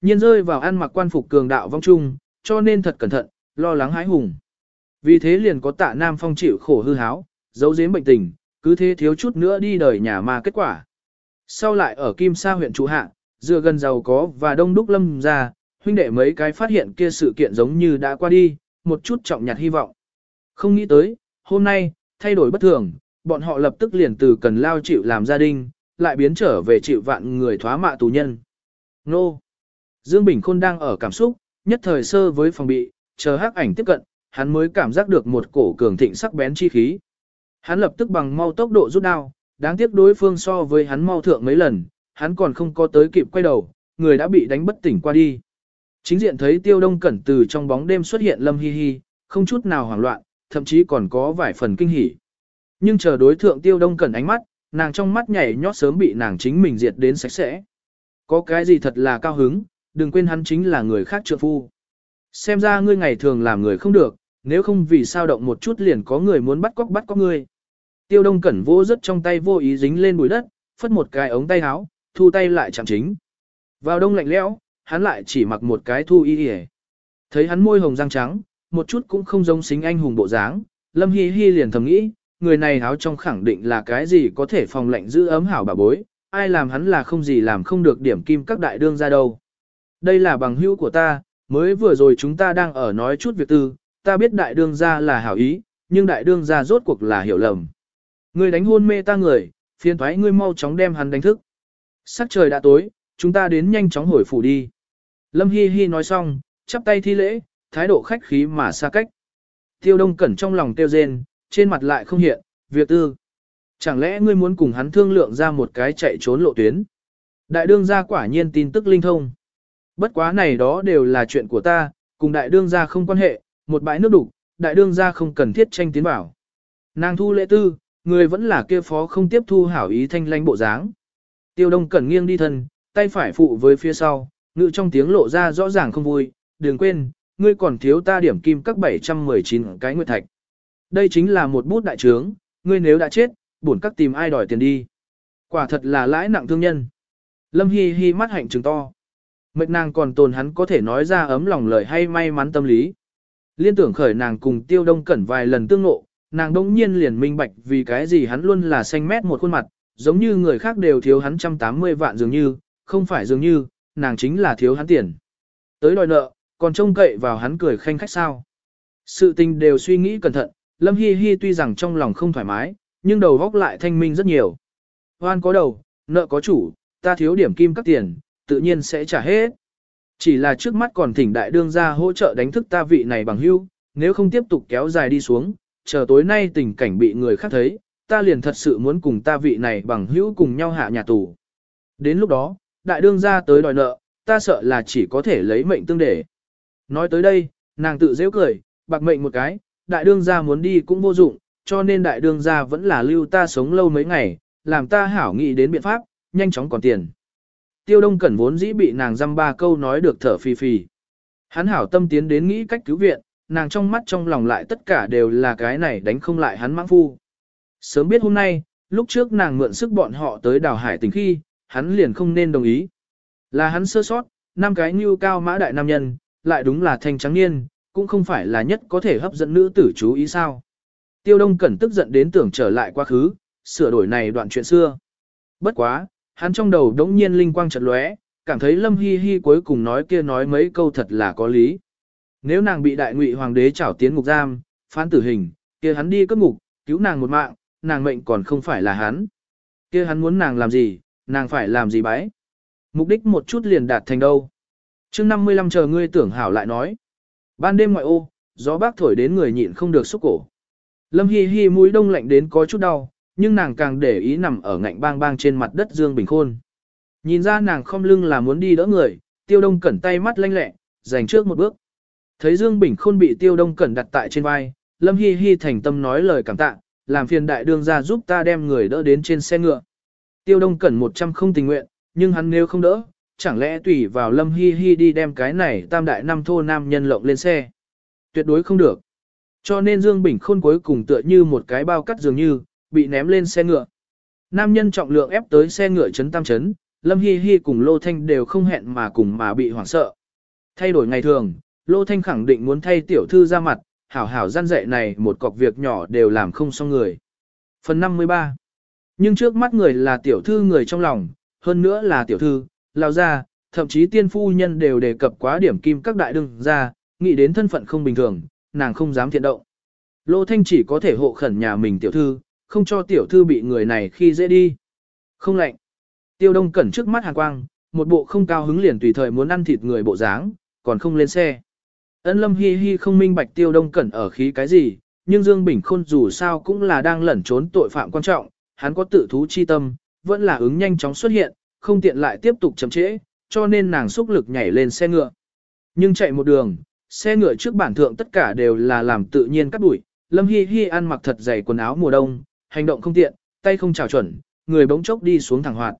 Nhiên rơi vào ăn mặc quan phục cường đạo vong trung, cho nên thật cẩn thận, lo lắng hãi hùng. Vì thế liền có tạ Nam Phong chịu khổ hư háo, giấu giếm bệnh tình, cứ thế thiếu chút nữa đi đời nhà mà kết quả. Sau lại ở Kim Sa huyện trụ hạ, dựa gần giàu có và đông đúc lâm ra, huynh đệ mấy cái phát hiện kia sự kiện giống như đã qua đi, một chút trọng nhặt hy vọng. Không nghĩ tới, hôm nay, thay đổi bất thường, bọn họ lập tức liền từ cần lao chịu làm gia đình, lại biến trở về chịu vạn người thoá mạ tù nhân. Nô! Dương Bình Khôn đang ở cảm xúc, nhất thời sơ với phòng bị, chờ hắc ảnh tiếp cận, hắn mới cảm giác được một cổ cường thịnh sắc bén chi khí. Hắn lập tức bằng mau tốc độ rút đao, đáng tiếc đối phương so với hắn mau thượng mấy lần, hắn còn không có tới kịp quay đầu, người đã bị đánh bất tỉnh qua đi. Chính diện thấy tiêu đông cẩn từ trong bóng đêm xuất hiện lâm hi hi, không chút nào hoảng loạn, thậm chí còn có vài phần kinh hỉ. Nhưng chờ đối thượng tiêu đông cẩn ánh mắt, nàng trong mắt nhảy nhót sớm bị nàng chính mình diệt đến sạch sẽ. Có cái gì thật là cao hứng, đừng quên hắn chính là người khác trượng phu. Xem ra ngươi ngày thường làm người không được, nếu không vì sao động một chút liền có người muốn bắt cóc bắt cóc ngươi. Tiêu đông cẩn vô rất trong tay vô ý dính lên bụi đất, phất một cái ống tay áo, thu tay lại chạm chính. Vào đông lạnh lẽo, hắn lại chỉ mặc một cái thu y hề. Thấy hắn môi hồng răng trắng, một chút cũng không giống xính anh hùng bộ dáng, Lâm Hi Hi liền thầm nghĩ, người này áo trong khẳng định là cái gì có thể phòng lạnh giữ ấm hảo bà bối, ai làm hắn là không gì làm không được điểm kim các đại đương ra đâu. Đây là bằng hữu của ta, mới vừa rồi chúng ta đang ở nói chút việc tư, ta biết đại đương gia là hảo ý, nhưng đại đương gia rốt cuộc là hiểu lầm. Ngươi đánh hôn mê ta người, phiền thoái ngươi mau chóng đem hắn đánh thức. Sắc trời đã tối, chúng ta đến nhanh chóng hồi phủ đi. Lâm Hi Hi nói xong, chắp tay thi lễ, thái độ khách khí mà xa cách. Tiêu Đông Cẩn trong lòng tiêu rên, trên mặt lại không hiện, việc tư. Chẳng lẽ ngươi muốn cùng hắn thương lượng ra một cái chạy trốn lộ tuyến? Đại đương gia quả nhiên tin tức linh thông. Bất quá này đó đều là chuyện của ta, cùng đại đương gia không quan hệ, một bãi nước đủ, đại đương gia không cần thiết tranh tiến bảo. Nàng thu lễ tư, người vẫn là kia phó không tiếp thu hảo ý thanh lãnh bộ dáng. Tiêu đông cẩn nghiêng đi thân, tay phải phụ với phía sau, ngự trong tiếng lộ ra rõ ràng không vui, đừng quên, ngươi còn thiếu ta điểm kim các 719 cái nguyệt thạch. Đây chính là một bút đại trướng, ngươi nếu đã chết, bổn các tìm ai đòi tiền đi. Quả thật là lãi nặng thương nhân. Lâm Hi Hi mắt hạnh trừng to. Mệt nàng còn tồn hắn có thể nói ra ấm lòng lời hay may mắn tâm lý. Liên tưởng khởi nàng cùng tiêu đông cẩn vài lần tương ngộ, nàng đông nhiên liền minh bạch vì cái gì hắn luôn là xanh mét một khuôn mặt, giống như người khác đều thiếu hắn 180 vạn dường như, không phải dường như, nàng chính là thiếu hắn tiền. Tới đòi nợ, còn trông cậy vào hắn cười khanh khách sao. Sự tình đều suy nghĩ cẩn thận, Lâm Hi Hi tuy rằng trong lòng không thoải mái, nhưng đầu góc lại thanh minh rất nhiều. Hoan có đầu, nợ có chủ, ta thiếu điểm kim các tiền, tự nhiên sẽ trả hết. Chỉ là trước mắt còn thỉnh đại đương ra hỗ trợ đánh thức ta vị này bằng hưu, nếu không tiếp tục kéo dài đi xuống, chờ tối nay tình cảnh bị người khác thấy, ta liền thật sự muốn cùng ta vị này bằng hữu cùng nhau hạ nhà tù. Đến lúc đó, đại đương ra tới đòi nợ, ta sợ là chỉ có thể lấy mệnh tương để. Nói tới đây, nàng tự dễ cười, bạc mệnh một cái, đại đương gia muốn đi cũng vô dụng, cho nên đại đương gia vẫn là lưu ta sống lâu mấy ngày, làm ta hảo nghĩ đến biện pháp, nhanh chóng còn tiền. Tiêu Đông Cẩn vốn dĩ bị nàng dăm ba câu nói được thở phì phì. Hắn hảo tâm tiến đến nghĩ cách cứu viện, nàng trong mắt trong lòng lại tất cả đều là cái này đánh không lại hắn mãng phu. Sớm biết hôm nay, lúc trước nàng mượn sức bọn họ tới đào hải tình khi, hắn liền không nên đồng ý. Là hắn sơ sót, năm cái như cao mã đại nam nhân, lại đúng là thanh trắng niên, cũng không phải là nhất có thể hấp dẫn nữ tử chú ý sao. Tiêu Đông Cẩn tức giận đến tưởng trở lại quá khứ, sửa đổi này đoạn chuyện xưa. Bất quá, hắn trong đầu đống nhiên linh quang chợt lóe, cảm thấy Lâm Hi Hi cuối cùng nói kia nói mấy câu thật là có lý. Nếu nàng bị đại ngụy hoàng đế trảo tiến ngục giam, phán tử hình, kia hắn đi cất ngục, cứu nàng một mạng, nàng mệnh còn không phải là hắn. Kia hắn muốn nàng làm gì, nàng phải làm gì bái. Mục đích một chút liền đạt thành đâu. chương 55 chờ ngươi tưởng hảo lại nói. Ban đêm ngoại ô, gió bác thổi đến người nhịn không được xúc cổ. Lâm Hi Hi mũi đông lạnh đến có chút đau, nhưng nàng càng để ý nằm ở ngạnh bang bang trên mặt đất Dương Bình Khôn. Nhìn ra nàng không lưng là muốn đi đỡ người, Tiêu Đông Cẩn tay mắt lanh lẹ, dành trước một bước. Thấy Dương Bình Khôn bị Tiêu Đông Cẩn đặt tại trên vai, Lâm Hi Hi thành tâm nói lời cảm tạ, làm phiền đại đương ra giúp ta đem người đỡ đến trên xe ngựa. Tiêu Đông Cẩn một trăm không tình nguyện, nhưng hắn nếu không đỡ, chẳng lẽ tùy vào Lâm Hi Hi đi đem cái này tam đại năm thô nam nhân lộng lên xe. Tuyệt đối không được. Cho nên Dương Bình Khôn cuối cùng tựa như một cái bao cắt dường như, bị ném lên xe ngựa. Nam nhân trọng lượng ép tới xe ngựa chấn tam chấn, Lâm Hi Hi cùng Lô Thanh đều không hẹn mà cùng mà bị hoảng sợ. Thay đổi ngày thường, Lô Thanh khẳng định muốn thay tiểu thư ra mặt, hảo hảo gian dạy này một cọc việc nhỏ đều làm không xong người. Phần 53 Nhưng trước mắt người là tiểu thư người trong lòng, hơn nữa là tiểu thư, lao ra, thậm chí tiên phu nhân đều đề cập quá điểm kim các đại đương ra, nghĩ đến thân phận không bình thường, nàng không dám thiện động. Lô Thanh chỉ có thể hộ khẩn nhà mình tiểu thư, không cho tiểu thư bị người này khi dễ đi. Không lạnh. Tiêu Đông Cẩn trước mắt hàng quang, một bộ không cao hứng liền tùy thời muốn ăn thịt người bộ dáng, còn không lên xe. Ân Lâm Hi Hi không minh bạch Tiêu Đông Cẩn ở khí cái gì, nhưng Dương Bình Khôn dù sao cũng là đang lẩn trốn tội phạm quan trọng, hắn có tự thú chi tâm, vẫn là ứng nhanh chóng xuất hiện, không tiện lại tiếp tục chậm trễ, cho nên nàng xúc lực nhảy lên xe ngựa. Nhưng chạy một đường, xe ngựa trước bản thượng tất cả đều là làm tự nhiên cắt đuổi, Lâm Hi Hi ăn mặc thật dày quần áo mùa đông, hành động không tiện, tay không chào chuẩn, người bỗng chốc đi xuống thẳng hoạt.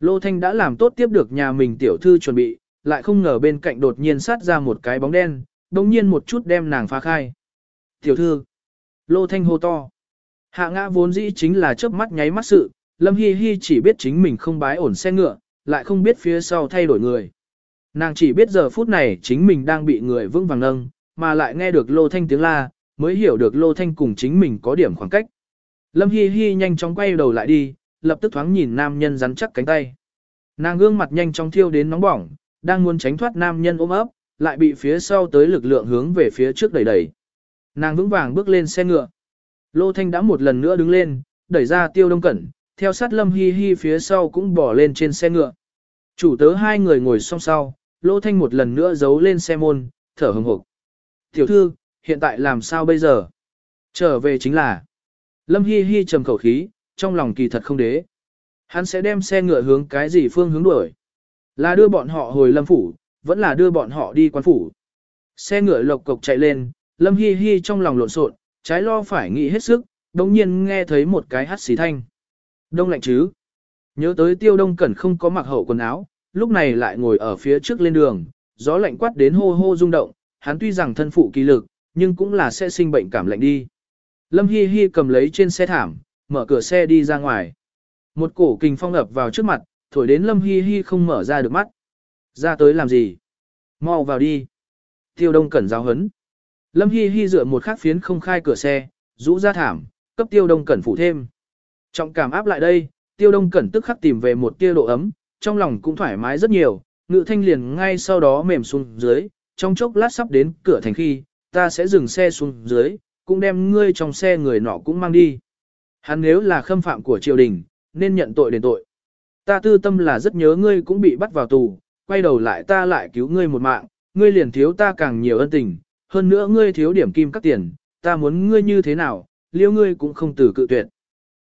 Lô Thanh đã làm tốt tiếp được nhà mình tiểu thư chuẩn bị, lại không ngờ bên cạnh đột nhiên sát ra một cái bóng đen, đồng nhiên một chút đem nàng phá khai. Tiểu thư, Lô Thanh hô to. Hạ ngã vốn dĩ chính là chớp mắt nháy mắt sự, Lâm Hi Hi chỉ biết chính mình không bái ổn xe ngựa, lại không biết phía sau thay đổi người. Nàng chỉ biết giờ phút này chính mình đang bị người vững vàng nâng, mà lại nghe được Lô Thanh tiếng la, mới hiểu được Lô Thanh cùng chính mình có điểm khoảng cách. Lâm Hi Hi nhanh chóng quay đầu lại đi, lập tức thoáng nhìn nam nhân rắn chắc cánh tay. Nàng gương mặt nhanh chóng thiêu đến nóng bỏng, đang muốn tránh thoát nam nhân ôm ấp, lại bị phía sau tới lực lượng hướng về phía trước đẩy đẩy. Nàng vững vàng bước lên xe ngựa. Lô Thanh đã một lần nữa đứng lên, đẩy ra tiêu đông cẩn, theo sát Lâm Hi Hi phía sau cũng bỏ lên trên xe ngựa. Chủ tớ hai người ngồi song song, Lô Thanh một lần nữa giấu lên xe môn, thở hừng hực. Tiểu thư, hiện tại làm sao bây giờ? Trở về chính là. Lâm Hi Hi trầm khẩu khí, trong lòng kỳ thật không đế. Hắn sẽ đem xe ngựa hướng cái gì phương hướng đuổi? Là đưa bọn họ hồi Lâm Phủ, vẫn là đưa bọn họ đi quan phủ. Xe ngựa lộc cộc chạy lên, Lâm Hi Hi trong lòng lộn xộn, trái lo phải nghĩ hết sức, đồng nhiên nghe thấy một cái hát xí thanh. Đông lạnh chứ? Nhớ tới tiêu đông cẩn không có mặc hậu quần áo, lúc này lại ngồi ở phía trước lên đường, gió lạnh quát đến hô hô rung động, hắn tuy rằng thân phụ kỳ lực, nhưng cũng là sẽ sinh bệnh cảm lạnh đi. Lâm Hi Hi cầm lấy trên xe thảm, mở cửa xe đi ra ngoài. Một cổ kình phong ập vào trước mặt, thổi đến Lâm Hi Hi không mở ra được mắt. Ra tới làm gì? Mau vào đi. Tiêu Đông Cẩn giáo hấn. Lâm Hi Hi dựa một khắc phiến không khai cửa xe, rũ ra thảm, cấp Tiêu Đông Cẩn phụ thêm. Trọng cảm áp lại đây, Tiêu Đông Cẩn tức khắc tìm về một tia độ ấm, trong lòng cũng thoải mái rất nhiều, ngự thanh liền ngay sau đó mềm xuống dưới, trong chốc lát sắp đến cửa thành khi, ta sẽ dừng xe xuống dưới, cũng đem ngươi trong xe người nọ cũng mang đi. Hắn nếu là khâm phạm của triều đình, nên nhận tội đền tội. Ta tư tâm là rất nhớ ngươi cũng bị bắt vào tù, quay đầu lại ta lại cứu ngươi một mạng, ngươi liền thiếu ta càng nhiều ân tình, hơn nữa ngươi thiếu điểm kim các tiền, ta muốn ngươi như thế nào, liêu ngươi cũng không từ cự tuyệt.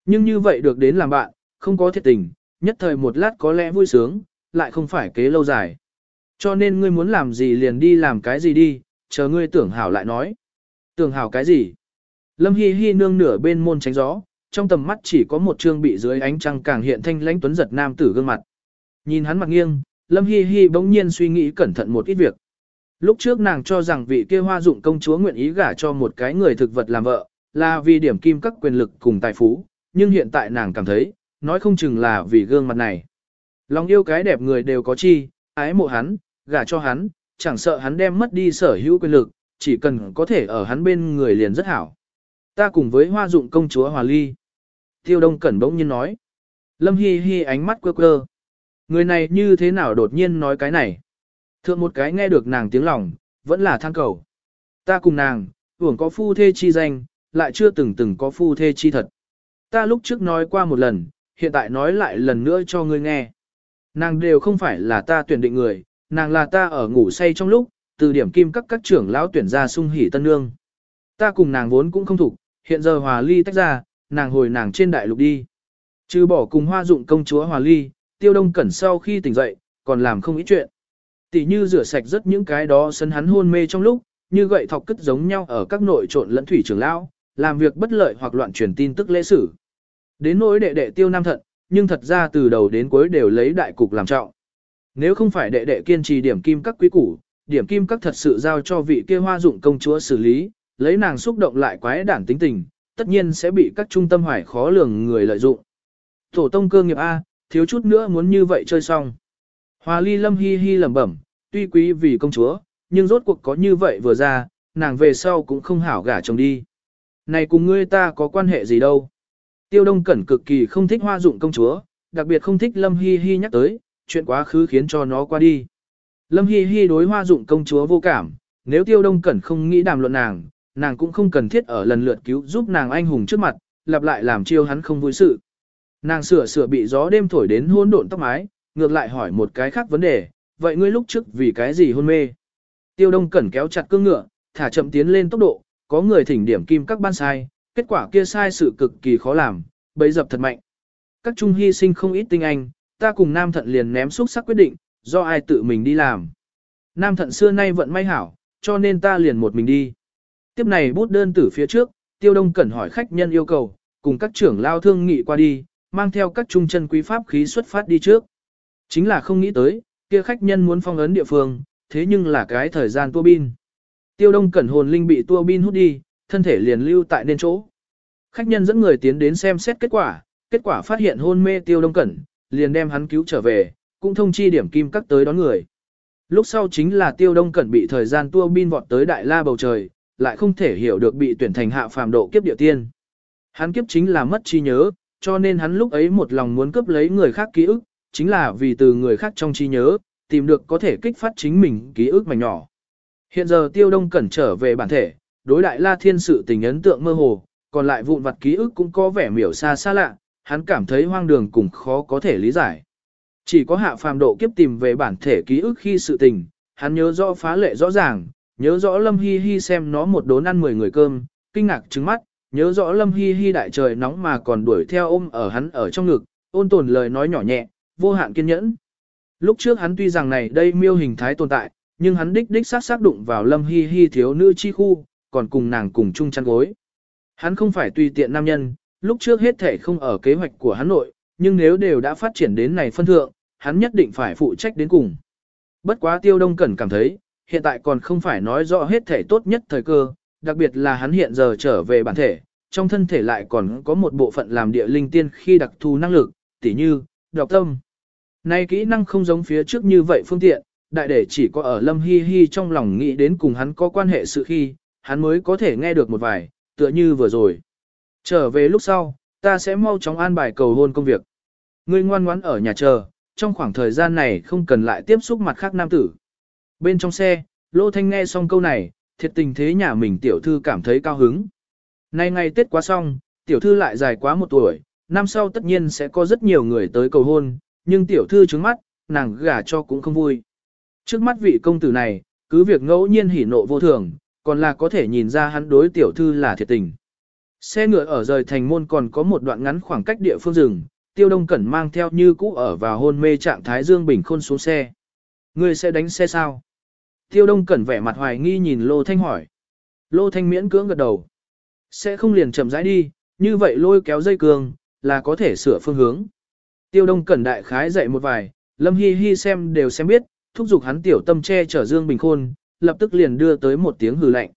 Nhưng như vậy được đến làm bạn, không có thiệt tình, nhất thời một lát có lẽ vui sướng, lại không phải kế lâu dài. Cho nên ngươi muốn làm gì liền đi làm cái gì đi, chờ ngươi tưởng hảo lại nói. Tưởng hảo cái gì? Lâm Hi Hi nương nửa bên môn tránh gió, trong tầm mắt chỉ có một trương bị dưới ánh trăng càng hiện thanh lãnh tuấn giật nam tử gương mặt. Nhìn hắn mặt nghiêng, Lâm Hi Hi bỗng nhiên suy nghĩ cẩn thận một ít việc. Lúc trước nàng cho rằng vị kia hoa dụng công chúa nguyện ý gả cho một cái người thực vật làm vợ, là vì điểm kim các quyền lực cùng tài phú, nhưng hiện tại nàng cảm thấy, nói không chừng là vì gương mặt này. Lòng yêu cái đẹp người đều có chi, ái mộ hắn, gả cho hắn, chẳng sợ hắn đem mất đi sở hữu quyền lực, chỉ cần có thể ở hắn bên người liền rất hảo. Ta cùng với hoa dụng công chúa Hòa Ly. Tiêu Đông Cẩn bỗng nhiên nói. Lâm Hi Hi ánh mắt quơ quơ. Người này như thế nào đột nhiên nói cái này? Thượng một cái nghe được nàng tiếng lòng, vẫn là than cầu. Ta cùng nàng, hưởng có phu thê chi danh, lại chưa từng từng có phu thê chi thật. Ta lúc trước nói qua một lần, hiện tại nói lại lần nữa cho ngươi nghe. Nàng đều không phải là ta tuyển định người, nàng là ta ở ngủ say trong lúc, từ điểm kim các các trưởng lão tuyển ra sung hỉ tân nương. Ta cùng nàng vốn cũng không thủ, hiện giờ hòa ly tách ra, nàng hồi nàng trên đại lục đi. Trừ bỏ cùng hoa dụng công chúa hòa ly, tiêu đông cẩn sau khi tỉnh dậy, còn làm không ít chuyện. Tỷ như rửa sạch rất những cái đó sân hắn hôn mê trong lúc, như gậy thọc cất giống nhau ở các nội trộn lẫn thủy trưởng lão, làm việc bất lợi hoặc loạn truyền tin tức lễ sử. Đến nỗi đệ đệ tiêu nam thận, nhưng thật ra từ đầu đến cuối đều lấy đại cục làm trọng. Nếu không phải đệ đệ kiên trì điểm kim các quý củ, điểm kim các thật sự giao cho vị kia hoa dụng công chúa xử lý, lấy nàng xúc động lại quái đản tính tình, tất nhiên sẽ bị các trung tâm hoài khó lường người lợi dụng. Tổ tông cơ nghiệp A, thiếu chút nữa muốn như vậy chơi xong. Hoa ly lâm hi hi lẩm bẩm, tuy quý vì công chúa, nhưng rốt cuộc có như vậy vừa ra, nàng về sau cũng không hảo gả chồng đi. Này cùng ngươi ta có quan hệ gì đâu. Tiêu Đông Cẩn cực kỳ không thích hoa dụng công chúa, đặc biệt không thích Lâm Hi Hi nhắc tới, chuyện quá khứ khiến cho nó qua đi. Lâm Hi Hi đối hoa dụng công chúa vô cảm, nếu Tiêu Đông Cẩn không nghĩ đàm luận nàng, nàng cũng không cần thiết ở lần lượt cứu giúp nàng anh hùng trước mặt, lặp lại làm chiêu hắn không vui sự. Nàng sửa sửa bị gió đêm thổi đến hôn độn tóc mái, ngược lại hỏi một cái khác vấn đề, vậy ngươi lúc trước vì cái gì hôn mê? Tiêu Đông Cẩn kéo chặt cương ngựa, thả chậm tiến lên tốc độ, có người thỉnh điểm kim các ban sai, kết quả kia sai sự cực kỳ khó làm, bấy dập thật mạnh. Các trung hy sinh không ít tinh anh, ta cùng Nam Thận liền ném xúc sắc quyết định, do ai tự mình đi làm. Nam Thận xưa nay vận may hảo, cho nên ta liền một mình đi. Tiếp này bút đơn tử phía trước, Tiêu Đông Cẩn hỏi khách nhân yêu cầu, cùng các trưởng lao thương nghị qua đi, mang theo các trung chân quý pháp khí xuất phát đi trước. Chính là không nghĩ tới, kia khách nhân muốn phong ấn địa phương, thế nhưng là cái thời gian tua bin. Tiêu Đông Cẩn hồn linh bị tua bin hút đi, thân thể liền lưu tại nên chỗ. Khách nhân dẫn người tiến đến xem xét kết quả, kết quả phát hiện hôn mê Tiêu Đông Cẩn, liền đem hắn cứu trở về, cũng thông chi điểm kim các tới đón người. Lúc sau chính là Tiêu Đông Cẩn bị thời gian tua bin vọt tới đại la bầu trời, lại không thể hiểu được bị tuyển thành hạ phàm độ kiếp địa tiên. Hắn kiếp chính là mất trí nhớ, cho nên hắn lúc ấy một lòng muốn cướp lấy người khác ký ức, chính là vì từ người khác trong trí nhớ, tìm được có thể kích phát chính mình ký ức mảnh nhỏ. Hiện giờ Tiêu Đông Cẩn trở về bản thể, đối đại la thiên sự tình ấn tượng mơ hồ, còn lại vụn vặt ký ức cũng có vẻ miểu xa xa lạ, hắn cảm thấy hoang đường cùng khó có thể lý giải. Chỉ có hạ phàm độ kiếp tìm về bản thể ký ức khi sự tình, hắn nhớ rõ phá lệ rõ ràng, nhớ rõ Lâm Hi Hi xem nó một đốn ăn 10 người cơm, kinh ngạc trứng mắt, nhớ rõ Lâm Hi Hi đại trời nóng mà còn đuổi theo ôm ở hắn ở trong ngực, ôn tồn lời nói nhỏ nhẹ, vô hạn kiên nhẫn. Lúc trước hắn tuy rằng này đây miêu hình thái tồn tại, nhưng hắn đích đích sát sát đụng vào Lâm Hi Hi thiếu nữ chi khu, còn cùng nàng cùng chung chăn gối. Hắn không phải tùy tiện nam nhân, lúc trước hết thể không ở kế hoạch của hắn nội, nhưng nếu đều đã phát triển đến này phân thượng, hắn nhất định phải phụ trách đến cùng. Bất quá tiêu đông cẩn cảm thấy, hiện tại còn không phải nói rõ hết thể tốt nhất thời cơ, đặc biệt là hắn hiện giờ trở về bản thể, trong thân thể lại còn có một bộ phận làm địa linh tiên khi đặc thù năng lực, tỉ như, đọc tâm. nay kỹ năng không giống phía trước như vậy phương tiện, đại để chỉ có ở Lâm Hi Hi trong lòng nghĩ đến cùng hắn có quan hệ sự khi, hắn mới có thể nghe được một vài, tựa như vừa rồi. Trở về lúc sau, ta sẽ mau chóng an bài cầu hôn công việc. Ngươi ngoan ngoãn ở nhà chờ, trong khoảng thời gian này không cần lại tiếp xúc mặt khác nam tử. Bên trong xe, Lô Thanh nghe xong câu này, thiệt tình thế nhà mình tiểu thư cảm thấy cao hứng. Nay ngày Tết quá xong, tiểu thư lại dài quá một tuổi, năm sau tất nhiên sẽ có rất nhiều người tới cầu hôn, nhưng tiểu thư trứng mắt, nàng gả cho cũng không vui. Trước mắt vị công tử này, cứ việc ngẫu nhiên hỉ nộ vô thường, còn là có thể nhìn ra hắn đối tiểu thư là thiệt tình. Xe ngựa ở rời thành môn còn có một đoạn ngắn khoảng cách địa phương rừng, tiêu đông cẩn mang theo như cũ ở vào hôn mê trạng thái Dương Bình Khôn xuống xe. Ngươi sẽ đánh xe sao? Tiêu đông cẩn vẻ mặt hoài nghi nhìn Lô Thanh hỏi. Lô Thanh miễn cưỡng gật đầu. Sẽ không liền chậm rãi đi, như vậy lôi kéo dây cường, là có thể sửa phương hướng. Tiêu đông cẩn đại khái dạy một vài, Lâm Hi Hi xem đều xem biết, thúc giục hắn tiểu tâm che chở Dương Bình Khôn, lập tức liền đưa tới một tiếng hừ lạnh.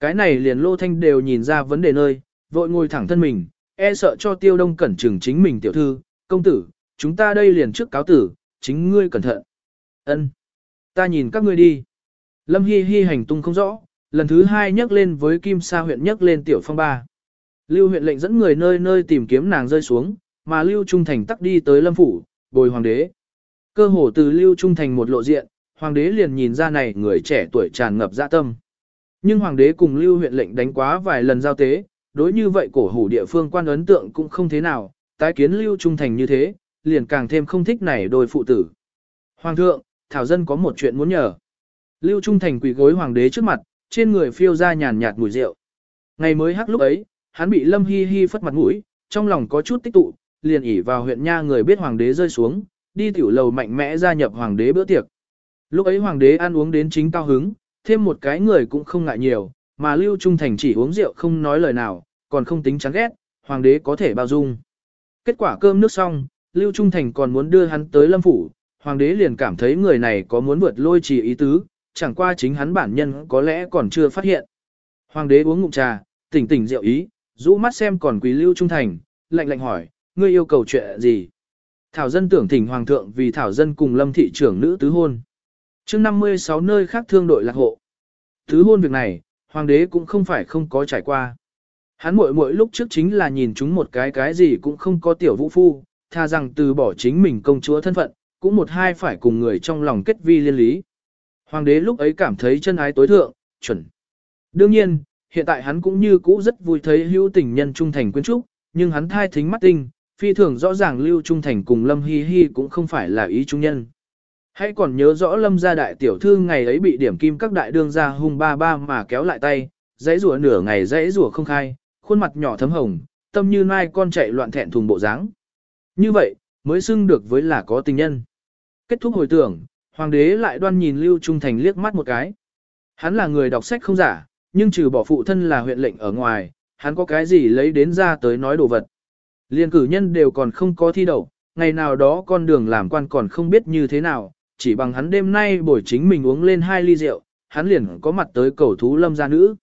Cái này liền Lô Thanh đều nhìn ra vấn đề nơi, vội ngồi thẳng thân mình, e sợ cho tiêu đông cẩn trừng chính mình tiểu thư, công tử, chúng ta đây liền trước cáo tử, chính ngươi cẩn thận. Ân, Ta nhìn các ngươi đi. Lâm Hi Hi hành tung không rõ, lần thứ hai nhắc lên với Kim Sa huyện nhắc lên tiểu phong ba. Lưu huyện lệnh dẫn người nơi nơi tìm kiếm nàng rơi xuống, mà Lưu Trung Thành tắc đi tới Lâm Phủ, bồi hoàng đế. Cơ hồ từ Lưu Trung Thành một lộ diện, hoàng đế liền nhìn ra này người trẻ tuổi tràn ngập dạ tâm. Nhưng hoàng đế cùng Lưu huyện lệnh đánh quá vài lần giao tế, đối như vậy cổ hủ địa phương quan ấn tượng cũng không thế nào, tái kiến Lưu Trung Thành như thế, liền càng thêm không thích này đôi phụ tử. Hoàng thượng, Thảo Dân có một chuyện muốn nhờ. Lưu Trung Thành quỳ gối hoàng đế trước mặt, trên người phiêu ra nhàn nhạt mùi rượu. Ngày mới hắc lúc ấy, hắn bị Lâm Hi Hi phất mặt mũi, trong lòng có chút tích tụ, liền ỉ vào huyện nha người biết hoàng đế rơi xuống, đi tiểu lầu mạnh mẽ gia nhập hoàng đế bữa tiệc. Lúc ấy hoàng đế ăn uống đến chính cao hứng, thêm một cái người cũng không ngại nhiều, mà Lưu Trung Thành chỉ uống rượu không nói lời nào, còn không tính chán ghét, hoàng đế có thể bao dung. Kết quả cơm nước xong, Lưu Trung Thành còn muốn đưa hắn tới Lâm Phủ, hoàng đế liền cảm thấy người này có muốn vượt lôi trì ý tứ, chẳng qua chính hắn bản nhân có lẽ còn chưa phát hiện. Hoàng đế uống ngụm trà, tỉnh tỉnh rượu ý, rũ mắt xem còn quý Lưu Trung Thành, lạnh lạnh hỏi, ngươi yêu cầu chuyện gì? Thảo dân tưởng thỉnh hoàng thượng vì thảo dân cùng lâm thị trưởng nữ tứ hôn. mươi 56 nơi khác thương đội lạc hộ. Tứ hôn việc này, hoàng đế cũng không phải không có trải qua. Hắn muội muội lúc trước chính là nhìn chúng một cái cái gì cũng không có tiểu vũ phu, tha rằng từ bỏ chính mình công chúa thân phận, cũng một hai phải cùng người trong lòng kết vi liên lý. Hoàng đế lúc ấy cảm thấy chân ái tối thượng, chuẩn. Đương nhiên, hiện tại hắn cũng như cũ rất vui thấy hữu tình nhân trung thành quyến trúc, nhưng hắn thai thính mắt tinh, phi thường rõ ràng lưu trung thành cùng Lâm Hi Hi cũng không phải là ý trung nhân. Hãy còn nhớ rõ Lâm gia đại tiểu thư ngày ấy bị điểm kim các đại đương gia hung ba ba mà kéo lại tay, dãy rủa nửa ngày dãy rủa không khai, khuôn mặt nhỏ thấm hồng, tâm như nai con chạy loạn thẹn thùng bộ dáng. Như vậy, mới xưng được với là có tình nhân. Kết thúc hồi tưởng, hoàng đế lại đoan nhìn Lưu Trung Thành liếc mắt một cái. Hắn là người đọc sách không giả, nhưng trừ bỏ phụ thân là huyện lệnh ở ngoài, hắn có cái gì lấy đến ra tới nói đồ vật. Liên cử nhân đều còn không có thi đậu, ngày nào đó con đường làm quan còn không biết như thế nào, chỉ bằng hắn đêm nay buổi chính mình uống lên hai ly rượu, hắn liền có mặt tới cầu thú lâm gia nữ.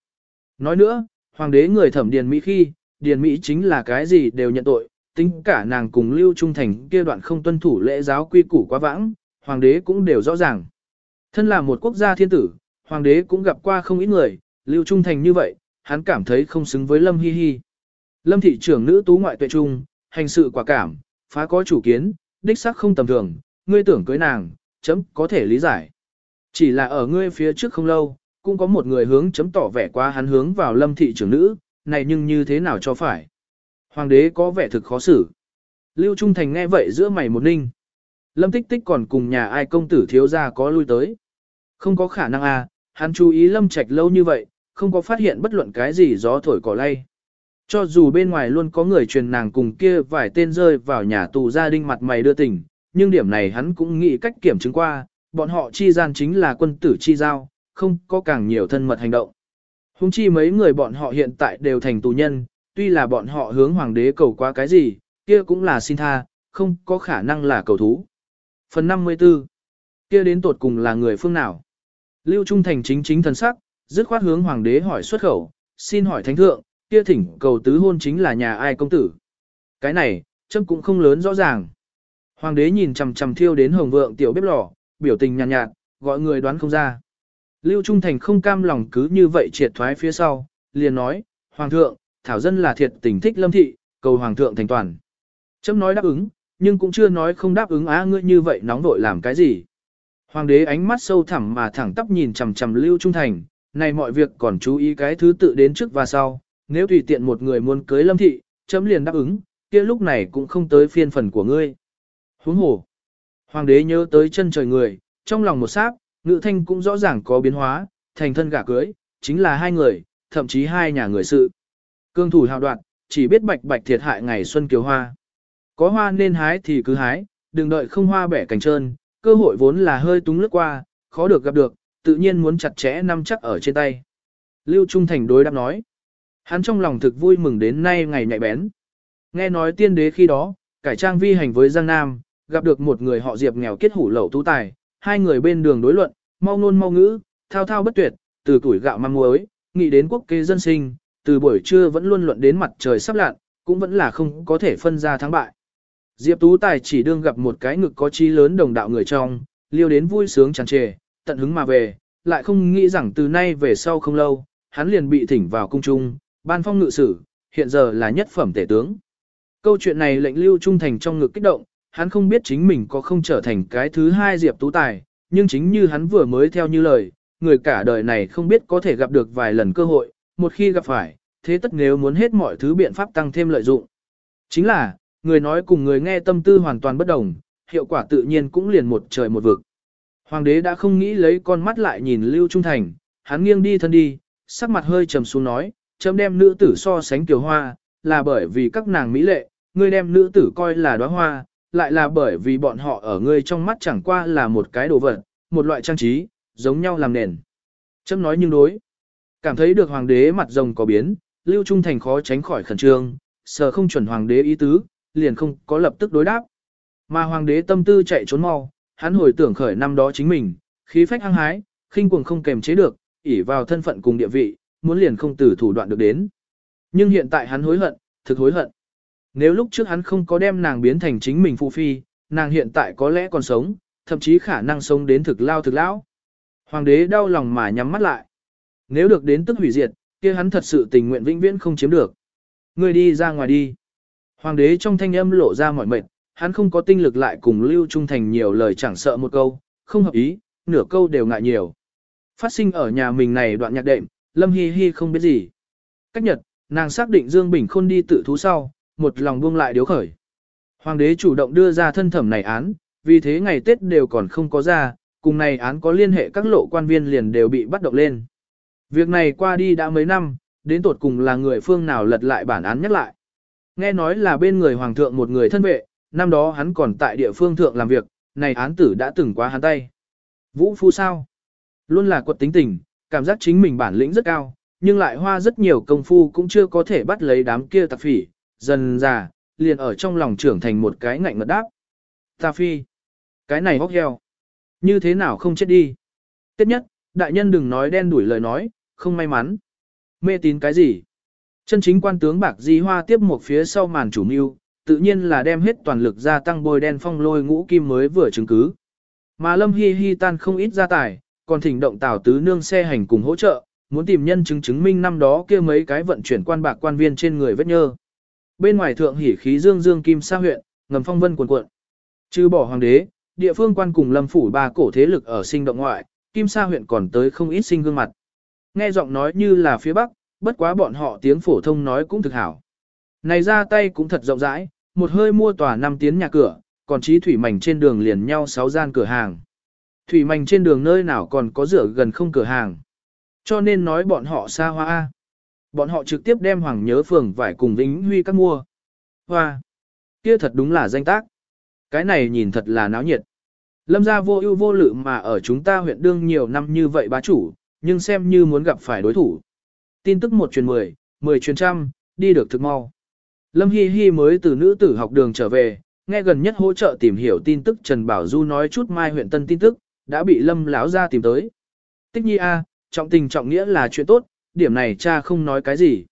Nói nữa, hoàng đế người thẩm điền Mỹ khi, điền Mỹ chính là cái gì đều nhận tội, tính cả nàng cùng lưu trung thành kia đoạn không tuân thủ lễ giáo quy củ quá vãng, hoàng đế cũng đều rõ ràng. Thân là một quốc gia thiên tử, hoàng đế cũng gặp qua không ít người, lưu trung thành như vậy, hắn cảm thấy không xứng với Lâm Hi Hi. Lâm thị trưởng nữ tú ngoại tuệ trung, hành sự quả cảm, phá có chủ kiến, đích xác không tầm thường, ngươi tưởng cưới nàng, chấm có thể lý giải. Chỉ là ở ngươi phía trước không lâu, cũng có một người hướng chấm tỏ vẻ qua hắn hướng vào lâm thị trưởng nữ, này nhưng như thế nào cho phải. Hoàng đế có vẻ thực khó xử. Lưu Trung Thành nghe vậy giữa mày một ninh. Lâm tích tích còn cùng nhà ai công tử thiếu gia có lui tới. Không có khả năng à, hắn chú ý lâm trạch lâu như vậy, không có phát hiện bất luận cái gì gió thổi cỏ lay. Cho dù bên ngoài luôn có người truyền nàng cùng kia vài tên rơi vào nhà tù gia đình mặt mày đưa tình, nhưng điểm này hắn cũng nghĩ cách kiểm chứng qua, bọn họ chi gian chính là quân tử chi giao, không có càng nhiều thân mật hành động. Hùng chi mấy người bọn họ hiện tại đều thành tù nhân, tuy là bọn họ hướng hoàng đế cầu qua cái gì, kia cũng là xin tha, không có khả năng là cầu thú. Phần 54 kia đến tột cùng là người phương nào? Lưu Trung Thành chính chính thần sắc, dứt khoát hướng hoàng đế hỏi xuất khẩu, xin hỏi thánh thượng, kia thỉnh cầu tứ hôn chính là nhà ai công tử. Cái này, chấm cũng không lớn rõ ràng. Hoàng đế nhìn chằm chằm thiêu đến hồng vượng tiểu bếp lò, biểu tình nhàn nhạt, nhạt, gọi người đoán không ra. Lưu Trung Thành không cam lòng cứ như vậy triệt thoái phía sau, liền nói, Hoàng thượng, Thảo Dân là thiệt tình thích lâm thị, cầu Hoàng thượng thành toàn. Chấm nói đáp ứng, nhưng cũng chưa nói không đáp ứng á ngươi như vậy nóng vội làm cái gì. Hoàng đế ánh mắt sâu thẳm mà thẳng tắp nhìn chằm chằm Lưu Trung Thành, này mọi việc còn chú ý cái thứ tự đến trước và sau, nếu tùy tiện một người muốn cưới lâm thị, chấm liền đáp ứng, kia lúc này cũng không tới phiên phần của ngươi. Huống hồ. Hoàng đế nhớ tới chân trời người, trong lòng một sát, ngữ thanh cũng rõ ràng có biến hóa, thành thân gả cưới, chính là hai người, thậm chí hai nhà người sự. Cương thủ hào đoạn, chỉ biết bạch bạch thiệt hại ngày xuân kiều hoa. Có hoa nên hái thì cứ hái, đừng đợi không hoa bẻ cành trơn, cơ hội vốn là hơi túng lướt qua, khó được gặp được, tự nhiên muốn chặt chẽ nắm chắc ở trên tay. Lưu Trung Thành đối đáp nói. Hắn trong lòng thực vui mừng đến nay ngày nhạy bén. Nghe nói tiên đế khi đó, cải trang vi hành với Giang Nam, gặp được một người họ Diệp nghèo kết hủ Lẩu tú tài, hai người bên đường đối luận, mau ngôn mau ngữ, thao thao bất tuyệt, từ tuổi gạo măng muối, nghĩ đến quốc kế dân sinh, từ buổi trưa vẫn luôn luận đến mặt trời sắp lặn, cũng vẫn là không có thể phân ra thắng bại. Diệp Tú Tài chỉ đương gặp một cái ngực có chi lớn đồng đạo người trong, liêu đến vui sướng tràn trề, tận hứng mà về, lại không nghĩ rằng từ nay về sau không lâu, hắn liền bị thỉnh vào cung trung, ban phong ngự sử, hiện giờ là nhất phẩm tể tướng. Câu chuyện này lệnh lưu trung thành trong ngực kích động, hắn không biết chính mình có không trở thành cái thứ hai Diệp Tú Tài, nhưng chính như hắn vừa mới theo như lời, người cả đời này không biết có thể gặp được vài lần cơ hội, một khi gặp phải, thế tất nếu muốn hết mọi thứ biện pháp tăng thêm lợi dụng. Chính là, người nói cùng người nghe tâm tư hoàn toàn bất đồng, hiệu quả tự nhiên cũng liền một trời một vực. Hoàng đế đã không nghĩ lấy con mắt lại nhìn Lưu Trung Thành, hắn nghiêng đi thân đi, sắc mặt hơi trầm xuống nói, chấm đem nữ tử so sánh kiều hoa, là bởi vì các nàng mỹ lệ, ngươi đem nữ tử coi là đóa hoa, lại là bởi vì bọn họ ở ngươi trong mắt chẳng qua là một cái đồ vật, một loại trang trí, giống nhau làm nền. Chấm nói nhưng đối. Cảm thấy được hoàng đế mặt rồng có biến, Lưu Trung Thành khó tránh khỏi khẩn trương, sợ không chuẩn hoàng đế ý tứ, liền không có lập tức đối đáp. Mà hoàng đế tâm tư chạy trốn mau, hắn hồi tưởng khởi năm đó chính mình, khí phách hăng hái, khinh cuồng không kềm chế được, ỷ vào thân phận cùng địa vị, muốn liền không từ thủ đoạn được đến. Nhưng hiện tại hắn hối hận, thực hối hận. Nếu lúc trước hắn không có đem nàng biến thành chính mình phụ phi, nàng hiện tại có lẽ còn sống, thậm chí khả năng sống đến thực lao thực lão. Hoàng đế đau lòng mà nhắm mắt lại. Nếu được đến tức hủy diệt, kia hắn thật sự tình nguyện vĩnh viễn không chiếm được. Người đi ra ngoài đi. Hoàng đế trong thanh âm lộ ra mọi mệt, hắn không có tinh lực lại cùng Lưu Trung Thành nhiều lời chẳng sợ một câu, không hợp ý, nửa câu đều ngại nhiều. Phát sinh ở nhà mình này đoạn nhạc đệm, Lâm Hi Hi không biết gì. Cách nhật, nàng xác định Dương Bình Khôn đi tự thú sau, một lòng buông lại điếu khởi. Hoàng đế chủ động đưa ra thân thẩm này án, vì thế ngày Tết đều còn không có ra, cùng này án có liên hệ các lộ quan viên liền đều bị bắt động lên. Việc này qua đi đã mấy năm, đến tột cùng là người phương nào lật lại bản án nhắc lại. Nghe nói là bên người hoàng thượng một người thân vệ, năm đó hắn còn tại địa phương thượng làm việc, này án tử đã từng qua hắn tay. Vũ phu sao? Luôn là quật tính tình, cảm giác chính mình bản lĩnh rất cao, nhưng lại hoa rất nhiều công phu cũng chưa có thể bắt lấy đám kia tạp phỉ, dần già, liền ở trong lòng trưởng thành một cái ngạnh ngật đáp. Ta phi, cái này hóc heo, như thế nào không chết đi. Tiếp nhất, đại nhân đừng nói đen đuổi lời nói, không may mắn. Mê tín cái gì? Chân chính quan tướng bạc di hoa tiếp một phía sau màn chủ mưu, tự nhiên là đem hết toàn lực gia tăng bôi đen phong lôi ngũ kim mới vừa chứng cứ. Mà Lâm Hi Hi tan không ít gia tài, còn thỉnh động tảo tứ nương xe hành cùng hỗ trợ, muốn tìm nhân chứng chứng minh năm đó kia mấy cái vận chuyển quan bạc quan viên trên người vết nhơ. Bên ngoài thượng hỉ khí dương dương kim sa huyện, ngầm phong vân cuồn cuộn. Trừ bỏ hoàng đế, địa phương quan cùng lâm phủ ba cổ thế lực ở sinh động ngoại, kim sa huyện còn tới không ít sinh gương mặt. Nghe giọng nói như là phía bắc, bất quá bọn họ tiếng phổ thông nói cũng thực hảo. Này ra tay cũng thật rộng rãi, một hơi mua tòa năm tiến nhà cửa, còn trí thủy mảnh trên đường liền nhau sáu gian cửa hàng. Thủy mảnh trên đường nơi nào còn có rửa gần không cửa hàng. Cho nên nói bọn họ xa hoa. Bọn họ trực tiếp đem hoàng nhớ phường vải cùng Vĩnh Huy các mua. Hoa! Kia thật đúng là danh tác. Cái này nhìn thật là náo nhiệt. Lâm gia vô ưu vô lự mà ở chúng ta huyện đương nhiều năm như vậy bá chủ, nhưng xem như muốn gặp phải đối thủ. Tin tức một truyền mười, mười truyền trăm, đi được thực mau. Lâm Hi Hi mới từ nữ tử học đường trở về, nghe gần nhất hỗ trợ tìm hiểu tin tức Trần Bảo Du nói chút mai huyện tân tin tức, đã bị Lâm lão ra tìm tới. Tích nhi A, trọng tình trọng nghĩa là chuyện tốt, điểm này cha không nói cái gì.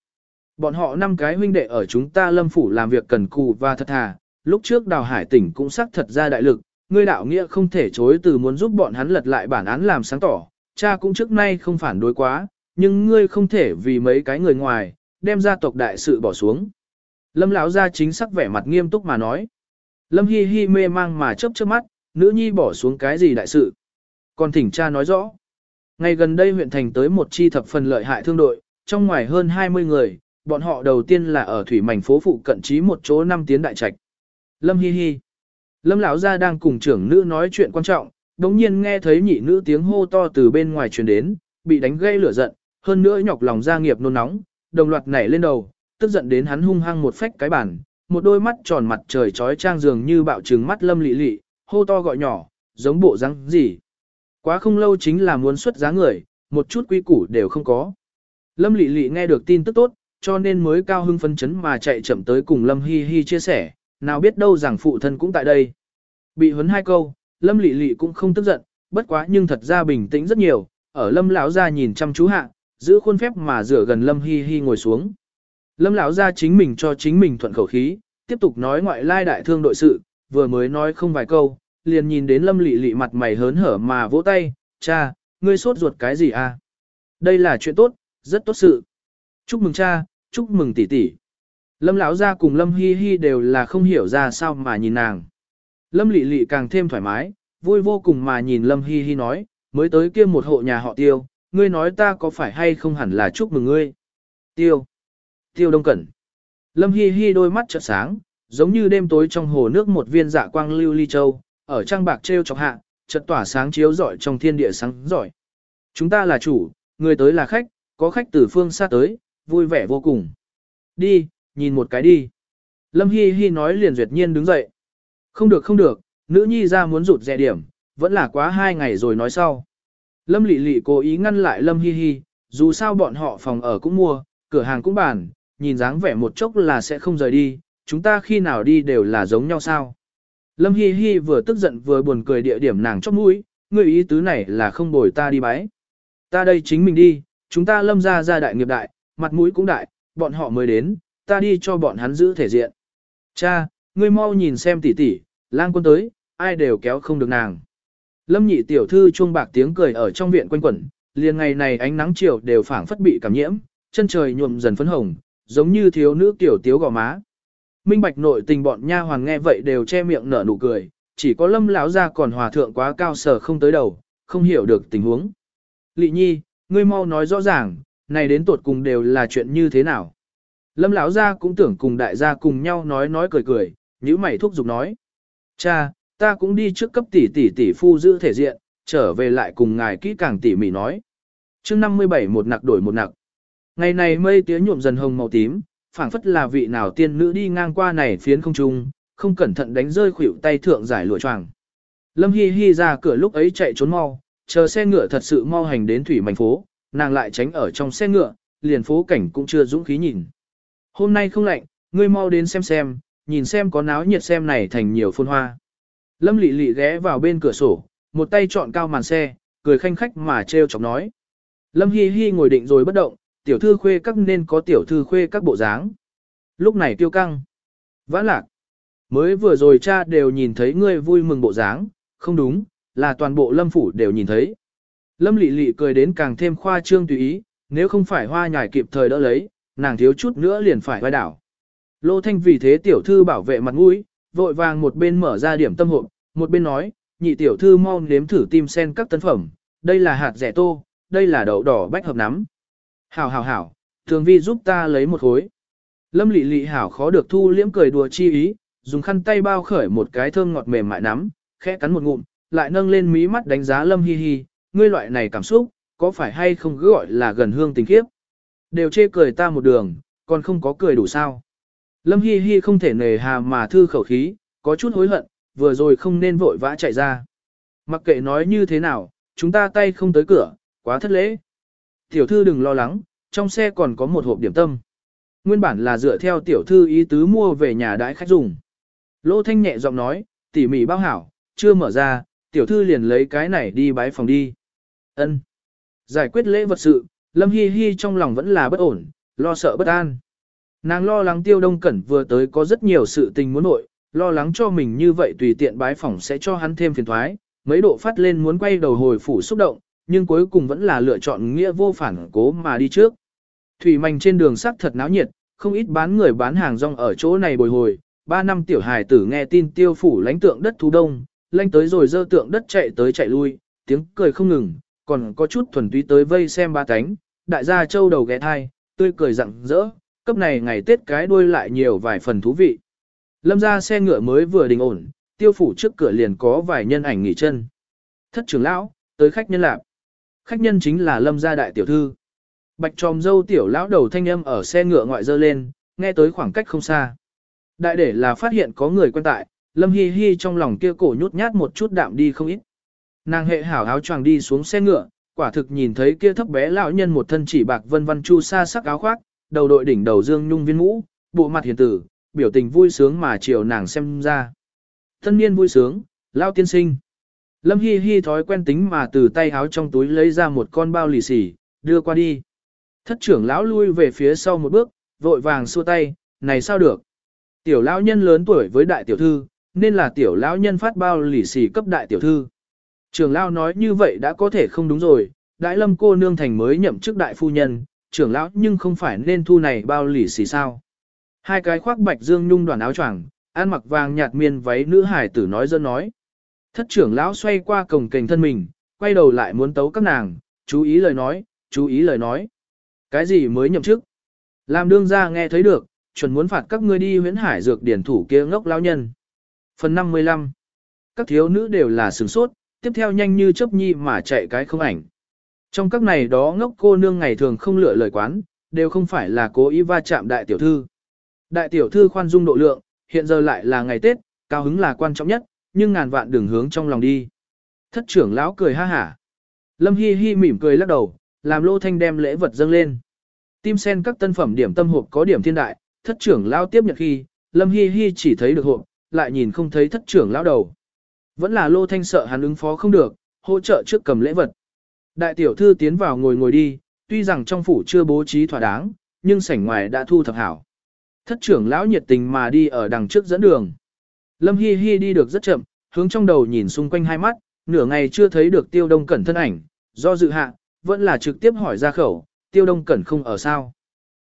Bọn họ năm cái huynh đệ ở chúng ta lâm phủ làm việc cần cù và thật thà, lúc trước đào hải tỉnh cũng sắc thật ra đại lực, ngươi đạo nghĩa không thể chối từ muốn giúp bọn hắn lật lại bản án làm sáng tỏ, cha cũng trước nay không phản đối quá, nhưng ngươi không thể vì mấy cái người ngoài, đem gia tộc đại sự bỏ xuống. Lâm lão ra chính sắc vẻ mặt nghiêm túc mà nói. Lâm hi hi mê mang mà chớp chớp mắt, nữ nhi bỏ xuống cái gì đại sự. Còn thỉnh cha nói rõ. Ngày gần đây huyện thành tới một chi thập phần lợi hại thương đội, trong ngoài hơn 20 người, bọn họ đầu tiên là ở thủy mảnh phố phụ cận trí một chỗ năm tiến đại trạch. Lâm hi hi. Lâm lão gia đang cùng trưởng nữ nói chuyện quan trọng, đống nhiên nghe thấy nhị nữ tiếng hô to từ bên ngoài truyền đến, bị đánh gây lửa giận, hơn nữa nhọc lòng gia nghiệp nôn nóng, đồng loạt nảy lên đầu, tức giận đến hắn hung hăng một phách cái bản, một đôi mắt tròn mặt trời trói trang dường như bạo trừng mắt lâm lị lị, hô to gọi nhỏ, giống bộ răng gì. Quá không lâu chính là muốn xuất giá người, một chút quy củ đều không có. Lâm Lệ Lệ nghe được tin tức tốt, cho nên mới cao hưng phấn chấn mà chạy chậm tới cùng Lâm Hi Hi chia sẻ, nào biết đâu rằng phụ thân cũng tại đây. Bị huấn hai câu, Lâm Lệ Lệ cũng không tức giận, bất quá nhưng thật ra bình tĩnh rất nhiều, ở Lâm lão gia nhìn chăm chú hạ, giữ khuôn phép mà rửa gần Lâm Hi Hi ngồi xuống. Lâm lão gia chính mình cho chính mình thuận khẩu khí, tiếp tục nói ngoại lai đại thương đội sự, vừa mới nói không vài câu, liền nhìn đến lâm lị lị mặt mày hớn hở mà vỗ tay, cha, ngươi sốt ruột cái gì à? Đây là chuyện tốt, rất tốt sự. Chúc mừng cha, chúc mừng tỷ tỷ. Lâm lão gia cùng Lâm Hi Hi đều là không hiểu ra sao mà nhìn nàng. Lâm lị lị càng thêm thoải mái, vui vô cùng mà nhìn Lâm Hi Hi nói, mới tới kia một hộ nhà họ tiêu, ngươi nói ta có phải hay không hẳn là chúc mừng ngươi. Tiêu. Tiêu Đông Cẩn. Lâm Hi Hi đôi mắt chợt sáng, giống như đêm tối trong hồ nước một viên dạ quang lưu ly châu, ở trang bạc treo chọc hạ, chợt tỏa sáng chiếu rọi trong thiên địa sáng giỏi. Chúng ta là chủ, người tới là khách, có khách từ phương xa tới, vui vẻ vô cùng. Đi, nhìn một cái đi. Lâm Hi Hi nói liền duyệt nhiên đứng dậy. Không được không được, nữ nhi ra muốn rụt rẻ điểm, vẫn là quá hai ngày rồi nói sau. Lâm Lị Lị cố ý ngăn lại Lâm Hi Hi, dù sao bọn họ phòng ở cũng mua, cửa hàng cũng bàn, nhìn dáng vẻ một chốc là sẽ không rời đi, chúng ta khi nào đi đều là giống nhau sao. Lâm Hi Hi vừa tức giận vừa buồn cười địa điểm nàng chóp mũi, người ý tứ này là không bồi ta đi bái. Ta đây chính mình đi, chúng ta lâm ra ra đại nghiệp đại, mặt mũi cũng đại, bọn họ mới đến, ta đi cho bọn hắn giữ thể diện. Cha, ngươi mau nhìn xem tỷ tỷ, Lang quân tới, ai đều kéo không được nàng. Lâm nhị tiểu thư chuông bạc tiếng cười ở trong viện quanh quẩn, liền ngày này ánh nắng chiều đều phảng phất bị cảm nhiễm, chân trời nhuộm dần phấn hồng, giống như thiếu nữ tiểu tiếu gò má. Minh bạch nội tình bọn nha hoàn nghe vậy đều che miệng nở nụ cười, chỉ có lâm lão ra còn hòa thượng quá cao sở không tới đầu, không hiểu được tình huống. Lị nhi, ngươi mau nói rõ ràng, này đến tột cùng đều là chuyện như thế nào. Lâm lão gia cũng tưởng cùng đại gia cùng nhau nói nói cười cười, nhữ mày thúc giục nói. Cha, ta cũng đi trước cấp tỷ tỷ tỷ phu giữ thể diện, trở về lại cùng ngài kỹ càng tỉ mỉ nói. chương 57 một nặc đổi một nặc. Ngày này mây tía nhuộm dần hồng màu tím, phảng phất là vị nào tiên nữ đi ngang qua này phiến không trung, không cẩn thận đánh rơi khuỷu tay thượng giải lụa choàng. Lâm Hi Hi ra cửa lúc ấy chạy trốn mau, chờ xe ngựa thật sự mau hành đến thủy mảnh phố, nàng lại tránh ở trong xe ngựa, liền phố cảnh cũng chưa dũng khí nhìn. Hôm nay không lạnh, ngươi mau đến xem xem, nhìn xem có náo nhiệt xem này thành nhiều phun hoa. Lâm Lệ Lệ ghé vào bên cửa sổ, một tay chọn cao màn xe, cười khanh khách mà treo chọc nói. Lâm Hi Hi ngồi định rồi bất động, tiểu thư khuê các nên có tiểu thư khuê các bộ dáng. Lúc này tiêu căng. Vãn lạc. Mới vừa rồi cha đều nhìn thấy ngươi vui mừng bộ dáng, không đúng, là toàn bộ lâm phủ đều nhìn thấy. Lâm lị lị cười đến càng thêm khoa trương tùy ý, nếu không phải hoa nhài kịp thời đỡ lấy, nàng thiếu chút nữa liền phải vai đảo. Lô Thanh vì thế tiểu thư bảo vệ mặt mũi, vội vàng một bên mở ra điểm tâm hộp, một bên nói, nhị tiểu thư mau nếm thử tim sen các tân phẩm, đây là hạt rẻ tô, đây là đậu đỏ bách hợp nắm. Hảo hảo hảo, thường vi giúp ta lấy một khối. Lâm lị lị hảo khó được thu liễm cười đùa chi ý, dùng khăn tay bao khởi một cái thơm ngọt mềm mại nắm, khẽ cắn một ngụm, lại nâng lên mí mắt đánh giá Lâm Hi Hi, ngươi loại này cảm xúc, có phải hay không cứ gọi là gần hương tình khiếp. Đều chê cười ta một đường, còn không có cười đủ sao. Lâm Hi Hi không thể nề hà mà thư khẩu khí, có chút hối hận, vừa rồi không nên vội vã chạy ra. Mặc kệ nói như thế nào, chúng ta tay không tới cửa, quá thất lễ. Tiểu thư đừng lo lắng, trong xe còn có một hộp điểm tâm. Nguyên bản là dựa theo tiểu thư ý tứ mua về nhà đãi khách dùng. Lô Thanh nhẹ giọng nói, tỉ mỉ bao hảo, chưa mở ra, tiểu thư liền lấy cái này đi bái phòng đi. Ân. Giải quyết lễ vật sự, Lâm Hi Hi trong lòng vẫn là bất ổn, lo sợ bất an. Nàng lo lắng tiêu đông cẩn vừa tới có rất nhiều sự tình muốn nội, lo lắng cho mình như vậy tùy tiện bái phỏng sẽ cho hắn thêm phiền thoái, mấy độ phát lên muốn quay đầu hồi phủ xúc động, nhưng cuối cùng vẫn là lựa chọn nghĩa vô phản cố mà đi trước. Thủy manh trên đường sắc thật náo nhiệt, không ít bán người bán hàng rong ở chỗ này bồi hồi, ba năm tiểu hài tử nghe tin tiêu phủ lãnh tượng đất thú đông, lãnh tới rồi dơ tượng đất chạy tới chạy lui, tiếng cười không ngừng, còn có chút thuần túy tới vây xem ba cánh, đại gia châu đầu ghé thai, tươi cười rặng rỡ, cấp này ngày Tết cái đuôi lại nhiều vài phần thú vị. Lâm ra xe ngựa mới vừa đình ổn, tiêu phủ trước cửa liền có vài nhân ảnh nghỉ chân. Thất trưởng lão, tới khách nhân lạc. Khách nhân chính là lâm gia đại tiểu thư. Bạch tròm dâu tiểu lão đầu thanh âm ở xe ngựa ngoại dơ lên, nghe tới khoảng cách không xa. Đại để là phát hiện có người quen tại, lâm hi hi trong lòng kia cổ nhút nhát một chút đạm đi không ít. Nàng hệ hảo áo choàng đi xuống xe ngựa, quả thực nhìn thấy kia thấp bé lão nhân một thân chỉ bạc vân vân chu sa sắc áo khoác, đầu đội đỉnh đầu dương nhung viên mũ, bộ mặt hiền tử, biểu tình vui sướng mà chiều nàng xem ra. Thân niên vui sướng, lao tiên sinh. Lâm Hi Hi thói quen tính mà từ tay áo trong túi lấy ra một con bao lì xì, đưa qua đi. Thất trưởng lão lui về phía sau một bước, vội vàng xua tay, này sao được. Tiểu lão nhân lớn tuổi với đại tiểu thư, nên là tiểu lão nhân phát bao lì xì cấp đại tiểu thư. Trưởng lão nói như vậy đã có thể không đúng rồi, đại lâm cô nương thành mới nhậm chức đại phu nhân, trưởng lão nhưng không phải nên thu này bao lì xì sao. Hai cái khoác bạch dương nhung đoàn áo choàng, ăn mặc vàng nhạt miên váy nữ hải tử nói dân nói. Thất trưởng lão xoay qua cổng kềnh thân mình, quay đầu lại muốn tấu các nàng, chú ý lời nói, chú ý lời nói. Cái gì mới nhậm chức? Làm đương ra nghe thấy được, chuẩn muốn phạt các ngươi đi huyễn hải dược điển thủ kia ngốc lão nhân. Phần 55 Các thiếu nữ đều là sừng sốt, tiếp theo nhanh như chớp nhi mà chạy cái không ảnh. Trong các này đó ngốc cô nương ngày thường không lựa lời quán, đều không phải là cố ý va chạm đại tiểu thư. Đại tiểu thư khoan dung độ lượng, hiện giờ lại là ngày Tết, cao hứng là quan trọng nhất, nhưng ngàn vạn đường hướng trong lòng đi. Thất trưởng lão cười ha hả. Lâm Hi Hi mỉm cười lắc đầu, làm Lô Thanh đem lễ vật dâng lên. Tim sen các tân phẩm điểm tâm hộp có điểm thiên đại, thất trưởng lão tiếp nhận khi, Lâm Hi Hi chỉ thấy được hộp, lại nhìn không thấy thất trưởng lão đầu. Vẫn là Lô Thanh sợ hắn ứng phó không được, hỗ trợ trước cầm lễ vật. Đại tiểu thư tiến vào ngồi ngồi đi, tuy rằng trong phủ chưa bố trí thỏa đáng, nhưng sảnh ngoài đã thu thập hảo. Thất trưởng lão nhiệt tình mà đi ở đằng trước dẫn đường. Lâm Hi Hi đi được rất chậm, hướng trong đầu nhìn xung quanh hai mắt, nửa ngày chưa thấy được tiêu đông cẩn thân ảnh, do dự hạ, vẫn là trực tiếp hỏi ra khẩu, tiêu đông cẩn không ở sao.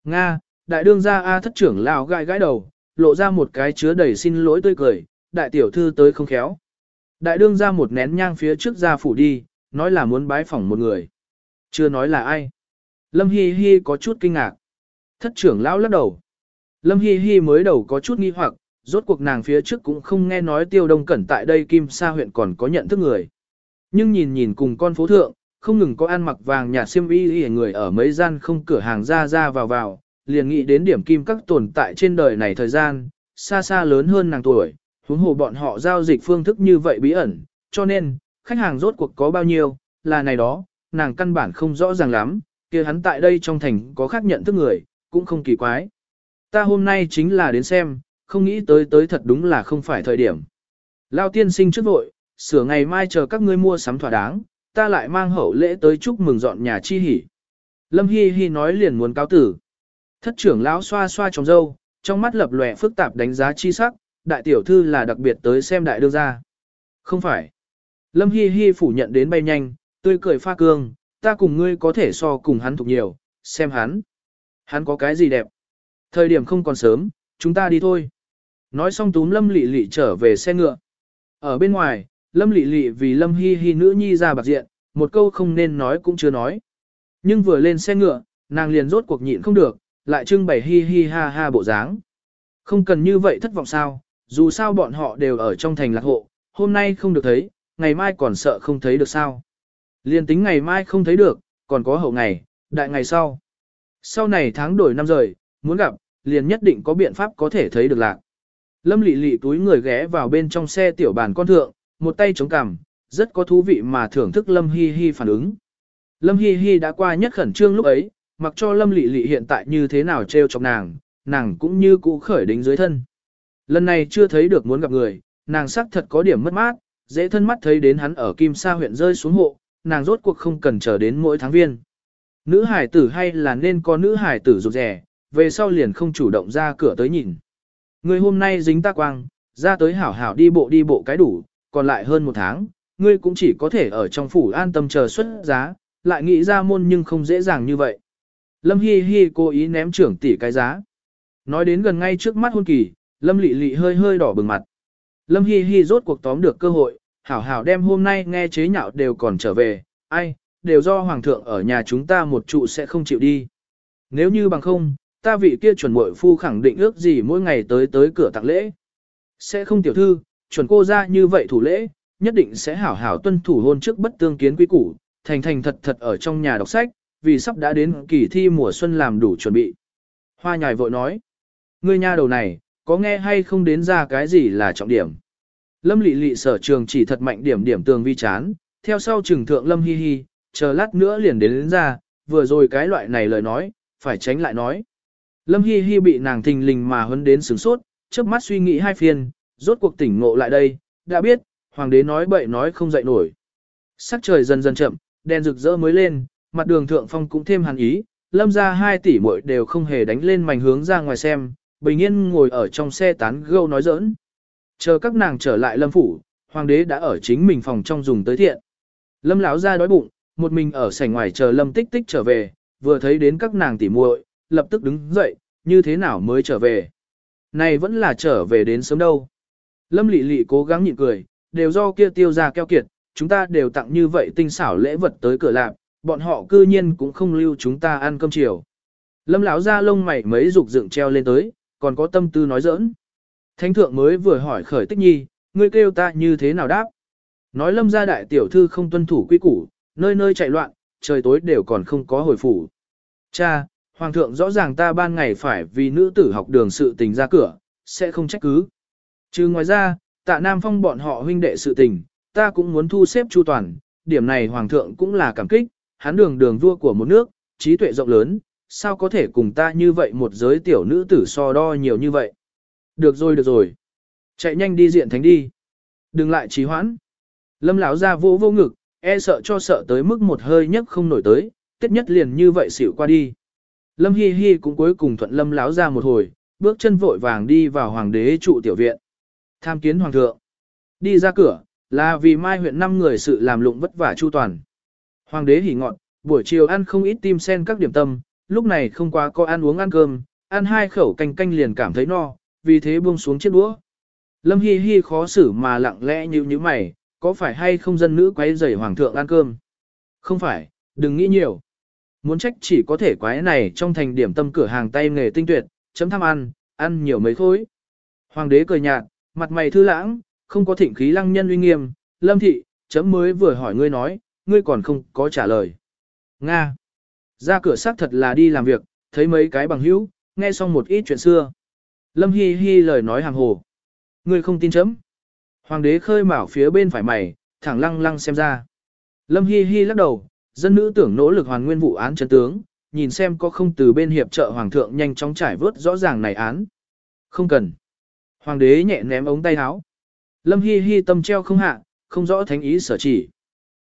Nga, đại đương gia A thất trưởng lão gãi gãi đầu, lộ ra một cái chứa đầy xin lỗi tươi cười, đại tiểu thư tới không khéo. Đại đương Gia một nén nhang phía trước ra phủ đi, nói là muốn bái phỏng một người. Chưa nói là ai. Lâm Hi Hi có chút kinh ngạc. Thất trưởng lão lắc đầu. Lâm Hi Hi mới đầu có chút nghi hoặc, rốt cuộc nàng phía trước cũng không nghe nói tiêu đông cẩn tại đây Kim Sa huyện còn có nhận thức người. Nhưng nhìn nhìn cùng con phố thượng, không ngừng có ăn mặc vàng nhà xiêm y y người ở mấy gian không cửa hàng ra ra vào vào, liền nghĩ đến điểm kim các tồn tại trên đời này thời gian, xa xa lớn hơn nàng tuổi, huống hồ bọn họ giao dịch phương thức như vậy bí ẩn, cho nên, khách hàng rốt cuộc có bao nhiêu, là này đó, nàng căn bản không rõ ràng lắm, kia hắn tại đây trong thành có khác nhận thức người, cũng không kỳ quái. Ta hôm nay chính là đến xem, không nghĩ tới tới thật đúng là không phải thời điểm. Lao tiên sinh trước vội, sửa ngày mai chờ các ngươi mua sắm thỏa đáng, ta lại mang hậu lễ tới chúc mừng dọn nhà chi hỉ. Lâm Hi Hi nói liền muốn cáo tử. Thất trưởng lão xoa xoa trong râu, trong mắt lập lòe phức tạp đánh giá chi sắc, đại tiểu thư là đặc biệt tới xem đại đương gia. Không phải. Lâm Hi Hi phủ nhận đến bay nhanh, tươi cười pha cương, ta cùng ngươi có thể so cùng hắn thuộc nhiều, xem hắn. Hắn có cái gì đẹp. Thời điểm không còn sớm, chúng ta đi thôi. Nói xong túm Lâm Lị Lị trở về xe ngựa. Ở bên ngoài, Lâm Lị Lị vì Lâm Hi Hi nữ nhi ra bạc diện, một câu không nên nói cũng chưa nói. Nhưng vừa lên xe ngựa, nàng liền rốt cuộc nhịn không được, lại trưng bày hi hi ha ha bộ dáng. Không cần như vậy thất vọng sao, dù sao bọn họ đều ở trong thành lạc hộ, hôm nay không được thấy, ngày mai còn sợ không thấy được sao. Liên tính ngày mai không thấy được, còn có hậu ngày, đại ngày sau. Sau này tháng đổi năm rời, muốn gặp, liền nhất định có biện pháp có thể thấy được lạc. Lâm lị lị túi người ghé vào bên trong xe tiểu bàn con thượng, một tay chống cằm, rất có thú vị mà thưởng thức Lâm Hi Hi phản ứng. Lâm Hi Hi đã qua nhất khẩn trương lúc ấy, mặc cho Lâm lị lị hiện tại như thế nào treo chọc nàng, nàng cũng như cũ khởi đính dưới thân. Lần này chưa thấy được muốn gặp người, nàng sắc thật có điểm mất mát, dễ thân mắt thấy đến hắn ở Kim Sa huyện rơi xuống hộ, nàng rốt cuộc không cần chờ đến mỗi tháng viên. Nữ hải tử hay là nên có nữ hải tử rụt rẻ, về sau liền không chủ động ra cửa tới nhìn. Ngươi hôm nay dính ta quang, ra tới hảo hảo đi bộ đi bộ cái đủ, còn lại hơn một tháng, ngươi cũng chỉ có thể ở trong phủ an tâm chờ xuất giá, lại nghĩ ra môn nhưng không dễ dàng như vậy. Lâm Hi Hi cố ý ném trưởng tỷ cái giá. Nói đến gần ngay trước mắt hôn kỳ, Lâm Lị Lị hơi hơi đỏ bừng mặt. Lâm Hi Hi rốt cuộc tóm được cơ hội, hảo hảo đem hôm nay nghe chế nhạo đều còn trở về, ai, đều do Hoàng thượng ở nhà chúng ta một trụ sẽ không chịu đi. Nếu như bằng không, ta vị kia chuẩn muội phu khẳng định ước gì mỗi ngày tới tới cửa tặng lễ. Sẽ không tiểu thư, chuẩn cô ra như vậy thủ lễ, nhất định sẽ hảo hảo tuân thủ hôn trước bất tương kiến quý củ, thành thành thật thật ở trong nhà đọc sách, vì sắp đã đến kỳ thi mùa xuân làm đủ chuẩn bị. Hoa nhài vội nói, ngươi nha đầu này, có nghe hay không đến ra cái gì là trọng điểm. Lâm lị lị sở trường chỉ thật mạnh điểm điểm tường vi chán, theo sau trừng thượng lâm hi hi, chờ lát nữa liền đến, đến ra, vừa rồi cái loại này lời nói, phải tránh lại nói. Lâm hi hi bị nàng thình lình mà huấn đến sửng sốt, chớp mắt suy nghĩ hai phiên, rốt cuộc tỉnh ngộ lại đây, đã biết, hoàng đế nói bậy nói không dậy nổi. Sắc trời dần dần chậm, đèn rực rỡ mới lên, mặt đường thượng phong cũng thêm hàn ý, lâm ra hai tỷ muội đều không hề đánh lên mảnh hướng ra ngoài xem, bình yên ngồi ở trong xe tán gâu nói giỡn. Chờ các nàng trở lại lâm phủ, hoàng đế đã ở chính mình phòng trong dùng tới thiện. Lâm lão ra đói bụng, một mình ở sảnh ngoài chờ lâm tích tích trở về, vừa thấy đến các nàng tỉ muội, lập tức đứng dậy, như thế nào mới trở về. Này vẫn là trở về đến sớm đâu. Lâm Lệ Lệ cố gắng nhịn cười, đều do kia tiêu ra keo kiệt, chúng ta đều tặng như vậy tinh xảo lễ vật tới cửa lạp, bọn họ cư nhiên cũng không lưu chúng ta ăn cơm chiều. Lâm lão ra lông mày mấy dục dựng treo lên tới, còn có tâm tư nói giỡn. Thánh thượng mới vừa hỏi khởi tích nhi, ngươi kêu ta như thế nào đáp. Nói lâm gia đại tiểu thư không tuân thủ quy củ, nơi nơi chạy loạn, trời tối đều còn không có hồi phủ. Cha, hoàng thượng rõ ràng ta ban ngày phải vì nữ tử học đường sự tình ra cửa, sẽ không trách cứ. Chứ ngoài ra, tạ Nam Phong bọn họ huynh đệ sự tình, ta cũng muốn thu xếp chu toàn, điểm này hoàng thượng cũng là cảm kích, hắn đường đường vua của một nước, trí tuệ rộng lớn, sao có thể cùng ta như vậy một giới tiểu nữ tử so đo nhiều như vậy. Được rồi được rồi. Chạy nhanh đi diện thánh đi. Đừng lại trì hoãn. Lâm lão ra vô vô ngực, e sợ cho sợ tới mức một hơi nhất không nổi tới, tết nhất liền như vậy xỉu qua đi. Lâm Hi Hi cũng cuối cùng thuận Lâm lão ra một hồi, bước chân vội vàng đi vào hoàng đế trụ tiểu viện. tham kiến hoàng thượng. Đi ra cửa, là vì mai huyện năm người sự làm lụng vất vả chu toàn. Hoàng đế hỉ ngọn, buổi chiều ăn không ít tim sen các điểm tâm, lúc này không quá có ăn uống ăn cơm, ăn hai khẩu canh canh liền cảm thấy no, vì thế buông xuống chiếc đũa. Lâm Hi Hi khó xử mà lặng lẽ như như mày, có phải hay không dân nữ quấy rầy hoàng thượng ăn cơm? Không phải, đừng nghĩ nhiều. Muốn trách chỉ có thể quái này trong thành điểm tâm cửa hàng tay nghề tinh tuyệt, chấm tham ăn, ăn nhiều mấy khối. Hoàng đế cười nhạt, mặt mày thư lãng, không có thịnh khí lăng nhân uy nghiêm, lâm thị, chấm mới vừa hỏi ngươi nói, ngươi còn không có trả lời. Nga. Ra cửa xác thật là đi làm việc, thấy mấy cái bằng hữu, nghe xong một ít chuyện xưa. Lâm Hi Hi lời nói hàng hồ. Ngươi không tin chấm. Hoàng đế khơi mào phía bên phải mày, thẳng lăng lăng xem ra. Lâm Hi Hi lắc đầu, dân nữ tưởng nỗ lực hoàn nguyên vụ án chân tướng, nhìn xem có không từ bên hiệp trợ hoàng thượng nhanh chóng trải vớt rõ ràng này án. Không cần. Hoàng đế nhẹ ném ống tay áo. Lâm Hi Hi tâm treo không hạ, không rõ thánh ý sở chỉ.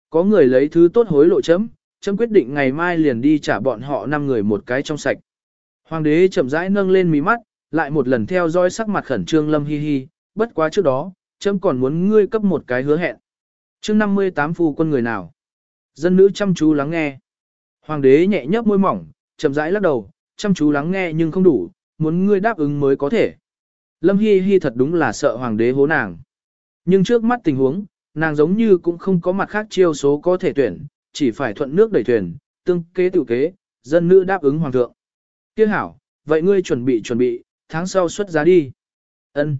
Có người lấy thứ tốt hối lộ chấm, chấm quyết định ngày mai liền đi trả bọn họ năm người một cái trong sạch. Hoàng đế chậm rãi nâng lên mí mắt, lại một lần theo dõi sắc mặt khẩn trương Lâm Hi Hi, bất quá trước đó, chấm còn muốn ngươi cấp một cái hứa hẹn. Chương 58 phu quân người nào? Dân nữ chăm chú lắng nghe. Hoàng đế nhẹ nhấp môi mỏng, chậm rãi lắc đầu, chăm chú lắng nghe nhưng không đủ, muốn ngươi đáp ứng mới có thể. Lâm Hi Hi thật đúng là sợ hoàng đế hố nàng. Nhưng trước mắt tình huống, nàng giống như cũng không có mặt khác chiêu số có thể tuyển, chỉ phải thuận nước đẩy thuyền, tương kế tự kế, dân nữ đáp ứng hoàng thượng. Tiếc hảo, vậy ngươi chuẩn bị chuẩn bị, tháng sau xuất giá đi. Ân.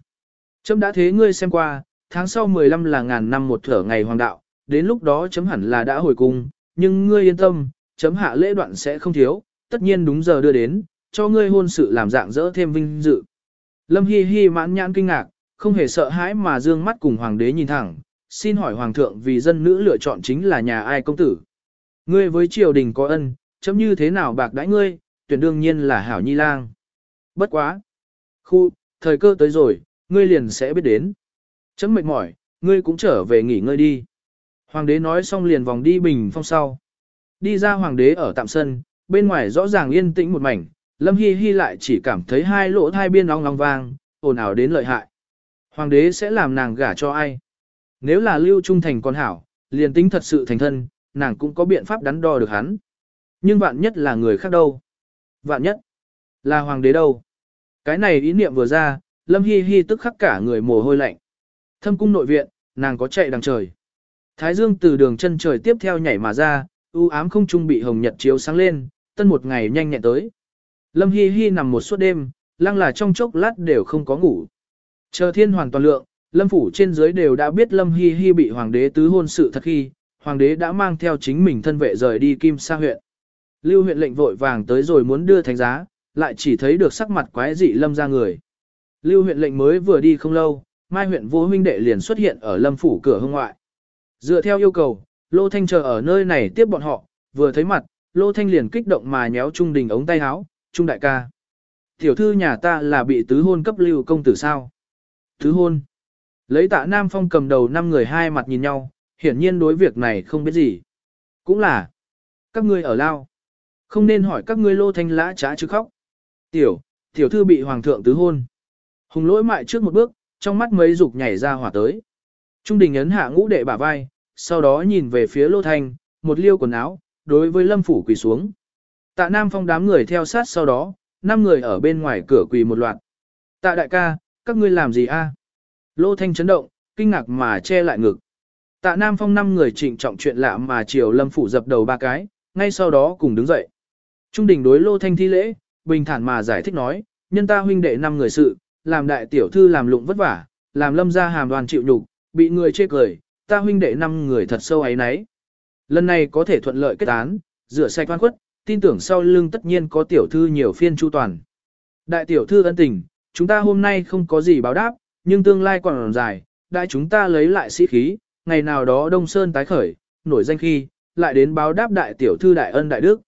Trâm đã thế ngươi xem qua, tháng sau 15 là ngàn năm một thở ngày hoàng đạo, đến lúc đó chấm hẳn là đã hồi cung, nhưng ngươi yên tâm, chấm hạ lễ đoạn sẽ không thiếu, tất nhiên đúng giờ đưa đến, cho ngươi hôn sự làm dạng dỡ thêm vinh dự. Lâm Hi Hi mãn nhãn kinh ngạc, không hề sợ hãi mà dương mắt cùng hoàng đế nhìn thẳng, xin hỏi hoàng thượng vì dân nữ lựa chọn chính là nhà ai công tử. Ngươi với triều đình có ân, chấm như thế nào bạc đãi ngươi, tuyển đương nhiên là hảo nhi lang. Bất quá. Khu, thời cơ tới rồi, ngươi liền sẽ biết đến. Chấm mệt mỏi, ngươi cũng trở về nghỉ ngơi đi. Hoàng đế nói xong liền vòng đi bình phong sau. Đi ra hoàng đế ở tạm sân, bên ngoài rõ ràng yên tĩnh một mảnh, Lâm Hi Hi lại chỉ cảm thấy hai lỗ thai biên ong long vang, ồn ào đến lợi hại. Hoàng đế sẽ làm nàng gả cho ai? Nếu là lưu trung thành con hảo, liền tính thật sự thành thân, nàng cũng có biện pháp đắn đo được hắn. Nhưng vạn nhất là người khác đâu? Vạn nhất là hoàng đế đâu? Cái này ý niệm vừa ra, Lâm Hi Hi tức khắc cả người mồ hôi lạnh. Thâm cung nội viện, nàng có chạy đằng trời. Thái dương từ đường chân trời tiếp theo nhảy mà ra, u ám không trung bị hồng nhật chiếu sáng lên, tân một ngày nhanh nhẹn tới. Lâm Hi Hi nằm một suốt đêm, lăng là trong chốc lát đều không có ngủ. Chờ thiên hoàn toàn lượng, Lâm phủ trên dưới đều đã biết Lâm Hi Hi bị hoàng đế tứ hôn sự thật khi, hoàng đế đã mang theo chính mình thân vệ rời đi Kim Sa huyện. Lưu huyện lệnh vội vàng tới rồi muốn đưa thánh giá, lại chỉ thấy được sắc mặt quái dị Lâm ra người. Lưu huyện lệnh mới vừa đi không lâu, Mai huyện vô huynh đệ liền xuất hiện ở Lâm phủ cửa hương ngoại. Dựa theo yêu cầu, Lô Thanh chờ ở nơi này tiếp bọn họ, vừa thấy mặt, Lô Thanh liền kích động mà nhéo Trung Đình ống tay áo, Trung đại ca. Tiểu thư nhà ta là bị tứ hôn cấp lưu công tử sao? Tứ hôn. Lấy tạ Nam Phong cầm đầu năm người hai mặt nhìn nhau, hiển nhiên đối việc này không biết gì. Cũng là, các ngươi ở lao. Không nên hỏi các ngươi Lô Thanh lã trá chứ khóc. Tiểu, tiểu thư bị hoàng thượng tứ hôn. Hùng lỗi mại trước một bước, trong mắt mấy dục nhảy ra hỏa tới. Trung đình ấn hạ ngũ đệ bả vai, sau đó nhìn về phía Lô Thanh, một liêu quần áo, đối với Lâm Phủ quỳ xuống. Tạ Nam Phong đám người theo sát sau đó, năm người ở bên ngoài cửa quỳ một loạt. Tạ đại ca, các ngươi làm gì a? Lô Thanh chấn động, kinh ngạc mà che lại ngực. Tạ Nam Phong năm người trịnh trọng chuyện lạ mà chiều Lâm Phủ dập đầu ba cái, ngay sau đó cùng đứng dậy. Trung đình đối Lô Thanh thi lễ, bình thản mà giải thích nói, nhân ta huynh đệ năm người sự, làm đại tiểu thư làm lụng vất vả, làm lâm gia hàm đoàn chịu nhục, bị người chê cười, ta huynh đệ năm người thật sâu ấy nấy. Lần này có thể thuận lợi kết án, rửa sạch oan khuất, tin tưởng sau lưng tất nhiên có tiểu thư nhiều phiên chu toàn. Đại tiểu thư ân tình, chúng ta hôm nay không có gì báo đáp, nhưng tương lai còn dài, đại chúng ta lấy lại sĩ khí, ngày nào đó Đông Sơn tái khởi, nổi danh khi, lại đến báo đáp đại tiểu thư đại ân đại đức.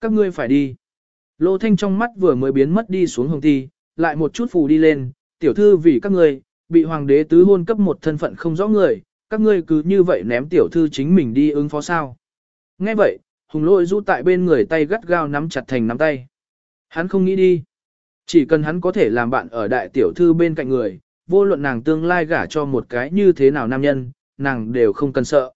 Các ngươi phải đi. Lô Thanh trong mắt vừa mới biến mất đi xuống hồng thi, lại một chút phù đi lên, tiểu thư vì các ngươi, bị hoàng đế tứ hôn cấp một thân phận không rõ người, các ngươi cứ như vậy ném tiểu thư chính mình đi ứng phó sao. Nghe vậy, hùng lôi rũ tại bên người tay gắt gao nắm chặt thành nắm tay. Hắn không nghĩ đi. Chỉ cần hắn có thể làm bạn ở đại tiểu thư bên cạnh người, vô luận nàng tương lai gả cho một cái như thế nào nam nhân, nàng đều không cần sợ.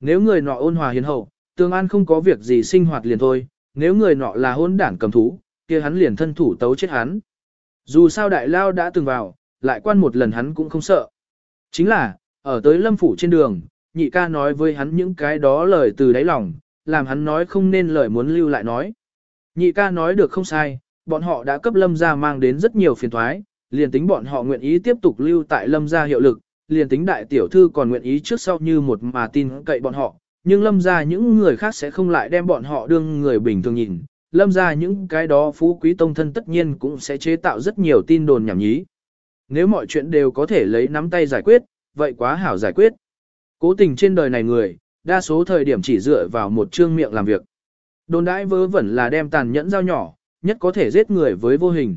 Nếu người nọ ôn hòa hiền hậu, tương an không có việc gì sinh hoạt liền thôi, nếu người nọ là hôn đảng cầm thú, kia hắn liền thân thủ tấu chết hắn. Dù sao đại lao đã từng vào, lại quan một lần hắn cũng không sợ. Chính là, ở tới lâm phủ trên đường, nhị ca nói với hắn những cái đó lời từ đáy lòng, làm hắn nói không nên lời muốn lưu lại nói. Nhị ca nói được không sai, bọn họ đã cấp lâm gia mang đến rất nhiều phiền thoái, liền tính bọn họ nguyện ý tiếp tục lưu tại lâm gia hiệu lực, liền tính đại tiểu thư còn nguyện ý trước sau như một mà tin cậy bọn họ, nhưng lâm gia những người khác sẽ không lại đem bọn họ đương người bình thường nhìn. Lâm gia những cái đó phú quý tông thân tất nhiên cũng sẽ chế tạo rất nhiều tin đồn nhảm nhí. Nếu mọi chuyện đều có thể lấy nắm tay giải quyết, vậy quá hảo giải quyết. Cố tình trên đời này người, đa số thời điểm chỉ dựa vào một trương miệng làm việc. Đồn đãi vớ vẩn là đem tàn nhẫn dao nhỏ, nhất có thể giết người với vô hình.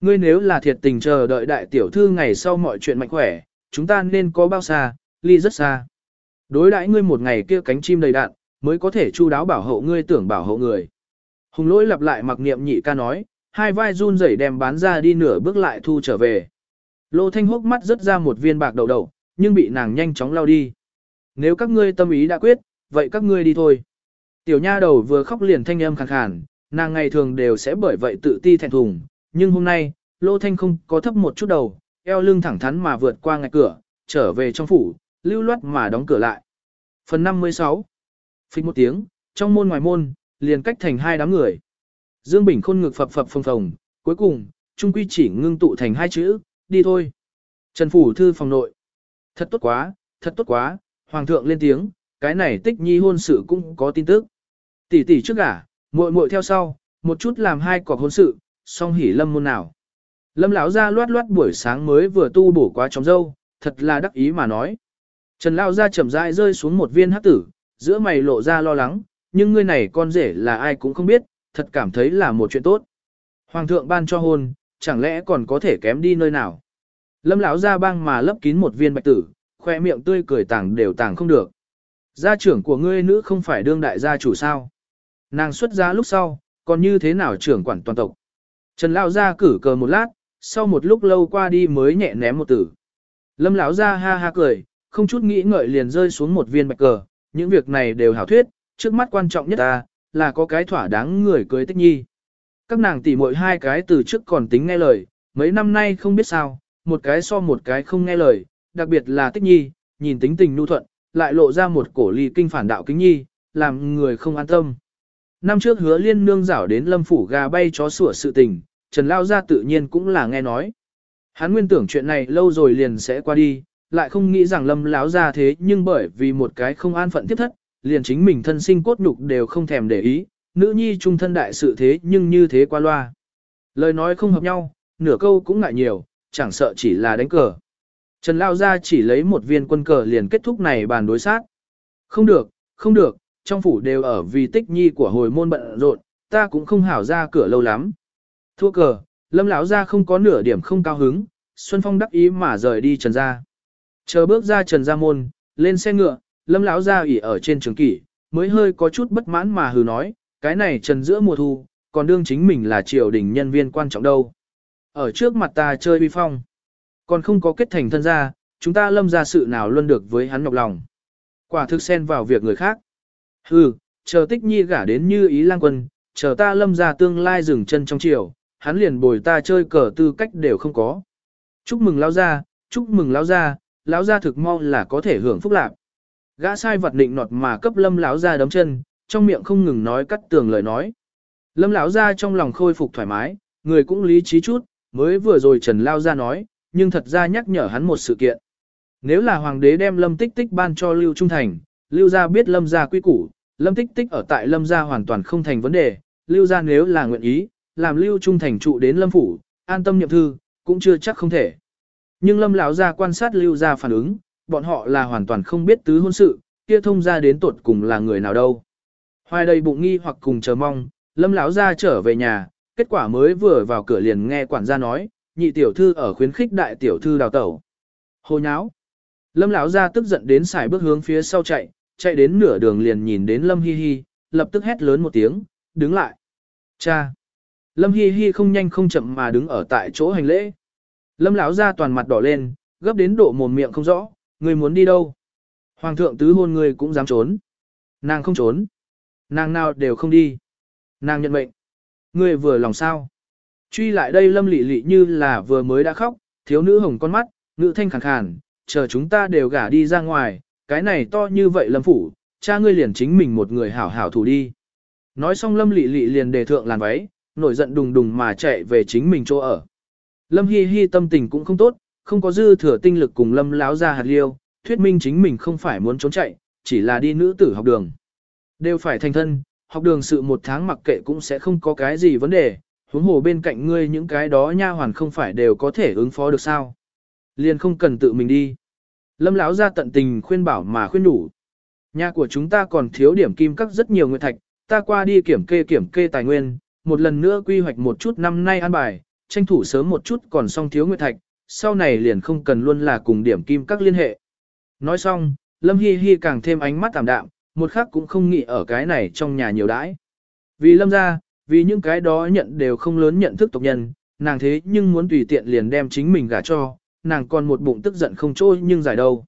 Ngươi nếu là thiệt tình chờ đợi đại tiểu thư ngày sau mọi chuyện mạnh khỏe, chúng ta nên có bao xa, ly rất xa. Đối đãi ngươi một ngày kia cánh chim đầy đạn, mới có thể chu đáo bảo hộ ngươi tưởng bảo hộ người. Hùng lỗi lặp lại mặc niệm nhị ca nói, hai vai run rẩy đem bán ra đi nửa bước lại thu trở về. Lô Thanh hốc mắt rớt ra một viên bạc đầu đầu, nhưng bị nàng nhanh chóng lao đi. Nếu các ngươi tâm ý đã quyết, vậy các ngươi đi thôi. Tiểu nha đầu vừa khóc liền thanh âm khàn khàn, nàng ngày thường đều sẽ bởi vậy tự ti thẹn thùng, nhưng hôm nay, Lô Thanh không có thấp một chút đầu, eo lưng thẳng thắn mà vượt qua ngạch cửa, trở về trong phủ, lưu loát mà đóng cửa lại. Phần 56 Phích một tiếng, trong môn ngoài môn, liền cách thành hai đám người. Dương Bình khôn ngực phập phập phồng phồng, cuối cùng, trung quy chỉ ngưng tụ thành hai chữ, đi thôi. Trần Phủ Thư phòng nội. Thật tốt quá, thật tốt quá, Hoàng thượng lên tiếng, cái này tích nhi hôn sự cũng có tin tức. Tỷ tỷ trước gả, muội muội theo sau, một chút làm hai cọc hôn sự, song hỉ lâm môn nào. Lâm lão ra loát loát buổi sáng mới vừa tu bổ quá trong dâu, thật là đắc ý mà nói. Trần lão ra chậm rãi rơi xuống một viên hắc tử, giữa mày lộ ra lo lắng, nhưng ngươi này con rể là ai cũng không biết, thật cảm thấy là một chuyện tốt. Hoàng thượng ban cho hôn, chẳng lẽ còn có thể kém đi nơi nào. Lâm lão ra băng mà lấp kín một viên bạch tử, khoe miệng tươi cười tàng đều tàng không được. Gia trưởng của ngươi nữ không phải đương đại gia chủ sao. Nàng xuất giá lúc sau, còn như thế nào trưởng quản toàn tộc. Trần lão ra cử cờ một lát, sau một lúc lâu qua đi mới nhẹ ném một tử. Lâm lão ra ha ha cười, không chút nghĩ ngợi liền rơi xuống một viên bạch cờ, những việc này đều hảo thuyết, trước mắt quan trọng nhất ta, là có cái thỏa đáng người cưới tích nhi. Các nàng tỉ muội hai cái từ trước còn tính nghe lời, mấy năm nay không biết sao, một cái so một cái không nghe lời, đặc biệt là tích nhi, nhìn tính tình nhu thuận, lại lộ ra một cổ ly kinh phản đạo kính nhi, làm người không an tâm. Năm trước hứa liên nương rảo đến lâm phủ gà bay chó sủa sự tình, Trần Lao ra tự nhiên cũng là nghe nói. Hắn nguyên tưởng chuyện này lâu rồi liền sẽ qua đi, lại không nghĩ rằng lâm láo ra thế nhưng bởi vì một cái không an phận tiếp thất, liền chính mình thân sinh cốt nhục đều không thèm để ý, nữ nhi trung thân đại sự thế nhưng như thế qua loa. Lời nói không hợp nhau, nửa câu cũng ngại nhiều, chẳng sợ chỉ là đánh cờ. Trần Lao ra chỉ lấy một viên quân cờ liền kết thúc này bàn đối sát. Không được, không được, trong phủ đều ở vì tích nhi của hồi môn bận rộn, ta cũng không hảo ra cửa lâu lắm. Thua cờ, lâm lão ra không có nửa điểm không cao hứng, Xuân Phong đắc ý mà rời đi Trần ra. Chờ bước ra Trần ra môn, lên xe ngựa, lâm lão ra ỉ ở trên trường kỷ, mới hơi có chút bất mãn mà hừ nói, cái này trần giữa mùa thu, còn đương chính mình là triều đình nhân viên quan trọng đâu. Ở trước mặt ta chơi uy phong, còn không có kết thành thân gia, chúng ta lâm ra sự nào luôn được với hắn nhọc lòng. Quả thực xen vào việc người khác. Hừ, chờ tích nhi gả đến như ý lang quân, chờ ta lâm ra tương lai dừng chân trong triều, hắn liền bồi ta chơi cờ tư cách đều không có. Chúc mừng lão gia, chúc mừng lão gia, lão gia thực mau là có thể hưởng phúc lạc. Gã sai vật định nọt mà cấp lâm lão gia đấm chân, trong miệng không ngừng nói cắt tường lời nói. Lâm lão gia trong lòng khôi phục thoải mái, người cũng lý trí chút, mới vừa rồi Trần Lao gia nói, nhưng thật ra nhắc nhở hắn một sự kiện. Nếu là hoàng đế đem lâm tích tích ban cho Lưu Trung Thành, Lưu gia biết lâm gia quy củ, lâm tích tích ở tại lâm gia hoàn toàn không thành vấn đề, Lưu gia nếu là nguyện ý, làm Lưu Trung Thành trụ đến lâm phủ, an tâm nhậm thư, cũng chưa chắc không thể. Nhưng lâm lão gia quan sát Lưu gia phản ứng, bọn họ là hoàn toàn không biết tứ hôn sự, kia thông ra đến tuột cùng là người nào đâu. Hoài đầy bụng nghi hoặc cùng chờ mong, lâm lão gia trở về nhà, kết quả mới vừa vào cửa liền nghe quản gia nói, nhị tiểu thư ở khuyến khích đại tiểu thư đào tẩu. Hồ nháo. Lâm lão gia tức giận đến xài bước hướng phía sau chạy, chạy đến nửa đường liền nhìn đến Lâm Hi Hi, lập tức hét lớn một tiếng, đứng lại. Cha. Lâm Hi Hi không nhanh không chậm mà đứng ở tại chỗ hành lễ. Lâm lão ra toàn mặt đỏ lên, gấp đến độ mồm miệng không rõ, người muốn đi đâu. Hoàng thượng tứ hôn người cũng dám trốn. Nàng không trốn. Nàng nào đều không đi. Nàng nhận mệnh. ngươi vừa lòng sao. Truy lại đây lâm lị lị như là vừa mới đã khóc, thiếu nữ hồng con mắt, ngữ thanh khàn khàn, chờ chúng ta đều gả đi ra ngoài, cái này to như vậy lâm phủ, cha ngươi liền chính mình một người hảo hảo thủ đi. Nói xong lâm lị lị liền đề thượng làn váy, nổi giận đùng đùng mà chạy về chính mình chỗ ở. Lâm Hi Hi tâm tình cũng không tốt, không có dư thừa tinh lực cùng Lâm láo ra hạt liêu, thuyết minh chính mình không phải muốn trốn chạy, chỉ là đi nữ tử học đường. Đều phải thành thân, học đường sự một tháng mặc kệ cũng sẽ không có cái gì vấn đề, huống hồ bên cạnh ngươi những cái đó nha hoàn không phải đều có thể ứng phó được sao. Liền không cần tự mình đi. Lâm lão ra tận tình khuyên bảo mà khuyên đủ. Nhà của chúng ta còn thiếu điểm kim các rất nhiều nguyệt thạch, ta qua đi kiểm kê kiểm kê tài nguyên, một lần nữa quy hoạch một chút năm nay an bài, tranh thủ sớm một chút còn xong thiếu nguyệt thạch, sau này liền không cần luôn là cùng điểm kim các liên hệ. Nói xong, Lâm Hi Hi càng thêm ánh mắt tạm đạm, một khắc cũng không nghĩ ở cái này trong nhà nhiều đãi. Vì Lâm ra, vì những cái đó nhận đều không lớn nhận thức tộc nhân, nàng thế nhưng muốn tùy tiện liền đem chính mình gả cho, nàng còn một bụng tức giận không trôi nhưng giải đâu.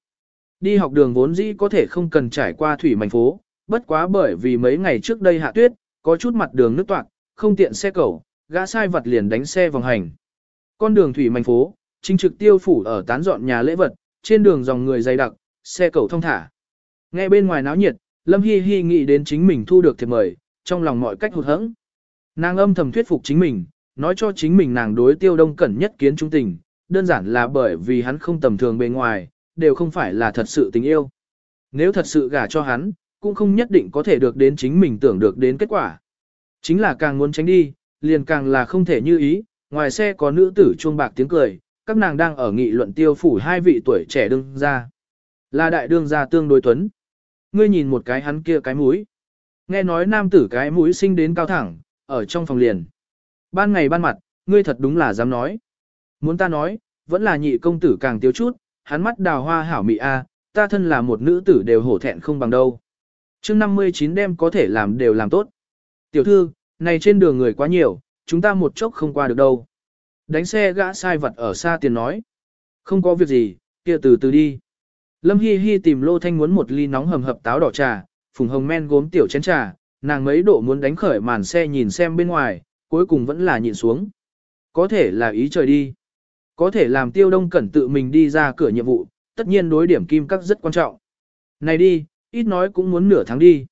Đi học đường vốn dĩ có thể không cần trải qua thủy mảnh phố, bất quá bởi vì mấy ngày trước đây hạ tuyết, có chút mặt đường nước toạc, không tiện xe cẩu, gã sai vật liền đánh xe vòng hành. Con đường thủy mảnh phố, chính trực tiêu phủ ở tán dọn nhà lễ vật, trên đường dòng người dày đặc, xe cẩu thông thả. Nghe bên ngoài náo nhiệt, Lâm Hi Hi nghĩ đến chính mình thu được thiệp mời, trong lòng mọi cách hụt hẫng. Nàng âm thầm thuyết phục chính mình, nói cho chính mình nàng đối tiêu đông cẩn nhất kiến trung tình, đơn giản là bởi vì hắn không tầm thường bề ngoài, đều không phải là thật sự tình yêu. Nếu thật sự gả cho hắn, cũng không nhất định có thể được đến chính mình tưởng được đến kết quả. Chính là càng muốn tránh đi, liền càng là không thể như ý, ngoài xe có nữ tử chuông bạc tiếng cười, các nàng đang ở nghị luận tiêu phủ hai vị tuổi trẻ đương gia, Là đại đương gia tương đối tuấn. Ngươi nhìn một cái hắn kia cái mũi. Nghe nói nam tử cái mũi sinh đến cao thẳng, ở trong phòng liền. Ban ngày ban mặt, ngươi thật đúng là dám nói. Muốn ta nói, vẫn là nhị công tử càng tiếu chút, hắn mắt đào hoa hảo mị a, ta thân là một nữ tử đều hổ thẹn không bằng đâu. chương 59 đêm có thể làm đều làm tốt. Tiểu thư, này trên đường người quá nhiều, chúng ta một chốc không qua được đâu. Đánh xe gã sai vật ở xa tiền nói. Không có việc gì, kia từ từ đi. Lâm Hi Hi tìm Lô Thanh muốn một ly nóng hầm hập táo đỏ trà, phùng hồng men gốm tiểu chén trà, nàng mấy độ muốn đánh khởi màn xe nhìn xem bên ngoài, cuối cùng vẫn là nhịn xuống. Có thể là ý trời đi. Có thể làm tiêu đông cẩn tự mình đi ra cửa nhiệm vụ, tất nhiên đối điểm kim các rất quan trọng. Này đi, ít nói cũng muốn nửa tháng đi.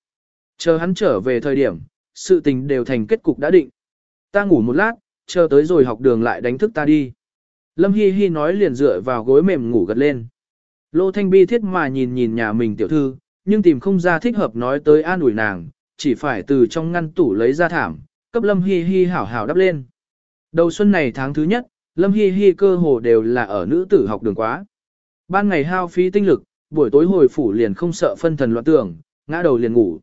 Chờ hắn trở về thời điểm, sự tình đều thành kết cục đã định. Ta ngủ một lát, chờ tới rồi học đường lại đánh thức ta đi. Lâm Hi Hi nói liền dựa vào gối mềm ngủ gật lên. Lô Thanh Bi thiết mà nhìn nhìn nhà mình tiểu thư, nhưng tìm không ra thích hợp nói tới an ủi nàng, chỉ phải từ trong ngăn tủ lấy ra thảm, cấp Lâm Hi Hi hảo hảo đắp lên. Đầu xuân này tháng thứ nhất, Lâm Hi Hi cơ hồ đều là ở nữ tử học đường quá. Ban ngày hao phí tinh lực, buổi tối hồi phủ liền không sợ phân thần loạn tưởng, ngã đầu liền ngủ.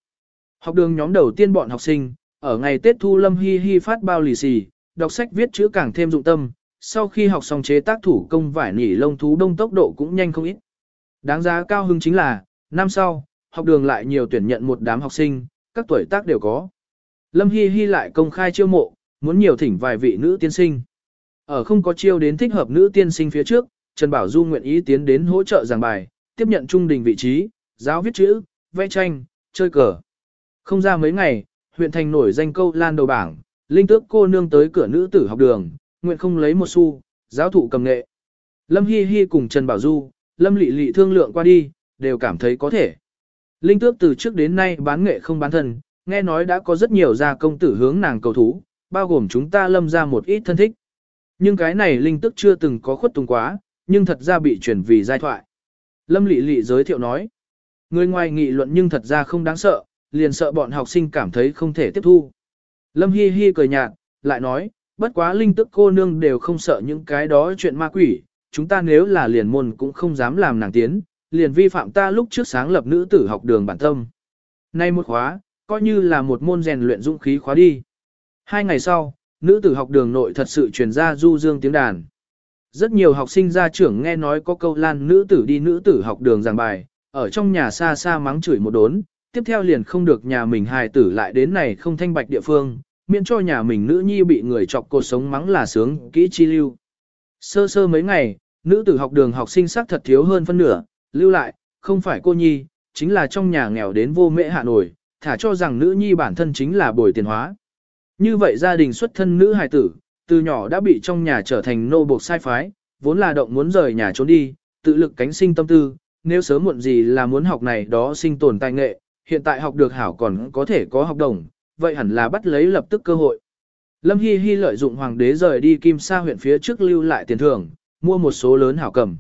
Học đường nhóm đầu tiên bọn học sinh, ở ngày Tết thu Lâm Hi Hi phát bao lì xì, đọc sách viết chữ càng thêm dụng tâm, sau khi học xong chế tác thủ công vải nỉ lông thú đông tốc độ cũng nhanh không ít. Đáng giá cao hứng chính là, năm sau, học đường lại nhiều tuyển nhận một đám học sinh, các tuổi tác đều có. Lâm Hi Hi lại công khai chiêu mộ, muốn nhiều thỉnh vài vị nữ tiên sinh. Ở không có chiêu đến thích hợp nữ tiên sinh phía trước, Trần Bảo Du nguyện ý tiến đến hỗ trợ giảng bài, tiếp nhận trung đình vị trí, giáo viết chữ, vẽ tranh, chơi cờ. Không ra mấy ngày, huyện thành nổi danh câu lan đầu bảng, linh tước cô nương tới cửa nữ tử học đường, nguyện không lấy một xu, giáo thụ cầm nghệ. Lâm Hi Hi cùng Trần Bảo Du, Lâm Lị Lị thương lượng qua đi, đều cảm thấy có thể. Linh tước từ trước đến nay bán nghệ không bán thân, nghe nói đã có rất nhiều gia công tử hướng nàng cầu thú, bao gồm chúng ta lâm ra một ít thân thích. Nhưng cái này linh Tước chưa từng có khuất tùng quá, nhưng thật ra bị truyền vì giai thoại. Lâm Lị Lị giới thiệu nói, người ngoài nghị luận nhưng thật ra không đáng sợ, liền sợ bọn học sinh cảm thấy không thể tiếp thu. Lâm Hi Hi cười nhạt, lại nói, bất quá linh tức cô nương đều không sợ những cái đó chuyện ma quỷ, chúng ta nếu là liền môn cũng không dám làm nàng tiến, liền vi phạm ta lúc trước sáng lập nữ tử học đường bản tâm. Nay một khóa, coi như là một môn rèn luyện dũng khí khóa đi. Hai ngày sau, nữ tử học đường nội thật sự truyền ra du dương tiếng đàn. Rất nhiều học sinh gia trưởng nghe nói có câu lan nữ tử đi nữ tử học đường giảng bài, ở trong nhà xa xa mắng chửi một đốn, tiếp theo liền không được nhà mình hài tử lại đến này không thanh bạch địa phương, miễn cho nhà mình nữ nhi bị người chọc cột sống mắng là sướng kỹ chi lưu. Sơ sơ mấy ngày, nữ tử học đường học sinh sắc thật thiếu hơn phân nửa, lưu lại, không phải cô nhi, chính là trong nhà nghèo đến vô mễ hạ nổi, thả cho rằng nữ nhi bản thân chính là bồi tiền hóa. Như vậy gia đình xuất thân nữ hài tử, từ nhỏ đã bị trong nhà trở thành nô buộc sai phái, vốn là động muốn rời nhà trốn đi, tự lực cánh sinh tâm tư, nếu sớm muộn gì là muốn học này đó sinh tồn tài nghệ, hiện tại học được hảo còn có thể có học đồng, vậy hẳn là bắt lấy lập tức cơ hội. Lâm Hi Hi lợi dụng hoàng đế rời đi Kim Sa huyện phía trước lưu lại tiền thưởng, mua một số lớn hảo cầm.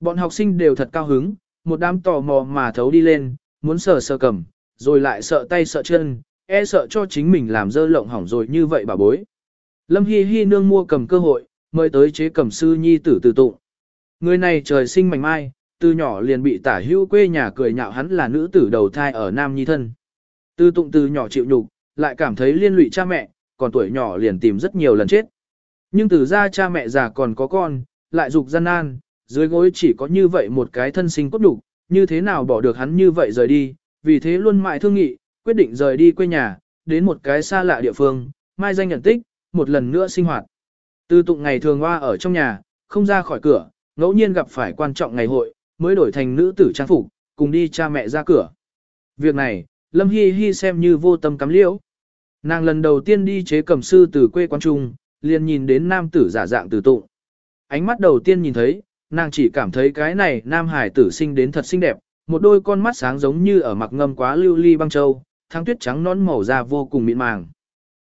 Bọn học sinh đều thật cao hứng, một đám tò mò mà thấu đi lên, muốn sờ sờ cầm, rồi lại sợ tay sợ chân, e sợ cho chính mình làm dơ lộng hỏng rồi như vậy bà bối. Lâm Hi Hi nương mua cầm cơ hội, mời tới chế cầm sư nhi tử từ tụng. Người này trời sinh mảnh mai, từ nhỏ liền bị tả hữu quê nhà cười nhạo hắn là nữ tử đầu thai ở Nam Nhi thân. Từ tụng từ nhỏ chịu nhục, lại cảm thấy liên lụy cha mẹ, còn tuổi nhỏ liền tìm rất nhiều lần chết. Nhưng từ ra cha mẹ già còn có con, lại dục gian nan, dưới gối chỉ có như vậy một cái thân sinh cốt đục, như thế nào bỏ được hắn như vậy rời đi, vì thế luôn mãi thương nghị, quyết định rời đi quê nhà, đến một cái xa lạ địa phương, mai danh nhận tích, một lần nữa sinh hoạt. Từ tụng ngày thường hoa ở trong nhà, không ra khỏi cửa, ngẫu nhiên gặp phải quan trọng ngày hội, mới đổi thành nữ tử trang phục, cùng đi cha mẹ ra cửa. Việc này, Lâm Hi Hi xem như vô tâm cắm liễu. Nàng lần đầu tiên đi chế cầm sư từ quê quán trung, liền nhìn đến nam tử giả dạng từ tụng. Ánh mắt đầu tiên nhìn thấy, nàng chỉ cảm thấy cái này nam hải tử sinh đến thật xinh đẹp, một đôi con mắt sáng giống như ở mặc ngâm quá lưu ly băng châu, tháng tuyết trắng nón màu da vô cùng mịn màng.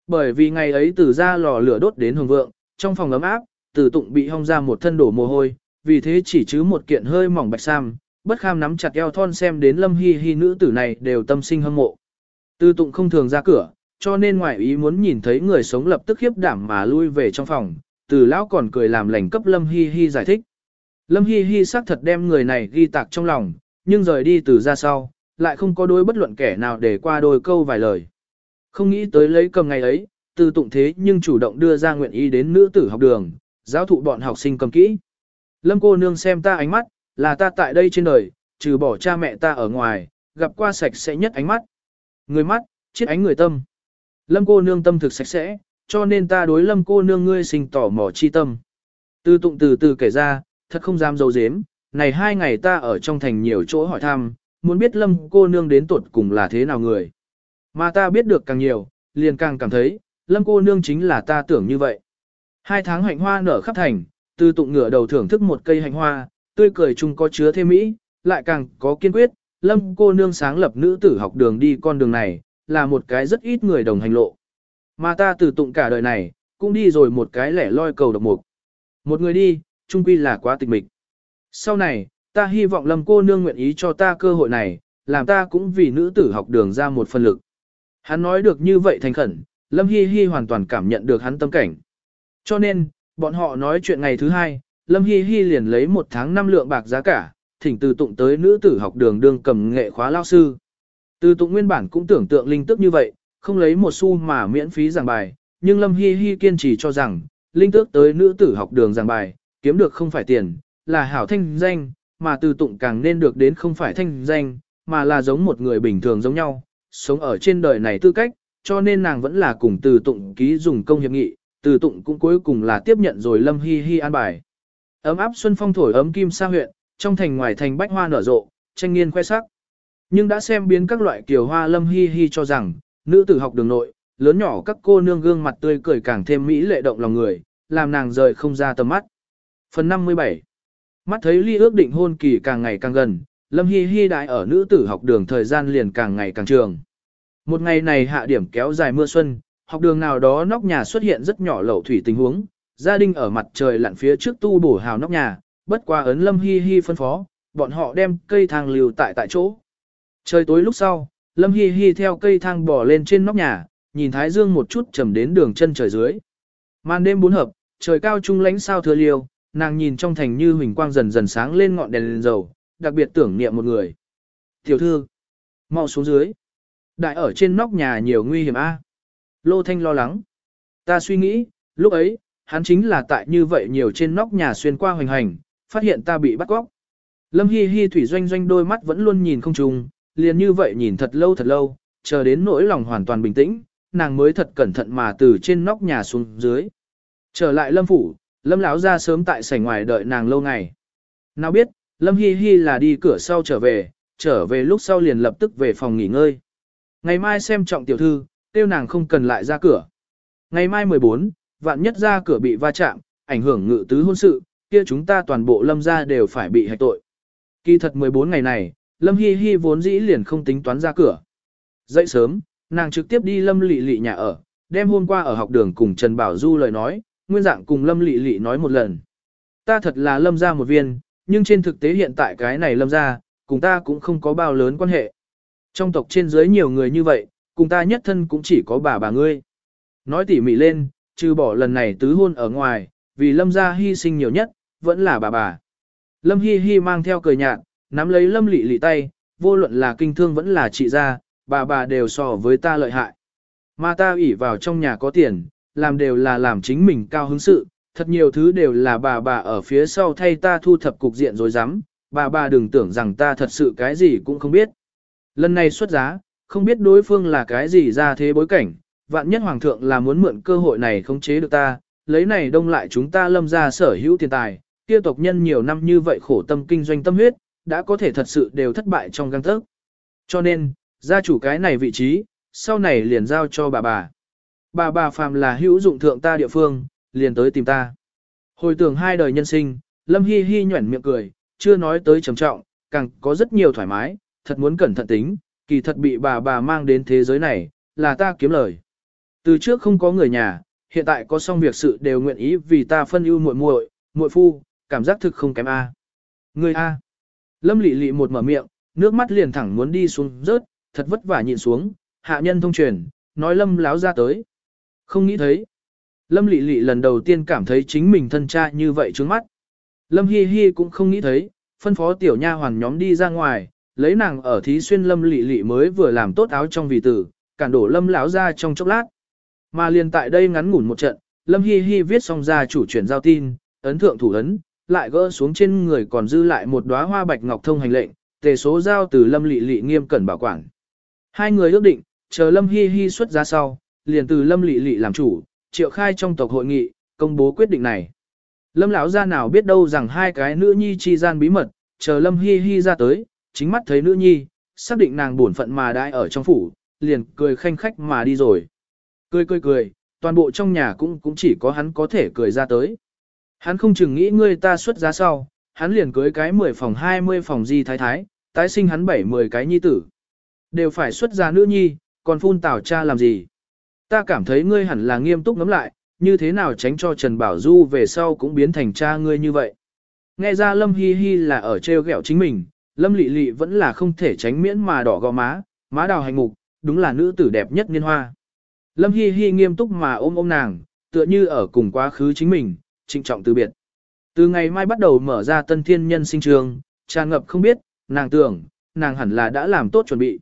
Bởi vì ngày ấy từ ra lò lửa đốt đến hồng vượng, trong phòng ấm áp, từ tụng bị hong ra một thân đổ mồ hôi, vì thế chỉ chứ một kiện hơi mỏng bạch sam, bất kham nắm chặt eo thon xem đến lâm hi hi nữ tử này đều tâm sinh hâm mộ. Từ tụng không thường ra cửa, cho nên ngoại ý muốn nhìn thấy người sống lập tức khiếp đảm mà lui về trong phòng, từ lão còn cười làm lành cấp lâm hi hi giải thích. Lâm hi hi xác thật đem người này ghi tạc trong lòng, nhưng rời đi từ ra sau, lại không có đôi bất luận kẻ nào để qua đôi câu vài lời. Không nghĩ tới lấy cầm ngày ấy, từ tụng thế nhưng chủ động đưa ra nguyện ý đến nữ tử học đường, giáo thụ bọn học sinh cầm kỹ. Lâm cô nương xem ta ánh mắt, là ta tại đây trên đời, trừ bỏ cha mẹ ta ở ngoài, gặp qua sạch sẽ nhất ánh mắt. Người mắt, chiết ánh người tâm. Lâm cô nương tâm thực sạch sẽ, cho nên ta đối lâm cô nương ngươi sinh tỏ mỏ chi tâm. Từ tụng từ từ kể ra, thật không dám dấu dếm, này hai ngày ta ở trong thành nhiều chỗ hỏi thăm, muốn biết lâm cô nương đến tuột cùng là thế nào người. Mà ta biết được càng nhiều, liền càng cảm thấy, lâm cô nương chính là ta tưởng như vậy. Hai tháng hạnh hoa nở khắp thành, từ tụng ngửa đầu thưởng thức một cây hạnh hoa, tươi cười chung có chứa thêm mỹ, lại càng có kiên quyết, lâm cô nương sáng lập nữ tử học đường đi con đường này, là một cái rất ít người đồng hành lộ. Mà ta từ tụng cả đời này, cũng đi rồi một cái lẻ loi cầu độc mục. Một người đi, chung quy là quá tịch mịch. Sau này, ta hy vọng lâm cô nương nguyện ý cho ta cơ hội này, làm ta cũng vì nữ tử học đường ra một phần lực. Hắn nói được như vậy thành khẩn, Lâm Hi Hi hoàn toàn cảm nhận được hắn tâm cảnh. Cho nên, bọn họ nói chuyện ngày thứ hai, Lâm Hi Hi liền lấy một tháng năm lượng bạc giá cả, thỉnh từ tụng tới nữ tử học đường đương cầm nghệ khóa lao sư. Từ tụng nguyên bản cũng tưởng tượng linh tức như vậy, không lấy một xu mà miễn phí giảng bài, nhưng Lâm Hi Hi kiên trì cho rằng, linh tước tới nữ tử học đường giảng bài, kiếm được không phải tiền, là hảo thanh danh, mà từ tụng càng nên được đến không phải thanh danh, mà là giống một người bình thường giống nhau, sống ở trên đời này tư cách, cho nên nàng vẫn là cùng từ tụng ký dùng công hiệp nghị, từ tụng cũng cuối cùng là tiếp nhận rồi Lâm Hi Hi an bài. Ấm áp xuân phong thổi ấm kim sa huyện, trong thành ngoài thành bách hoa nở rộ, tranh nghiên khoe sắc. Nhưng đã xem biến các loại kiều hoa Lâm Hi Hi cho rằng, nữ tử học đường nội, lớn nhỏ các cô nương gương mặt tươi cười càng thêm mỹ lệ động lòng người, làm nàng rời không ra tầm mắt. Phần 57 Mắt thấy ly ước định hôn kỳ càng ngày càng gần, Lâm Hi Hi đại ở nữ tử học đường thời gian liền càng ngày càng trường. Một ngày này hạ điểm kéo dài mưa xuân, học đường nào đó nóc nhà xuất hiện rất nhỏ lẩu thủy tình huống, gia đình ở mặt trời lặn phía trước tu bổ hào nóc nhà, bất qua ấn Lâm Hi Hi phân phó, bọn họ đem cây thang lưu tại tại chỗ. Trời tối lúc sau, Lâm Hi Hi theo cây thang bò lên trên nóc nhà, nhìn Thái Dương một chút trầm đến đường chân trời dưới. Màn đêm bốn hợp, trời cao trung lánh sao thừa liêu, nàng nhìn trong thành như huỳnh quang dần dần sáng lên ngọn đèn lên dầu, đặc biệt tưởng niệm một người. Tiểu thư, mau xuống dưới. Đại ở trên nóc nhà nhiều nguy hiểm a. À? Lô Thanh lo lắng. Ta suy nghĩ, lúc ấy, hắn chính là tại như vậy nhiều trên nóc nhà xuyên qua hoành hành, phát hiện ta bị bắt cóc. Lâm Hi Hi thủy doanh doanh đôi mắt vẫn luôn nhìn không trùng, liền như vậy nhìn thật lâu thật lâu, chờ đến nỗi lòng hoàn toàn bình tĩnh, nàng mới thật cẩn thận mà từ trên nóc nhà xuống dưới. Trở lại Lâm Phủ, Lâm lão ra sớm tại sảnh ngoài đợi nàng lâu ngày. Nào biết, Lâm Hi Hi là đi cửa sau trở về, trở về lúc sau liền lập tức về phòng nghỉ ngơi. Ngày mai xem trọng tiểu thư, tiêu nàng không cần lại ra cửa. Ngày mai 14, vạn nhất ra cửa bị va chạm, ảnh hưởng ngự tứ hôn sự, kia chúng ta toàn bộ lâm gia đều phải bị hạch tội. Kỳ thật 14 ngày này, Lâm Hi Hi vốn dĩ liền không tính toán ra cửa. Dậy sớm, nàng trực tiếp đi Lâm Lệ Lệ nhà ở, đem hôm qua ở học đường cùng Trần Bảo Du lời nói, nguyên dạng cùng Lâm Lệ Lệ nói một lần. Ta thật là Lâm gia một viên, nhưng trên thực tế hiện tại cái này Lâm gia, cùng ta cũng không có bao lớn quan hệ. Trong tộc trên dưới nhiều người như vậy, cùng ta nhất thân cũng chỉ có bà bà ngươi. Nói tỉ mỉ lên, trừ bỏ lần này tứ hôn ở ngoài, vì Lâm gia hy sinh nhiều nhất, vẫn là bà bà. Lâm Hi Hi mang theo cười nhạt, nắm lấy Lâm Lị Lị tay, vô luận là kinh thương vẫn là trị gia, bà bà đều so với ta lợi hại. Mà ta ủy vào trong nhà có tiền, làm đều là làm chính mình cao hứng sự, thật nhiều thứ đều là bà bà ở phía sau thay ta thu thập cục diện rồi dám, bà bà đừng tưởng rằng ta thật sự cái gì cũng không biết. Lần này xuất giá, không biết đối phương là cái gì ra thế bối cảnh, vạn nhất hoàng thượng là muốn mượn cơ hội này khống chế được ta, lấy này đông lại chúng ta lâm ra sở hữu tiền tài, kia tộc nhân nhiều năm như vậy khổ tâm kinh doanh tâm huyết, đã có thể thật sự đều thất bại trong găng tấc. Cho nên, gia chủ cái này vị trí, sau này liền giao cho bà bà. Bà bà phàm là hữu dụng thượng ta địa phương, liền tới tìm ta. Hồi tưởng hai đời nhân sinh, Lâm Hi Hi nhuẩn miệng cười, chưa nói tới trầm trọng, càng có rất nhiều thoải mái, thật muốn cẩn thận tính, kỳ thật bị bà bà mang đến thế giới này, là ta kiếm lời. Từ trước không có người nhà, hiện tại có xong việc sự đều nguyện ý vì ta phân ưu muội muội, muội phu, cảm giác thực không kém a. Người a. Lâm Lệ Lệ một mở miệng, nước mắt liền thẳng muốn đi xuống rớt, thật vất vả nhịn xuống, hạ nhân thông truyền, nói Lâm láo ra tới. Không nghĩ thấy. Lâm Lệ Lệ lần đầu tiên cảm thấy chính mình thân cha như vậy trước mắt. Lâm Hi Hi cũng không nghĩ thấy, phân phó tiểu nha hoàng nhóm đi ra ngoài, lấy nàng ở thí xuyên Lâm Lệ Lệ mới vừa làm tốt áo trong vì tử, cản đổ Lâm lão ra trong chốc lát. Mà liền tại đây ngắn ngủn một trận, Lâm Hi Hi viết xong ra chủ chuyển giao tin, ấn thượng thủ ấn, lại gỡ xuống trên người còn dư lại một đóa hoa bạch ngọc thông hành lệnh, tề số giao từ Lâm Lệ Lệ nghiêm cẩn bảo quản. Hai người ước định, chờ Lâm Hi Hi xuất ra sau, liền từ Lâm Lệ Lệ làm chủ, triệu khai trong tộc hội nghị, công bố quyết định này. Lâm lão gia nào biết đâu rằng hai cái nữ nhi chi gian bí mật, chờ Lâm Hi Hi ra tới, chính mắt thấy nữ nhi, xác định nàng bổn phận mà đãi ở trong phủ, liền cười khanh khách mà đi rồi. Cười cười cười, toàn bộ trong nhà cũng cũng chỉ có hắn có thể cười ra tới. Hắn không chừng nghĩ ngươi ta xuất giá sau, hắn liền cưới cái 10 phòng 20 phòng di thái thái, tái sinh hắn 7-10 cái nhi tử. Đều phải xuất giá nữ nhi, còn phun tảo cha làm gì? Ta cảm thấy ngươi hẳn là nghiêm túc ngắm lại, như thế nào tránh cho Trần Bảo Du về sau cũng biến thành cha ngươi như vậy. Nghe ra Lâm Hi Hi là ở treo gẹo chính mình, Lâm Lị Lị vẫn là không thể tránh miễn mà đỏ gò má, má đào hành mục, đúng là nữ tử đẹp nhất niên hoa. Lâm Hi Hi nghiêm túc mà ôm ôm nàng, tựa như ở cùng quá khứ chính mình, trịnh trọng từ biệt. Từ ngày mai bắt đầu mở ra tân thiên nhân sinh trường, tràn ngập không biết, nàng tưởng, nàng hẳn là đã làm tốt chuẩn bị.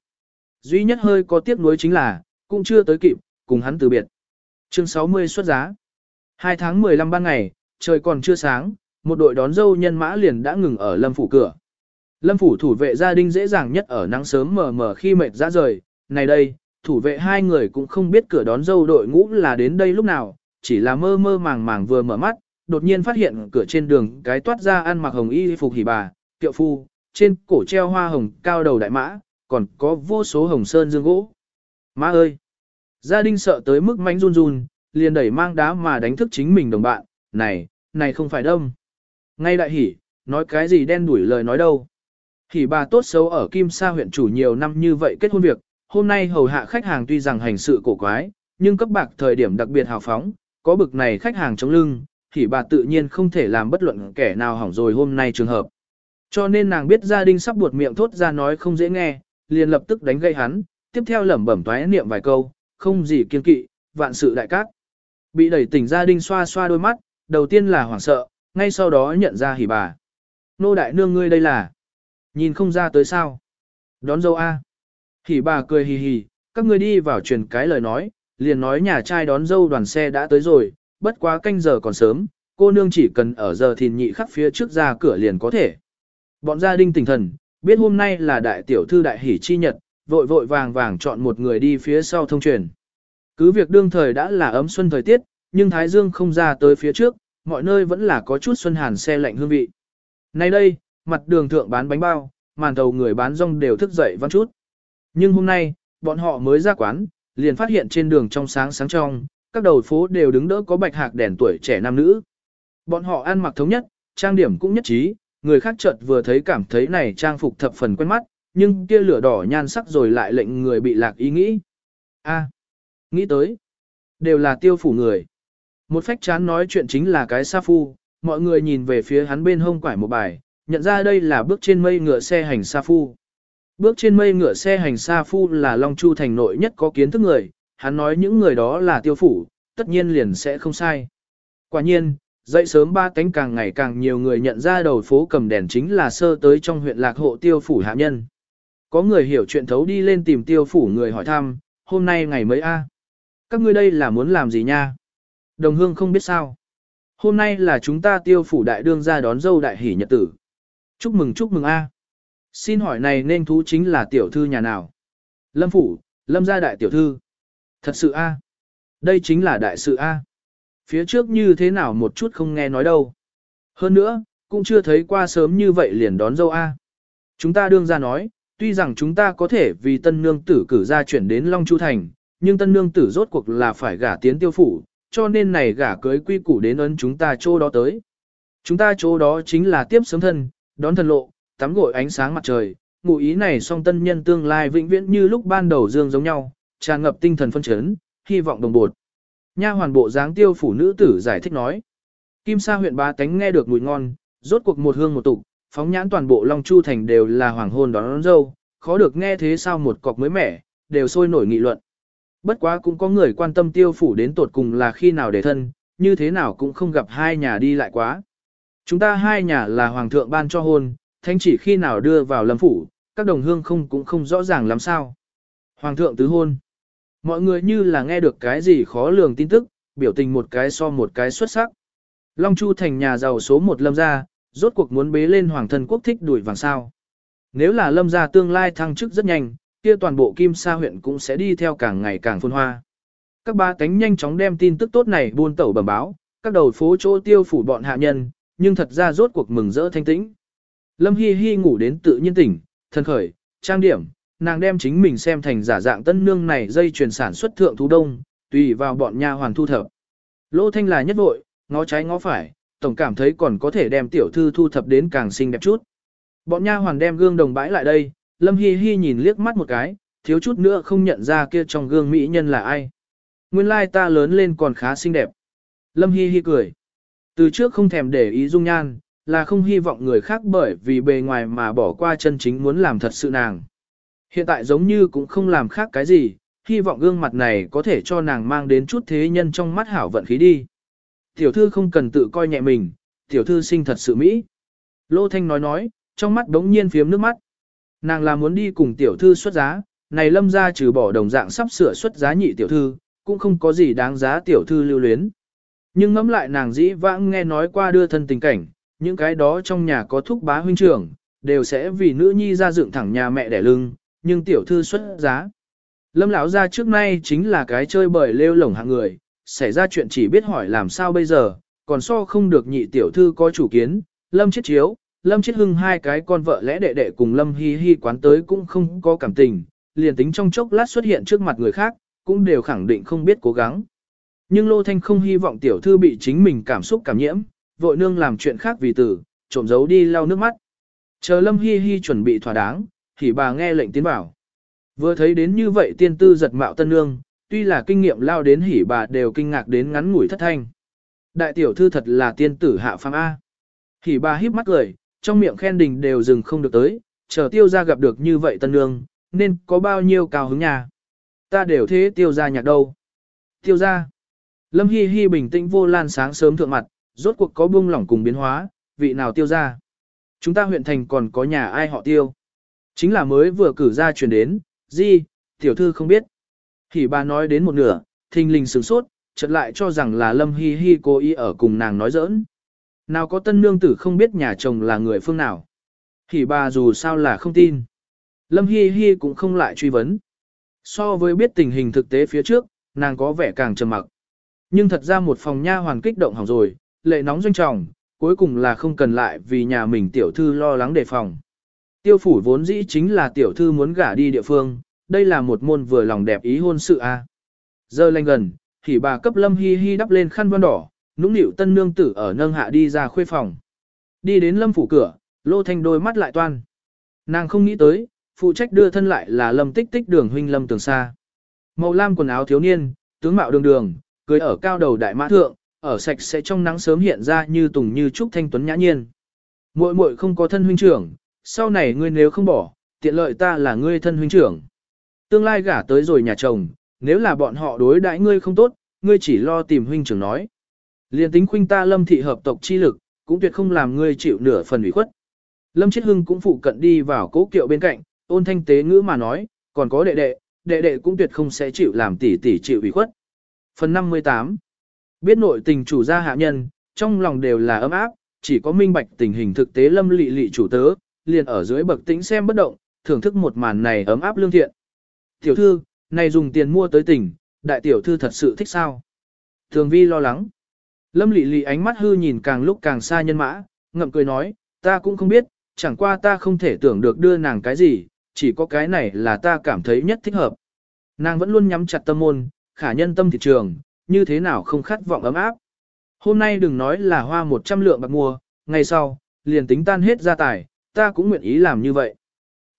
Duy nhất hơi có tiếc nuối chính là, cũng chưa tới kịp, cùng hắn từ biệt. Chương 60 xuất giá. Hai tháng 15 ban ngày, trời còn chưa sáng, một đội đón dâu nhân mã liền đã ngừng ở lâm phủ cửa. Lâm phủ thủ vệ gia đình dễ dàng nhất ở nắng sớm mờ mờ khi mệt ra rời, này đây, thủ vệ hai người cũng không biết cửa đón dâu đội ngũ là đến đây lúc nào, chỉ là mơ mơ màng màng vừa mở mắt, đột nhiên phát hiện cửa trên đường cái toát ra ăn mặc hồng y phục hỉ bà, tiệu phu, trên cổ treo hoa hồng cao đầu đại mã, còn có vô số hồng sơn dương gỗ. Má ơi! Gia đình sợ tới mức mánh run run, liền đẩy mang đá mà đánh thức chính mình đồng bạn, này, này không phải đông. Ngay đại hỉ, nói cái gì đen đuổi lời nói đâu. Hỉ bà tốt xấu ở Kim Sa huyện chủ nhiều năm như vậy kết hôn việc, hôm nay hầu hạ khách hàng tuy rằng hành sự cổ quái, nhưng cấp bạc thời điểm đặc biệt hào phóng, có bực này khách hàng chống lưng, thì bà tự nhiên không thể làm bất luận kẻ nào hỏng rồi hôm nay trường hợp. Cho nên nàng biết gia đình sắp buột miệng thốt ra nói không dễ nghe, liền lập tức đánh gây hắn, tiếp theo lẩm bẩm toái niệm vài câu, không gì kiên kỵ, vạn sự đại cát. Bị đẩy tỉnh gia đình xoa xoa đôi mắt, đầu tiên là hoảng sợ, ngay sau đó nhận ra hỉ bà. Nô đại nương ngươi đây là, nhìn không ra tới sao. Đón dâu A. Hỉ bà cười hì hì, các ngươi đi vào truyền cái lời nói, liền nói nhà trai đón dâu đoàn xe đã tới rồi, bất quá canh giờ còn sớm, cô nương chỉ cần ở giờ thìn nhị khắc phía trước ra cửa liền có thể. Bọn gia đình tỉnh thần, biết hôm nay là đại tiểu thư đại hỷ chi nhật, vội vội vàng vàng chọn một người đi phía sau thông truyền. Cứ việc đương thời đã là ấm xuân thời tiết, nhưng Thái Dương không ra tới phía trước, mọi nơi vẫn là có chút xuân hàn xe lạnh hương vị. Nay đây, mặt đường thượng bán bánh bao, màn tàu người bán rong đều thức dậy văn chút. Nhưng hôm nay, bọn họ mới ra quán, liền phát hiện trên đường trong sáng sáng trong, các đầu phố đều đứng đỡ có bạch hạc đèn tuổi trẻ nam nữ. Bọn họ ăn mặc thống nhất, trang điểm cũng nhất trí, người khác chợt vừa thấy cảm thấy này trang phục thập phần quen mắt, nhưng kia lửa đỏ nhan sắc rồi lại lệnh người bị lạc ý nghĩ. A, nghĩ tới, đều là tiêu phủ người. Một phách chán nói chuyện chính là cái sa phu, mọi người nhìn về phía hắn bên hông quải một bài, nhận ra đây là bước trên mây ngựa xe hành sa phu. Bước trên mây ngựa xe hành sa phu là Long Chu thành nội nhất có kiến thức người, hắn nói những người đó là tiêu phủ, tất nhiên liền sẽ không sai. Quả nhiên, dậy sớm ba cánh càng ngày càng nhiều người nhận ra đầu phố cầm đèn chính là sơ tới trong huyện lạc hộ tiêu phủ hạ nhân. Có người hiểu chuyện thấu đi lên tìm tiêu phủ người hỏi thăm, hôm nay ngày mấy a? Các ngươi đây là muốn làm gì nha? Đồng hương không biết sao. Hôm nay là chúng ta tiêu phủ đại đương ra đón dâu đại hỷ nhật tử. Chúc mừng chúc mừng a. Xin hỏi này nên thú chính là tiểu thư nhà nào? Lâm phủ, lâm gia đại tiểu thư. Thật sự a. À? Đây chính là đại sự a. À? Phía trước như thế nào một chút không nghe nói đâu. Hơn nữa, cũng chưa thấy qua sớm như vậy liền đón dâu a. À? Chúng ta đương ra nói, tuy rằng chúng ta có thể vì tân nương tử cử ra chuyển đến Long Chu Thành, nhưng tân nương tử rốt cuộc là phải gả tiến tiêu phủ, cho nên này gả cưới quy củ đến ấn chúng ta chỗ đó tới. Chúng ta chỗ đó chính là tiếp sớm thân, đón thần lộ, tắm gội ánh sáng mặt trời, ngụ ý này song tân nhân tương lai vĩnh viễn như lúc ban đầu dương giống nhau, tràn ngập tinh thần phân chấn, hy vọng đồng bột. Nha hoàn bộ dáng tiêu phủ nữ tử giải thích nói. Kim Sa huyện ba tánh nghe được mùi ngon, rốt cuộc một hương một tục, phóng nhãn toàn bộ Long Chu thành đều là hoàng hôn đón, đón dâu, khó được nghe thế sao một cọc mới mẻ, đều sôi nổi nghị luận. Bất quá cũng có người quan tâm tiêu phủ đến tột cùng là khi nào để thân, như thế nào cũng không gặp hai nhà đi lại quá. Chúng ta hai nhà là hoàng thượng ban cho hôn, thanh chỉ khi nào đưa vào lâm phủ, các đồng hương không cũng không rõ ràng làm sao. Hoàng thượng tứ hôn. Mọi người như là nghe được cái gì khó lường tin tức, biểu tình một cái so một cái xuất sắc. Long Chu thành nhà giàu số một lâm gia, rốt cuộc muốn bế lên hoàng thân quốc thích đuổi vàng sao. Nếu là lâm gia tương lai thăng chức rất nhanh, kia toàn bộ Kim Sa huyện cũng sẽ đi theo càng ngày càng phồn hoa. Các ba cánh nhanh chóng đem tin tức tốt này buôn tẩu bẩm báo, các đầu phố chỗ tiêu phủ bọn hạ nhân, nhưng thật ra rốt cuộc mừng rỡ thanh tĩnh. Lâm Hi Hi ngủ đến tự nhiên tỉnh, thân khởi, trang điểm, nàng đem chính mình xem thành giả dạng tân nương này dây chuyển sản xuất thượng thú đông, tùy vào bọn nha hoàn thu thập. Lô Thanh là nhất vội, ngó trái ngó phải, tổng cảm thấy còn có thể đem tiểu thư thu thập đến càng xinh đẹp chút. Bọn nha hoàn đem gương đồng bãi lại đây, Lâm Hi Hi nhìn liếc mắt một cái, thiếu chút nữa không nhận ra kia trong gương mỹ nhân là ai. Nguyên lai ta lớn lên còn khá xinh đẹp. Lâm Hi Hi cười. Từ trước không thèm để ý dung nhan, là không hy vọng người khác bởi vì bề ngoài mà bỏ qua chân chính muốn làm thật sự nàng. Hiện tại giống như cũng không làm khác cái gì, hy vọng gương mặt này có thể cho nàng mang đến chút thế nhân trong mắt hảo vận khí đi. Tiểu thư không cần tự coi nhẹ mình, tiểu thư sinh thật sự mỹ. Lô Thanh nói nói, trong mắt đống nhiên phiếm nước mắt. Nàng là muốn đi cùng tiểu thư xuất giá, này lâm ra trừ bỏ đồng dạng sắp sửa xuất giá nhị tiểu thư, cũng không có gì đáng giá tiểu thư lưu luyến. Nhưng ngẫm lại nàng dĩ vãng nghe nói qua đưa thân tình cảnh, những cái đó trong nhà có thúc bá huynh trưởng, đều sẽ vì nữ nhi ra dựng thẳng nhà mẹ đẻ lưng, nhưng tiểu thư xuất giá. Lâm lão ra trước nay chính là cái chơi bời lêu lổng hạng người, xảy ra chuyện chỉ biết hỏi làm sao bây giờ, còn so không được nhị tiểu thư có chủ kiến, lâm chết chiếu, lâm chết hưng hai cái con vợ lẽ đệ đệ cùng lâm hi hi quán tới cũng không có cảm tình, liền tính trong chốc lát xuất hiện trước mặt người khác, cũng đều khẳng định không biết cố gắng. Nhưng Lô Thanh không hy vọng tiểu thư bị chính mình cảm xúc cảm nhiễm, vội nương làm chuyện khác vì tử, trộm giấu đi lau nước mắt. Chờ Lâm Hi Hi chuẩn bị thỏa đáng, thì bà nghe lệnh tiến bảo. Vừa thấy đến như vậy tiên tư giật mạo tân nương, tuy là kinh nghiệm lao đến hỉ bà đều kinh ngạc đến ngắn ngủi thất thanh. Đại tiểu thư thật là tiên tử hạ phàm A. Hỉ bà híp mắt cười, trong miệng khen đình đều dừng không được tới, chờ tiêu ra gặp được như vậy tân nương, nên có bao nhiêu cao hứng nhà. Ta đều thế tiêu ra nhạc đâu. Tiêu ra. Lâm Hi Hi bình tĩnh vô lan sáng sớm thượng mặt, rốt cuộc có buông lỏng cùng biến hóa, vị nào tiêu ra. Chúng ta huyện thành còn có nhà ai họ tiêu. Chính là mới vừa cử ra chuyển đến, gì, tiểu thư không biết. Thì bà nói đến một nửa, thình lình sửng sốt, chợt lại cho rằng là Lâm Hi Hi cố ý ở cùng nàng nói giỡn. Nào có tân nương tử không biết nhà chồng là người phương nào. Thì bà dù sao là không tin. Lâm Hi Hi cũng không lại truy vấn. So với biết tình hình thực tế phía trước, nàng có vẻ càng trầm mặc. Nhưng thật ra một phòng nha hoàn kích động hỏng rồi, lệ nóng doanh trọng, cuối cùng là không cần lại vì nhà mình tiểu thư lo lắng đề phòng. Tiêu phủ vốn dĩ chính là tiểu thư muốn gả đi địa phương, đây là một môn vừa lòng đẹp ý hôn sự a. Giờ lên gần, thì bà cấp lâm hi hi đắp lên khăn văn đỏ, nũng nịu tân nương tử ở nâng hạ đi ra khuê phòng. Đi đến lâm phủ cửa, lô thanh đôi mắt lại toan. Nàng không nghĩ tới, phụ trách đưa thân lại là lâm tích tích đường huynh lâm tường xa. Màu lam quần áo thiếu niên, tướng mạo đường đường, cưới ở cao đầu đại mã thượng, ở sạch sẽ trong nắng sớm hiện ra như tùng như trúc thanh tuấn nhã nhiên. Muội muội không có thân huynh trưởng, sau này ngươi nếu không bỏ, tiện lợi ta là ngươi thân huynh trưởng. Tương lai gả tới rồi nhà chồng, nếu là bọn họ đối đãi ngươi không tốt, ngươi chỉ lo tìm huynh trưởng nói. Liên tính khuynh ta lâm thị hợp tộc chi lực, cũng tuyệt không làm ngươi chịu nửa phần ủy khuất. Lâm Chiết Hưng cũng phụ cận đi vào cố kiệu bên cạnh, ôn thanh tế ngữ mà nói, còn có đệ đệ, đệ đệ cũng tuyệt không sẽ chịu làm tỷ tỷ chịu ủy khuất. Phần 58 Biết nội tình chủ gia hạ nhân, trong lòng đều là ấm áp, chỉ có minh bạch tình hình thực tế lâm lị lị chủ tớ, liền ở dưới bậc tĩnh xem bất động, thưởng thức một màn này ấm áp lương thiện. Tiểu thư, này dùng tiền mua tới tỉnh, đại tiểu thư thật sự thích sao? Thường vi lo lắng. Lâm lị lị ánh mắt hư nhìn càng lúc càng xa nhân mã, ngậm cười nói, ta cũng không biết, chẳng qua ta không thể tưởng được đưa nàng cái gì, chỉ có cái này là ta cảm thấy nhất thích hợp. Nàng vẫn luôn nhắm chặt tâm môn, khả nhân tâm thị trường, như thế nào không khát vọng ấm áp. Hôm nay đừng nói là hoa 100 lượng bạc mua, ngày sau, liền tính tan hết gia tài, ta cũng nguyện ý làm như vậy.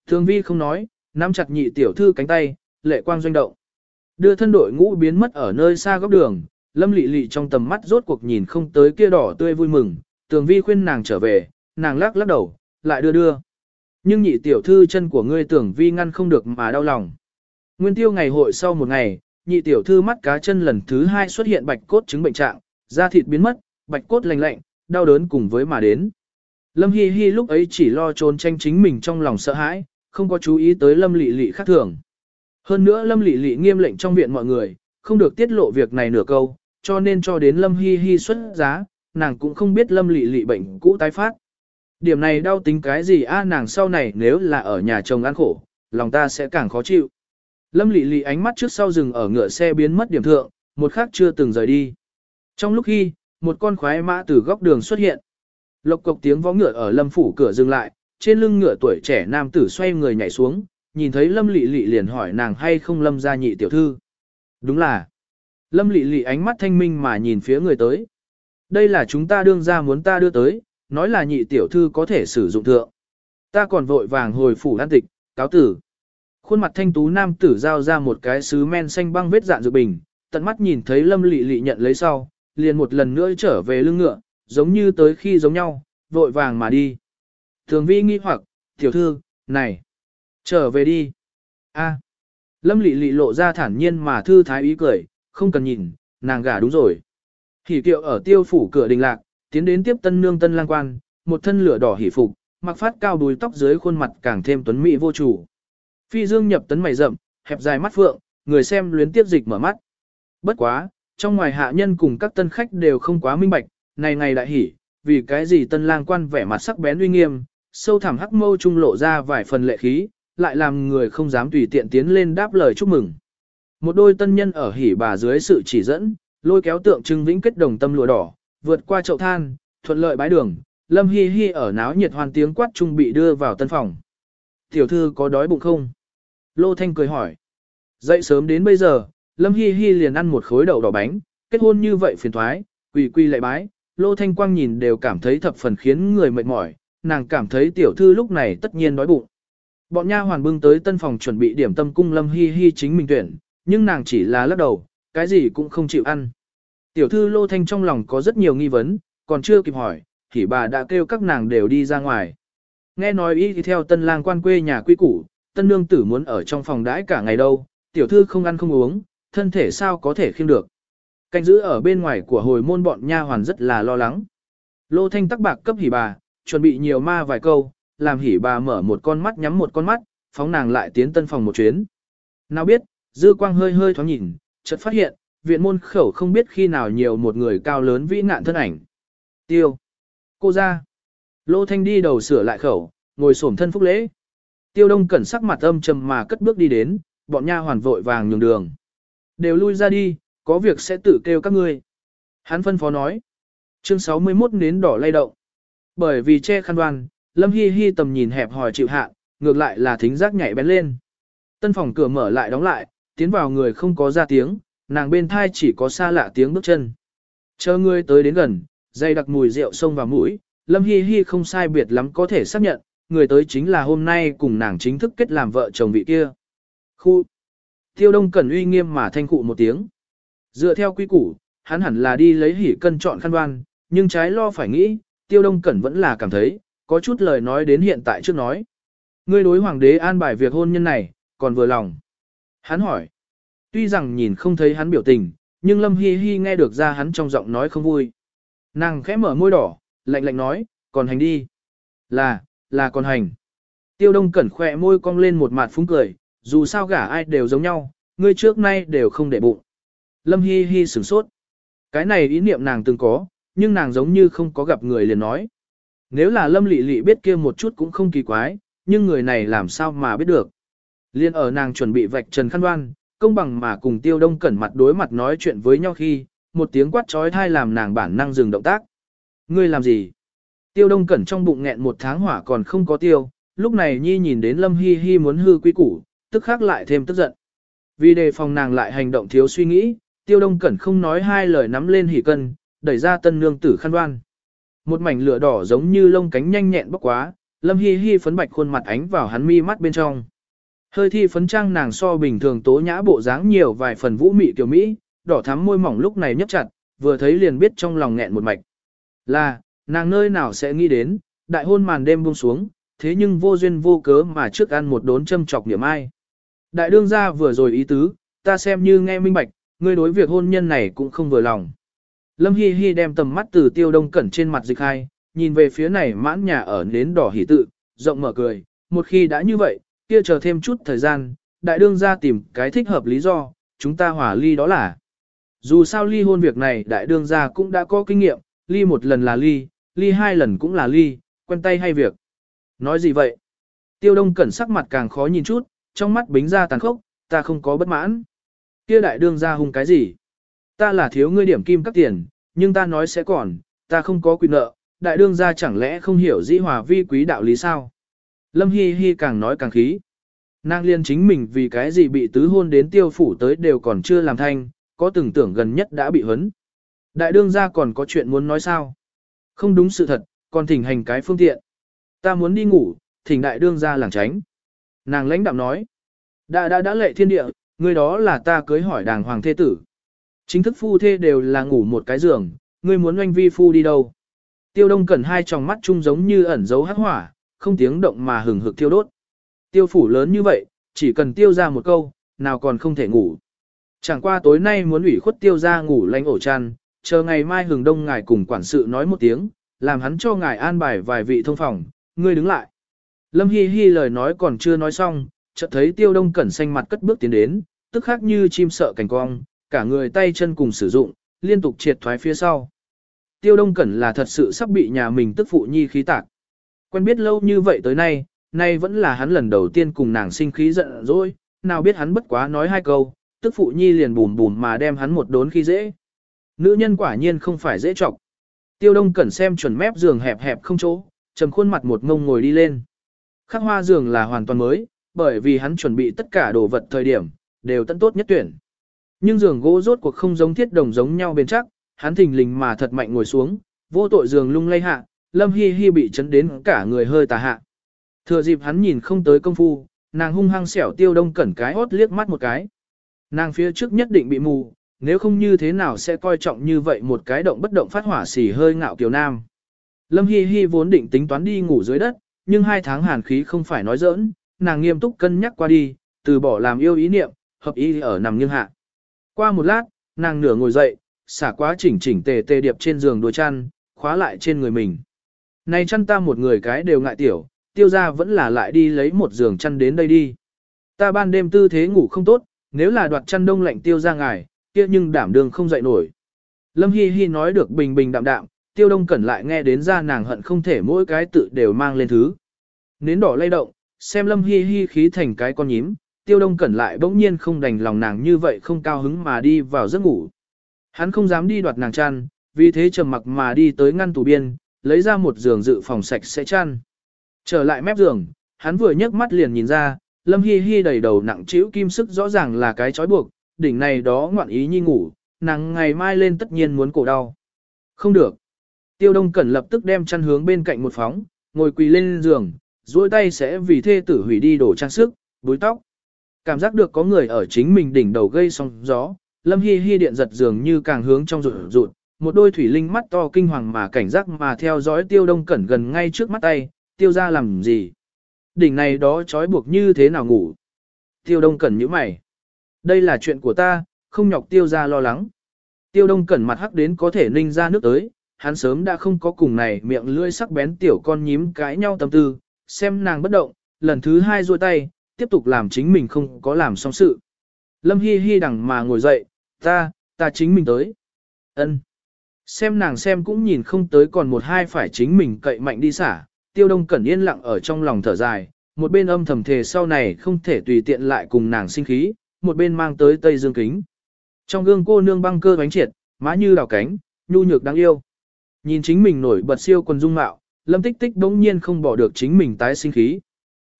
Thường vi không nói, nắm chặt nhị tiểu thư cánh tay, lệ quang doanh động. Đưa thân đội ngũ biến mất ở nơi xa góc đường, lâm lị lị trong tầm mắt rốt cuộc nhìn không tới kia đỏ tươi vui mừng, tường vi khuyên nàng trở về, nàng lắc lắc đầu, lại đưa đưa. Nhưng nhị tiểu thư chân của ngươi tưởng vi ngăn không được mà đau lòng. Nguyên tiêu ngày hội sau một ngày, nhị tiểu thư mắt cá chân lần thứ hai xuất hiện bạch cốt chứng bệnh trạng, da thịt biến mất, bạch cốt lành lạnh, đau đớn cùng với mà đến. Lâm Hi Hi lúc ấy chỉ lo trốn tranh chính mình trong lòng sợ hãi, không có chú ý tới Lâm Lệ Lệ khác thường. Hơn nữa Lâm Lệ Lệ nghiêm lệnh trong viện mọi người, không được tiết lộ việc này nửa câu, cho nên cho đến Lâm Hi Hi xuất giá, nàng cũng không biết Lâm Lệ Lệ bệnh cũ tái phát. Điểm này đau tính cái gì a nàng sau này nếu là ở nhà chồng ăn khổ, lòng ta sẽ càng khó chịu. Lâm Lệ Lệ ánh mắt trước sau rừng ở ngựa xe biến mất điểm thượng, một khắc chưa từng rời đi. Trong lúc khi, một con khoái mã từ góc đường xuất hiện. Lộc cộc tiếng vó ngựa ở lâm phủ cửa dừng lại, trên lưng ngựa tuổi trẻ nam tử xoay người nhảy xuống, nhìn thấy lâm lị lị liền hỏi nàng hay không lâm gia nhị tiểu thư. Đúng là. Lâm lị lị ánh mắt thanh minh mà nhìn phía người tới. Đây là chúng ta đương ra muốn ta đưa tới, nói là nhị tiểu thư có thể sử dụng thượng. Ta còn vội vàng hồi phủ đan tịch, cáo tử. Khuôn mặt thanh tú nam tử giao ra một cái sứ men xanh băng vết dạn dự bình, tận mắt nhìn thấy lâm lị lị nhận lấy sau, liền một lần nữa trở về lưng ngựa, giống như tới khi giống nhau, vội vàng mà đi. Thường vi nghi hoặc, tiểu thư, này, trở về đi. a Lâm lị lị lộ ra thản nhiên mà thư thái ý cười, không cần nhìn, nàng gả đúng rồi. Hỉ kiệu ở tiêu phủ cửa đình lạc, tiến đến tiếp tân nương tân lang quan, một thân lửa đỏ hỉ phục, mặc phát cao đuôi tóc dưới khuôn mặt càng thêm tuấn mỹ vô chủ. Phi dương nhập tấn mày rậm, hẹp dài mắt phượng, người xem luyến tiếp dịch mở mắt. Bất quá, trong ngoài hạ nhân cùng các tân khách đều không quá minh bạch, này ngày đại hỉ, vì cái gì tân lang quan vẻ mặt sắc bén uy nghiêm, sâu thẳm hắc mâu trung lộ ra vài phần lệ khí, lại làm người không dám tùy tiện tiến lên đáp lời chúc mừng. Một đôi tân nhân ở hỉ bà dưới sự chỉ dẫn, lôi kéo tượng trưng vĩnh kết đồng tâm lụa đỏ, vượt qua chậu than, thuận lợi bái đường, lâm hi hi ở náo nhiệt hoàn tiếng quát trung bị đưa vào tân phòng. Tiểu thư có đói bụng không? Lô Thanh cười hỏi. Dậy sớm đến bây giờ, Lâm Hi Hi liền ăn một khối đậu đỏ bánh, kết hôn như vậy phiền thoái, quỳ quy lại bái, Lô Thanh Quang nhìn đều cảm thấy thập phần khiến người mệt mỏi, nàng cảm thấy tiểu thư lúc này tất nhiên đói bụng. Bọn nha hoàn bưng tới tân phòng chuẩn bị điểm tâm cung Lâm Hi Hi chính mình tuyển, nhưng nàng chỉ là lắc đầu, cái gì cũng không chịu ăn. Tiểu thư Lô Thanh trong lòng có rất nhiều nghi vấn, còn chưa kịp hỏi, thì bà đã kêu các nàng đều đi ra ngoài. Nghe nói ý thì theo tân lang quan quê nhà quy củ, tân nương tử muốn ở trong phòng đãi cả ngày đâu, tiểu thư không ăn không uống, thân thể sao có thể khiêm được. Canh giữ ở bên ngoài của hồi môn bọn nha hoàn rất là lo lắng. Lô thanh tắc bạc cấp hỉ bà, chuẩn bị nhiều ma vài câu, làm hỉ bà mở một con mắt nhắm một con mắt, phóng nàng lại tiến tân phòng một chuyến. Nào biết, dư quang hơi hơi thoáng nhìn, chợt phát hiện, viện môn khẩu không biết khi nào nhiều một người cao lớn vĩ nạn thân ảnh. Tiêu. Cô ra. Lô thanh đi đầu sửa lại khẩu, ngồi xổm thân phúc lễ. Tiêu đông cẩn sắc mặt âm trầm mà cất bước đi đến, bọn nha hoàn vội vàng nhường đường. Đều lui ra đi, có việc sẽ tự kêu các ngươi. Hắn phân phó nói. Chương 61 nến đỏ lay động. Bởi vì che khăn đoan, Lâm Hi Hi tầm nhìn hẹp hòi chịu hạ, ngược lại là thính giác nhạy bén lên. Tân phòng cửa mở lại đóng lại, tiến vào người không có ra tiếng, nàng bên thai chỉ có xa lạ tiếng bước chân. Chờ người tới đến gần, dây đặc mùi rượu sông vào mũi, Lâm Hi Hi không sai biệt lắm có thể xác nhận, người tới chính là hôm nay cùng nàng chính thức kết làm vợ chồng vị kia. Khu. Tiêu Đông Cẩn uy nghiêm mà thanh cụ một tiếng. Dựa theo quy củ, hắn hẳn là đi lấy hỉ cân chọn khăn đoan, nhưng trái lo phải nghĩ, Tiêu Đông Cẩn vẫn là cảm thấy, có chút lời nói đến hiện tại trước nói. Ngươi đối hoàng đế an bài việc hôn nhân này, còn vừa lòng. Hắn hỏi. Tuy rằng nhìn không thấy hắn biểu tình, nhưng Lâm Hi Hi nghe được ra hắn trong giọng nói không vui. Nàng khẽ mở môi đỏ, lạnh lạnh nói, còn hành đi. Là, là còn hành. Tiêu Đông Cẩn khỏe môi cong lên một mặt phúng cười, dù sao gả ai đều giống nhau, ngươi trước nay đều không để bụng. Lâm Hi Hi sửng sốt. Cái này ý niệm nàng từng có, nhưng nàng giống như không có gặp người liền nói. Nếu là Lâm Lệ Lệ biết kia một chút cũng không kỳ quái, nhưng người này làm sao mà biết được. Liên ở nàng chuẩn bị vạch trần khăn đoan, công bằng mà cùng Tiêu Đông Cẩn mặt đối mặt nói chuyện với nhau khi, một tiếng quát trói thai làm nàng bản năng dừng động tác. Ngươi làm gì? Tiêu Đông Cẩn trong bụng nghẹn một tháng hỏa còn không có tiêu, lúc này Nhi nhìn đến Lâm Hi Hi muốn hư quy củ, tức khắc lại thêm tức giận. Vì đề phòng nàng lại hành động thiếu suy nghĩ, Tiêu Đông Cẩn không nói hai lời nắm lên hỉ cân, đẩy ra tân nương tử khăn đoan. Một mảnh lửa đỏ giống như lông cánh nhanh nhẹn bốc quá, Lâm Hi Hi phấn bạch khuôn mặt ánh vào hắn mi mắt bên trong. Hơi thi phấn trang nàng so bình thường tố nhã bộ dáng nhiều vài phần vũ mị kiểu Mỹ, đỏ thắm môi mỏng lúc này nhấp chặt, vừa thấy liền biết trong lòng nghẹn một mạch. Là, nàng nơi nào sẽ nghĩ đến, đại hôn màn đêm buông xuống, thế nhưng vô duyên vô cớ mà trước ăn một đốn châm chọc niệm ai. Đại đương gia vừa rồi ý tứ, ta xem như nghe minh bạch, ngươi đối việc hôn nhân này cũng không vừa lòng. Lâm Hi Hi đem tầm mắt từ tiêu đông cẩn trên mặt dịch hai, nhìn về phía này mãn nhà ở nến đỏ hỉ tự, rộng mở cười, một khi đã như vậy, kia chờ thêm chút thời gian, đại đương gia tìm cái thích hợp lý do, chúng ta hòa ly đó là. Dù sao ly hôn việc này đại đương gia cũng đã có kinh nghiệm, ly một lần là ly, ly hai lần cũng là ly, quen tay hay việc. Nói gì vậy? Tiêu đông cẩn sắc mặt càng khó nhìn chút, trong mắt bính ra tàn khốc, ta không có bất mãn. Kia đại đương gia hung cái gì? Ta là thiếu ngươi điểm kim các tiền, nhưng ta nói sẽ còn, ta không có quyền nợ, đại đương gia chẳng lẽ không hiểu dĩ hòa vi quý đạo lý sao? Lâm Hi Hi càng nói càng khí. Nàng liên chính mình vì cái gì bị tứ hôn đến tiêu phủ tới đều còn chưa làm thanh, có từng tưởng gần nhất đã bị hấn. Đại đương gia còn có chuyện muốn nói sao? Không đúng sự thật, còn thỉnh hành cái phương tiện. Ta muốn đi ngủ, thỉnh đại đương gia làng tránh. Nàng lãnh đạm nói. Đã đã đã lệ thiên địa, người đó là ta cưới hỏi đàng hoàng thê tử. Chính thức phu thê đều là ngủ một cái giường, ngươi muốn oanh vi phu đi đâu. Tiêu đông cẩn hai tròng mắt chung giống như ẩn dấu hắc hỏa, không tiếng động mà hừng hực tiêu đốt. Tiêu phủ lớn như vậy, chỉ cần tiêu ra một câu, nào còn không thể ngủ. Chẳng qua tối nay muốn ủy khuất tiêu ra ngủ lánh ổ chăn, chờ ngày mai hừng đông ngài cùng quản sự nói một tiếng, làm hắn cho ngài an bài vài vị thông phòng, ngươi đứng lại. Lâm Hi Hi lời nói còn chưa nói xong, chợt thấy tiêu đông cẩn xanh mặt cất bước tiến đến, tức khác như chim sợ cảnh cong, cả người tay chân cùng sử dụng, liên tục triệt thoái phía sau. Tiêu đông cẩn là thật sự sắp bị nhà mình tức phụ nhi khí tạc. Quen biết lâu như vậy tới nay, nay vẫn là hắn lần đầu tiên cùng nàng sinh khí giận rồi, nào biết hắn bất quá nói hai câu, tức phụ nhi liền bùn bùn mà đem hắn một đốn khi dễ. Nữ nhân quả nhiên không phải dễ chọc. Tiêu đông cẩn xem chuẩn mép giường hẹp hẹp không chỗ, trầm khuôn mặt một ngông ngồi đi lên. Khắc hoa giường là hoàn toàn mới, bởi vì hắn chuẩn bị tất cả đồ vật thời điểm, đều tận tốt nhất tuyển. Nhưng giường gỗ rốt cuộc không giống thiết đồng giống nhau bên chắc, hắn thình lình mà thật mạnh ngồi xuống, vô tội giường lung lay hạ, Lâm Hi Hi bị chấn đến cả người hơi tà hạ. Thừa dịp hắn nhìn không tới công phu, nàng hung hăng xẻo tiêu đông cẩn cái hốt liếc mắt một cái. Nàng phía trước nhất định bị mù, nếu không như thế nào sẽ coi trọng như vậy một cái động bất động phát hỏa xỉ hơi ngạo kiều nam. Lâm Hi Hi vốn định tính toán đi ngủ dưới đất, nhưng hai tháng hàn khí không phải nói giỡn, nàng nghiêm túc cân nhắc qua đi, từ bỏ làm yêu ý niệm, hợp ý ở nằm nghiêng hạ. Qua một lát, nàng nửa ngồi dậy, xả quá chỉnh chỉnh tề tề điệp trên giường đôi chăn, khóa lại trên người mình. Này chăn ta một người cái đều ngại tiểu, tiêu ra vẫn là lại đi lấy một giường chăn đến đây đi. Ta ban đêm tư thế ngủ không tốt, nếu là đoạt chăn đông lạnh tiêu ra ngài, kia nhưng đảm đường không dậy nổi. Lâm Hi Hi nói được bình bình đạm đạm, tiêu đông cẩn lại nghe đến ra nàng hận không thể mỗi cái tự đều mang lên thứ. Nến đỏ lay động, xem Lâm Hi Hi khí thành cái con nhím, tiêu đông cẩn lại bỗng nhiên không đành lòng nàng như vậy không cao hứng mà đi vào giấc ngủ. Hắn không dám đi đoạt nàng chăn, vì thế trầm mặc mà đi tới ngăn tủ biên, lấy ra một giường dự phòng sạch sẽ chăn. Trở lại mép giường, hắn vừa nhấc mắt liền nhìn ra, Lâm Hi Hi đầy đầu nặng trĩu kim sức rõ ràng là cái chói buộc, đỉnh này đó ngoạn ý nhi ngủ, nàng ngày mai lên tất nhiên muốn cổ đau. Không được. Tiêu Đông Cẩn lập tức đem chăn hướng bên cạnh một phóng, ngồi quỳ lên giường, duỗi tay sẽ vì thê tử hủy đi đồ trang sức, búi tóc. Cảm giác được có người ở chính mình đỉnh đầu gây sóng gió, Lâm Hi Hi điện giật dường như càng hướng trong rụt rụt, một đôi thủy linh mắt to kinh hoàng mà cảnh giác mà theo dõi Tiêu Đông Cẩn gần ngay trước mắt tay, tiêu ra làm gì? Đỉnh này đó trói buộc như thế nào ngủ? Tiêu Đông Cẩn nhíu mày. Đây là chuyện của ta, không nhọc tiêu ra lo lắng. Tiêu Đông Cẩn mặt hắc đến có thể ninh ra nước tới, hắn sớm đã không có cùng này miệng lưỡi sắc bén tiểu con nhím cãi nhau tâm tư, xem nàng bất động, lần thứ hai duỗi tay, tiếp tục làm chính mình không có làm xong sự. Lâm Hi Hi đằng mà ngồi dậy, ta, ta chính mình tới. Ân. Xem nàng xem cũng nhìn không tới còn một hai phải chính mình cậy mạnh đi xả, tiêu đông cẩn yên lặng ở trong lòng thở dài, một bên âm thầm thề sau này không thể tùy tiện lại cùng nàng sinh khí, một bên mang tới tây dương kính. Trong gương cô nương băng cơ bánh triệt, má như đào cánh, nhu nhược đáng yêu. Nhìn chính mình nổi bật siêu quần dung mạo, lâm tích tích đống nhiên không bỏ được chính mình tái sinh khí.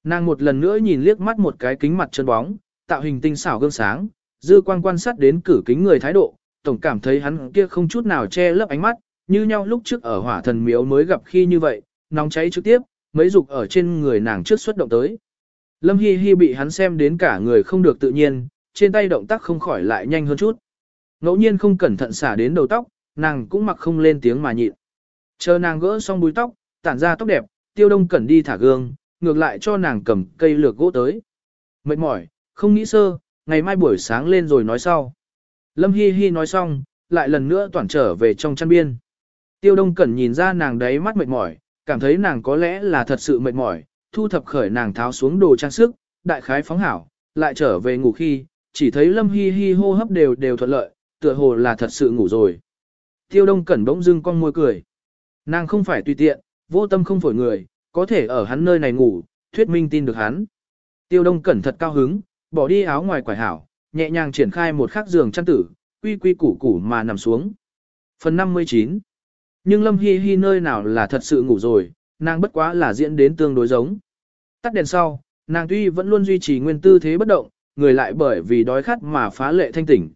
Nàng một lần nữa nhìn liếc mắt một cái kính mặt chân bóng, tạo hình tinh xảo gương sáng, dư quang quan sát đến cử kính người thái độ, tổng cảm thấy hắn kia không chút nào che lấp ánh mắt, như nhau lúc trước ở hỏa thần miếu mới gặp khi như vậy, nóng cháy trực tiếp, mấy dục ở trên người nàng trước xuất động tới. Lâm Hi Hi bị hắn xem đến cả người không được tự nhiên, trên tay động tác không khỏi lại nhanh hơn chút. Ngẫu nhiên không cẩn thận xả đến đầu tóc, nàng cũng mặc không lên tiếng mà nhịn. Chờ nàng gỡ xong búi tóc, tản ra tóc đẹp, tiêu đông cẩn đi thả gương, ngược lại cho nàng cầm cây lược gỗ tới. Mệt mỏi, không nghĩ sơ, ngày mai buổi sáng lên rồi nói sau. Lâm Hi Hi nói xong, lại lần nữa toàn trở về trong chăn biên. Tiêu đông cẩn nhìn ra nàng đấy mắt mệt mỏi, cảm thấy nàng có lẽ là thật sự mệt mỏi, thu thập khởi nàng tháo xuống đồ trang sức, đại khái phóng hảo, lại trở về ngủ khi, chỉ thấy Lâm Hi Hi hô hấp đều đều thuận lợi, tựa hồ là thật sự ngủ rồi. Tiêu Đông Cẩn bỗng dưng con môi cười. Nàng không phải tùy tiện, vô tâm không phổi người, có thể ở hắn nơi này ngủ, thuyết minh tin được hắn. Tiêu Đông Cẩn thật cao hứng, bỏ đi áo ngoài quải hảo, nhẹ nhàng triển khai một khắc giường chăn tử, quy quy củ củ mà nằm xuống. Phần 59 Nhưng Lâm Hi Hi nơi nào là thật sự ngủ rồi, nàng bất quá là diễn đến tương đối giống. Tắt đèn sau, nàng tuy vẫn luôn duy trì nguyên tư thế bất động, người lại bởi vì đói khát mà phá lệ thanh tỉnh.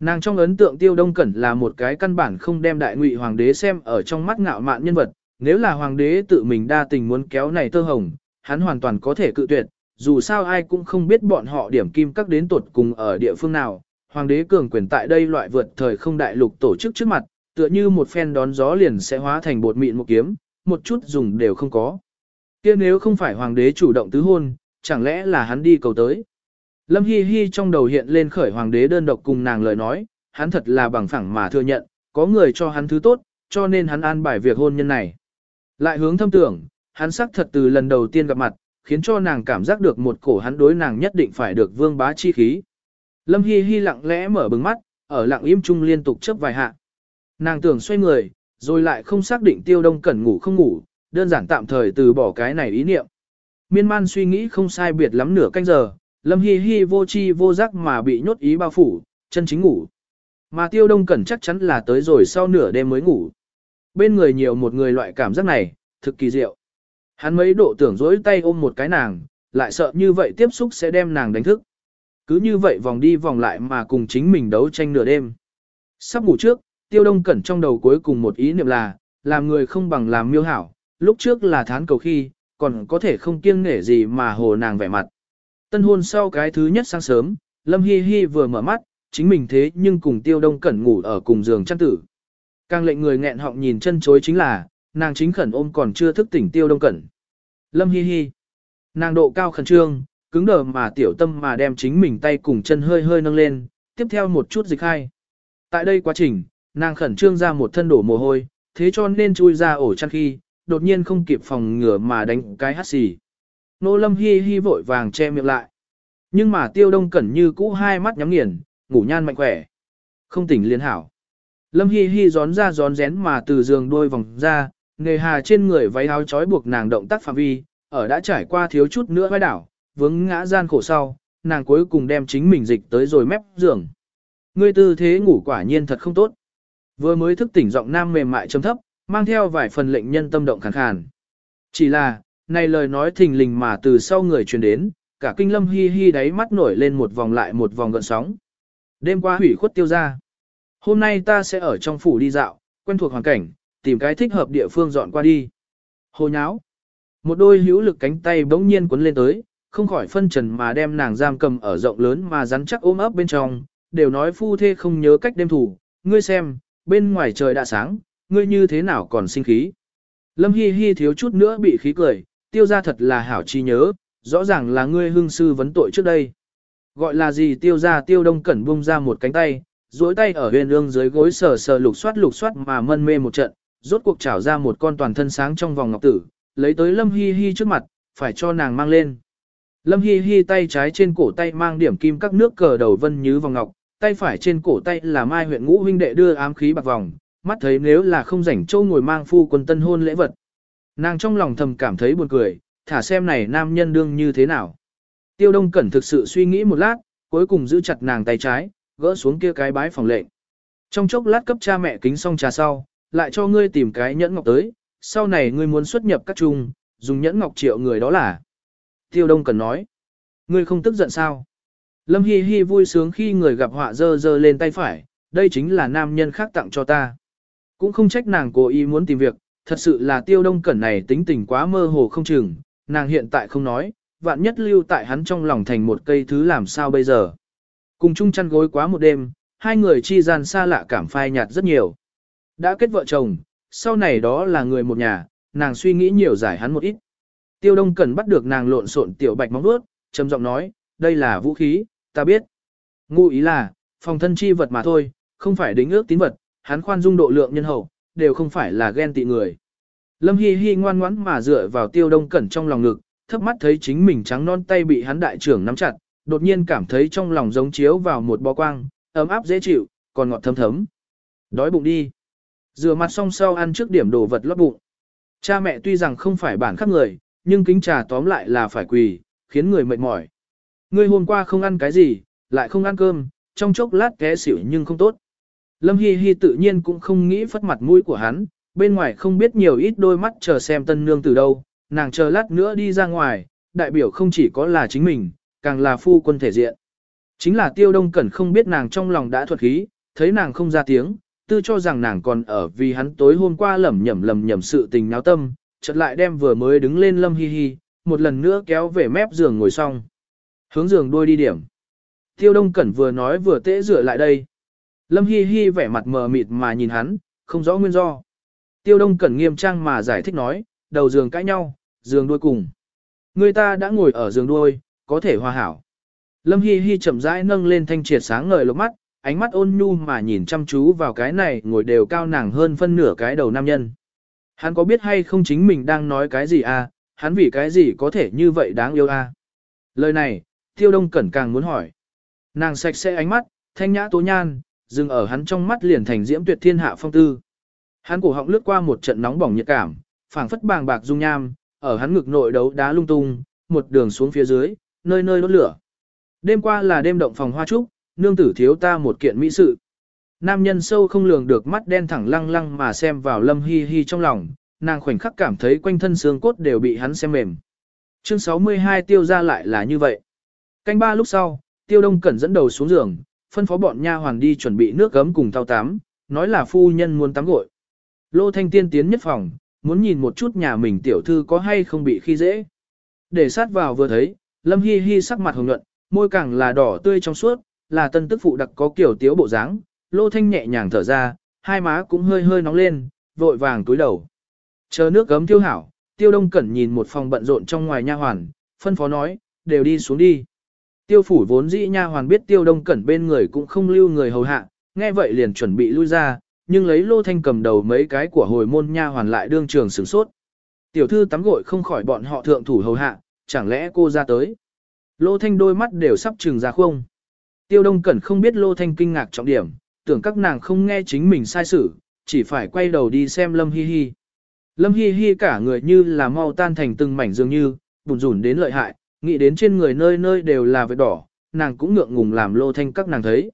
Nàng trong ấn tượng Tiêu Đông Cẩn là một cái căn bản không đem đại ngụy hoàng đế xem ở trong mắt ngạo mạn nhân vật, nếu là hoàng đế tự mình đa tình muốn kéo này tơ hồng, hắn hoàn toàn có thể cự tuyệt, dù sao ai cũng không biết bọn họ điểm kim các đến tột cùng ở địa phương nào, hoàng đế cường quyền tại đây loại vượt thời không đại lục tổ chức trước mặt, tựa như một phen đón gió liền sẽ hóa thành bột mịn một kiếm, một chút dùng đều không có. kia nếu không phải hoàng đế chủ động tứ hôn, chẳng lẽ là hắn đi cầu tới. Lâm Hi Hi trong đầu hiện lên khởi hoàng đế đơn độc cùng nàng lời nói, hắn thật là bằng phẳng mà thừa nhận, có người cho hắn thứ tốt, cho nên hắn an bài việc hôn nhân này. Lại hướng thâm tưởng, hắn sắc thật từ lần đầu tiên gặp mặt, khiến cho nàng cảm giác được một cổ hắn đối nàng nhất định phải được vương bá chi khí. Lâm Hi Hi lặng lẽ mở bừng mắt, ở lặng im chung liên tục chớp vài hạ. Nàng tưởng xoay người, rồi lại không xác định tiêu đông cẩn ngủ không ngủ, đơn giản tạm thời từ bỏ cái này ý niệm. Miên man suy nghĩ không sai biệt lắm nửa canh giờ, Lâm Hi Hi vô chi vô giác mà bị nhốt ý bao phủ, chân chính ngủ. Mà tiêu đông cẩn chắc chắn là tới rồi sau nửa đêm mới ngủ. Bên người nhiều một người loại cảm giác này, thực kỳ diệu. Hắn mấy độ tưởng dối tay ôm một cái nàng, lại sợ như vậy tiếp xúc sẽ đem nàng đánh thức. Cứ như vậy vòng đi vòng lại mà cùng chính mình đấu tranh nửa đêm. Sắp ngủ trước, tiêu đông cẩn trong đầu cuối cùng một ý niệm là, làm người không bằng làm miêu hảo, lúc trước là thán cầu khi, còn có thể không kiêng nể gì mà hồ nàng vẻ mặt. Tân hôn sau cái thứ nhất sáng sớm, Lâm Hi Hi vừa mở mắt, chính mình thế nhưng cùng tiêu đông cẩn ngủ ở cùng giường chăn tử. Càng lệnh người nghẹn họng nhìn chân chối chính là, nàng chính khẩn ôm còn chưa thức tỉnh tiêu đông cẩn. Lâm Hi Hi. Nàng độ cao khẩn trương, cứng đờ mà tiểu tâm mà đem chính mình tay cùng chân hơi hơi nâng lên, tiếp theo một chút dịch hai. Tại đây quá trình, nàng khẩn trương ra một thân đổ mồ hôi, thế cho nên chui ra ổ chăn khi, đột nhiên không kịp phòng ngừa mà đánh cái hắt xì. Nô lâm hi hi vội vàng che miệng lại. Nhưng mà tiêu đông cẩn như cũ hai mắt nhắm nghiền, ngủ nhan mạnh khỏe. Không tỉnh liên hảo. Lâm hi hi gión ra gión rén mà từ giường đôi vòng ra, nghề hà trên người váy áo trói buộc nàng động tác phạm vi, ở đã trải qua thiếu chút nữa vai đảo, vướng ngã gian khổ sau, nàng cuối cùng đem chính mình dịch tới rồi mép giường. Ngươi tư thế ngủ quả nhiên thật không tốt. Vừa mới thức tỉnh giọng nam mềm mại trầm thấp, mang theo vài phần lệnh nhân tâm động khàn khàn. Chỉ là, này lời nói thình lình mà từ sau người truyền đến, cả kinh lâm hi hi đáy mắt nổi lên một vòng lại một vòng gợn sóng. Đêm qua hủy khuất tiêu ra. Hôm nay ta sẽ ở trong phủ đi dạo, quen thuộc hoàn cảnh, tìm cái thích hợp địa phương dọn qua đi. Hồ nháo. Một đôi hữu lực cánh tay bỗng nhiên cuốn lên tới, không khỏi phân trần mà đem nàng giam cầm ở rộng lớn mà rắn chắc ôm ấp bên trong, đều nói phu thê không nhớ cách đêm thủ, ngươi xem, bên ngoài trời đã sáng, ngươi như thế nào còn sinh khí. Lâm Hi Hi thiếu chút nữa bị khí cười, tiêu ra thật là hảo chi nhớ, rõ ràng là ngươi hương sư vấn tội trước đây. Gọi là gì tiêu ra tiêu đông cẩn bung ra một cánh tay, duỗi tay ở huyền ương dưới gối sờ sờ lục soát lục soát mà mân mê một trận, rốt cuộc trảo ra một con toàn thân sáng trong vòng ngọc tử, lấy tới Lâm Hi Hi trước mặt, phải cho nàng mang lên. Lâm Hi Hi tay trái trên cổ tay mang điểm kim các nước cờ đầu vân như vòng ngọc, tay phải trên cổ tay là mai huyện ngũ huynh đệ đưa ám khí bạc vòng, mắt thấy nếu là không rảnh châu ngồi mang phu quân tân hôn lễ vật. Nàng trong lòng thầm cảm thấy buồn cười, thả xem này nam nhân đương như thế nào. Tiêu Đông Cẩn thực sự suy nghĩ một lát, cuối cùng giữ chặt nàng tay trái, gỡ xuống kia cái bái phòng lệnh. Trong chốc lát cấp cha mẹ kính xong trà sau, lại cho ngươi tìm cái nhẫn ngọc tới, sau này ngươi muốn xuất nhập các trung, dùng nhẫn ngọc triệu người đó là. Tiêu Đông Cần nói, ngươi không tức giận sao? Lâm Hi Hi vui sướng khi người gặp họa dơ dơ lên tay phải, đây chính là nam nhân khác tặng cho ta. Cũng không trách nàng cố ý muốn tìm việc, thật sự là tiêu đông cẩn này tính tình quá mơ hồ không chừng, nàng hiện tại không nói, vạn nhất lưu tại hắn trong lòng thành một cây thứ làm sao bây giờ. Cùng chung chăn gối quá một đêm, hai người chi gian xa lạ cảm phai nhạt rất nhiều. Đã kết vợ chồng, sau này đó là người một nhà, nàng suy nghĩ nhiều giải hắn một ít. Tiêu đông cẩn bắt được nàng lộn xộn tiểu bạch móng vuốt, trầm giọng nói, đây là vũ khí, ta biết. Ngụ ý là, phòng thân chi vật mà thôi, không phải đính ước tín vật, hắn khoan dung độ lượng nhân hậu, đều không phải là ghen tị người. Lâm Hi Hi ngoan ngoãn mà dựa vào tiêu đông cẩn trong lòng ngực, thấp mắt thấy chính mình trắng non tay bị hắn đại trưởng nắm chặt, đột nhiên cảm thấy trong lòng giống chiếu vào một bó quang, ấm áp dễ chịu, còn ngọt thấm thấm. Đói bụng đi. Rửa mặt xong sau ăn trước điểm đồ vật lót bụng. Cha mẹ tuy rằng không phải bản khắc người, nhưng kính trà tóm lại là phải quỳ, khiến người mệt mỏi. Ngươi hôm qua không ăn cái gì, lại không ăn cơm, trong chốc lát té xỉu nhưng không tốt. Lâm Hi Hi tự nhiên cũng không nghĩ phất mặt mũi của hắn, bên ngoài không biết nhiều ít đôi mắt chờ xem tân nương từ đâu, nàng chờ lát nữa đi ra ngoài, đại biểu không chỉ có là chính mình, càng là phu quân thể diện. Chính là tiêu đông cẩn không biết nàng trong lòng đã thuật khí, thấy nàng không ra tiếng, tư cho rằng nàng còn ở vì hắn tối hôm qua lẩm nhẩm lầm nhẩm sự tình náo tâm, chợt lại đem vừa mới đứng lên lâm hi hi, một lần nữa kéo về mép giường ngồi xong. Hướng giường đôi đi điểm. Tiêu đông cẩn vừa nói vừa tễ rửa lại đây. Lâm Hi Hi vẻ mặt mờ mịt mà nhìn hắn, không rõ nguyên do. Tiêu Đông Cẩn nghiêm trang mà giải thích nói, đầu giường cãi nhau, giường đuôi cùng. Người ta đã ngồi ở giường đuôi, có thể hòa hảo. Lâm Hi Hi chậm rãi nâng lên thanh triệt sáng ngời lục mắt, ánh mắt ôn nhu mà nhìn chăm chú vào cái này ngồi đều cao nàng hơn phân nửa cái đầu nam nhân. Hắn có biết hay không chính mình đang nói cái gì à, hắn vì cái gì có thể như vậy đáng yêu à. Lời này, Tiêu Đông Cẩn càng muốn hỏi. Nàng sạch sẽ ánh mắt, thanh nhã tố nhan, dừng ở hắn trong mắt liền thành diễm tuyệt thiên hạ phong tư. Hắn cổ họng lướt qua một trận nóng bỏng nhiệt cảm, phảng phất bàng bạc dung nham, ở hắn ngực nội đấu đá lung tung, một đường xuống phía dưới, nơi nơi đốt lửa. Đêm qua là đêm động phòng hoa trúc, nương tử thiếu ta một kiện mỹ sự. Nam nhân sâu không lường được mắt đen thẳng lăng lăng mà xem vào lâm hi hi trong lòng, nàng khoảnh khắc cảm thấy quanh thân xương cốt đều bị hắn xem mềm. Chương 62 tiêu ra lại là như vậy. Canh ba lúc sau, tiêu đông cẩn dẫn đầu xuống giường, phân phó bọn nha hoàn đi chuẩn bị nước gấm cùng thao tắm, nói là phu nhân muốn tắm gội. Lô Thanh Tiên tiến nhất phòng, muốn nhìn một chút nhà mình tiểu thư có hay không bị khi dễ. Để sát vào vừa thấy, Lâm Hi Hi sắc mặt hồng nhuận, môi càng là đỏ tươi trong suốt, là tân tức phụ đặc có kiểu tiếu bộ dáng. Lô Thanh nhẹ nhàng thở ra, hai má cũng hơi hơi nóng lên, vội vàng túi đầu. Chờ nước gấm tiêu hảo, tiêu đông cẩn nhìn một phòng bận rộn trong ngoài nha hoàn, phân phó nói, đều đi xuống đi. Tiêu phủ vốn dĩ nha hoàn biết tiêu đông cẩn bên người cũng không lưu người hầu hạ, nghe vậy liền chuẩn bị lui ra, nhưng lấy lô thanh cầm đầu mấy cái của hồi môn nha hoàn lại đương trường sửng sốt. Tiểu thư tắm gội không khỏi bọn họ thượng thủ hầu hạ, chẳng lẽ cô ra tới. Lô thanh đôi mắt đều sắp trừng ra không. Tiêu đông cẩn không biết lô thanh kinh ngạc trọng điểm, tưởng các nàng không nghe chính mình sai sự, chỉ phải quay đầu đi xem lâm hi hi. Lâm hi hi cả người như là mau tan thành từng mảnh dường như, bùn rủn đến lợi hại, nghĩ đến trên người nơi nơi đều là vết đỏ, nàng cũng ngượng ngùng làm lô thanh các nàng thấy.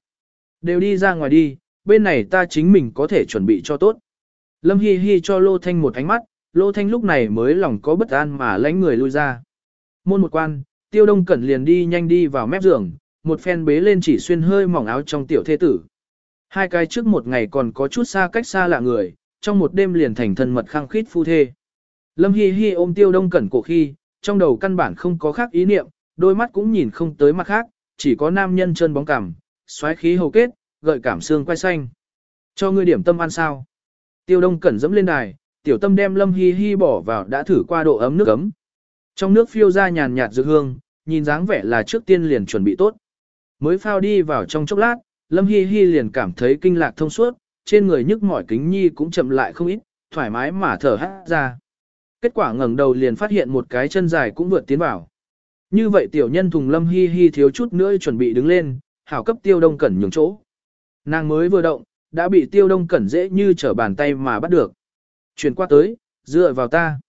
Đều đi ra ngoài đi, bên này ta chính mình có thể chuẩn bị cho tốt. Lâm Hi Hi cho Lô Thanh một ánh mắt, Lô Thanh lúc này mới lòng có bất an mà lãnh người lui ra. Môn một quan, Tiêu Đông Cẩn liền đi nhanh đi vào mép giường, một phen bế lên chỉ xuyên hơi mỏng áo trong tiểu thế tử. Hai cái trước một ngày còn có chút xa cách xa lạ người, trong một đêm liền thành thân mật khăng khít phu thê. Lâm Hi Hi ôm Tiêu Đông Cẩn cổ khi, trong đầu căn bản không có khác ý niệm, đôi mắt cũng nhìn không tới mặt khác, chỉ có nam nhân chân bóng cằm, xoáy khí hầu kết, gợi cảm xương quay xanh. Cho ngươi điểm tâm ăn sao? Tiêu Đông Cẩn dẫm lên đài, tiểu tâm đem Lâm Hi Hi bỏ vào đã thử qua độ ấm nước ấm. Trong nước phiêu ra nhàn nhạt dược hương, nhìn dáng vẻ là trước tiên liền chuẩn bị tốt. Mới phao đi vào trong chốc lát, Lâm Hi Hi liền cảm thấy kinh lạc thông suốt, trên người nhức mỏi kính nhi cũng chậm lại không ít, thoải mái mà thở hát ra. Kết quả ngẩng đầu liền phát hiện một cái chân dài cũng vượt tiến vào. Như vậy tiểu nhân thùng Lâm Hi Hi thiếu chút nữa chuẩn bị đứng lên, hảo cấp tiêu đông cẩn nhường chỗ. Nàng mới vừa động, đã bị tiêu đông cẩn dễ như trở bàn tay mà bắt được. Chuyển qua tới, dựa vào ta.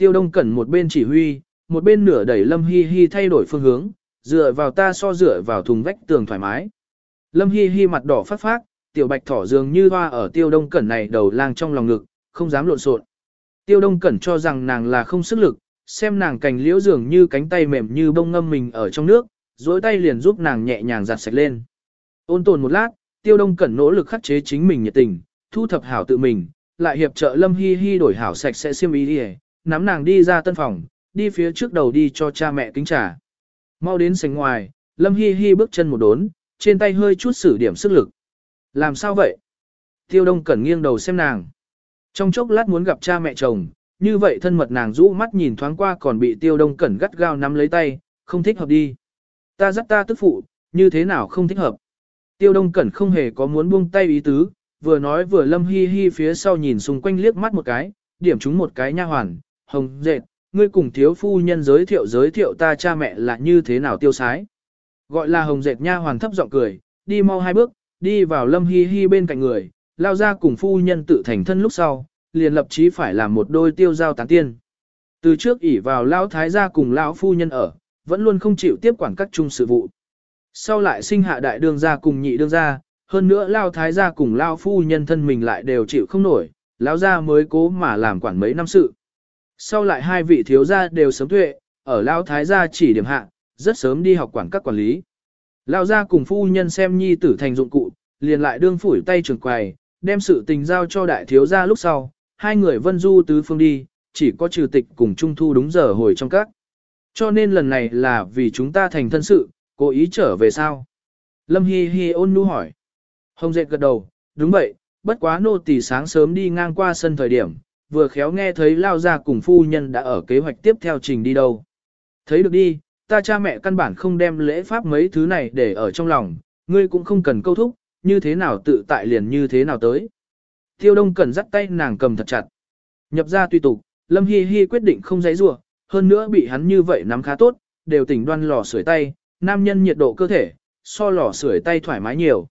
Tiêu đông cẩn một bên chỉ huy, một bên nửa đẩy Lâm Hi Hi thay đổi phương hướng, dựa vào ta so dựa vào thùng vách tường thoải mái. Lâm Hi Hi mặt đỏ phát phát, tiểu bạch thỏ dường như hoa ở tiêu đông cẩn này đầu lang trong lòng ngực, không dám lộn xộn. Tiêu đông cẩn cho rằng nàng là không sức lực, xem nàng cành liễu dường như cánh tay mềm như bông ngâm mình ở trong nước, duỗi tay liền giúp nàng nhẹ nhàng giặt sạch lên. Ôn tồn một lát, tiêu đông cẩn nỗ lực khắc chế chính mình nhiệt tình, thu thập hảo tự mình, lại hiệp trợ Lâm Hi Hi đổi hảo sạch sẽ xiêm y nắm nàng đi ra tân phòng, đi phía trước đầu đi cho cha mẹ kính trà. Mau đến sảnh ngoài, Lâm Hi Hi bước chân một đốn, trên tay hơi chút sử điểm sức lực. Làm sao vậy? Tiêu Đông Cẩn nghiêng đầu xem nàng. Trong chốc lát muốn gặp cha mẹ chồng, như vậy thân mật nàng rũ mắt nhìn thoáng qua còn bị Tiêu Đông Cẩn gắt gao nắm lấy tay, không thích hợp đi. Ta dắt ta tức phụ, như thế nào không thích hợp. Tiêu Đông Cẩn không hề có muốn buông tay ý tứ, vừa nói vừa Lâm Hi Hi phía sau nhìn xung quanh liếc mắt một cái, điểm chúng một cái nha hoàn, hồng dệt, ngươi cùng thiếu phu nhân giới thiệu giới thiệu ta cha mẹ là như thế nào tiêu sái. Gọi là hồng dệt nha hoàn thấp giọng cười, đi mau hai bước, đi vào lâm hi hi bên cạnh người, lao ra cùng phu nhân tự thành thân lúc sau, liền lập chí phải làm một đôi tiêu giao tán tiên. Từ trước ỉ vào lão thái gia cùng lão phu nhân ở, vẫn luôn không chịu tiếp quản các chung sự vụ. Sau lại sinh hạ đại đương gia cùng nhị đương gia, hơn nữa lao thái gia cùng lao phu nhân thân mình lại đều chịu không nổi, lão gia mới cố mà làm quản mấy năm sự. Sau lại hai vị thiếu gia đều sớm tuệ, ở lao thái gia chỉ điểm hạ, rất sớm đi học quản các quản lý. Lao gia cùng phu nhân xem nhi tử thành dụng cụ, liền lại đương phủi tay trường quầy, đem sự tình giao cho đại thiếu gia lúc sau, hai người vân du tứ phương đi, chỉ có trừ tịch cùng trung thu đúng giờ hồi trong các. Cho nên lần này là vì chúng ta thành thân sự, cố ý trở về sao? Lâm Hi Hi ôn nhu hỏi. Hồng Dệt gật đầu, đúng vậy, bất quá nô tỳ sáng sớm đi ngang qua sân thời điểm, vừa khéo nghe thấy lao ra cùng phu nhân đã ở kế hoạch tiếp theo trình đi đâu. Thấy được đi, ta cha mẹ căn bản không đem lễ pháp mấy thứ này để ở trong lòng, ngươi cũng không cần câu thúc, như thế nào tự tại liền như thế nào tới. Tiêu đông cần dắt tay nàng cầm thật chặt. Nhập ra tùy tục, Lâm Hi Hi quyết định không giấy rủa hơn nữa bị hắn như vậy nắm khá tốt, đều tỉnh đoan lò sưởi tay, nam nhân nhiệt độ cơ thể, so lò sưởi tay thoải mái nhiều.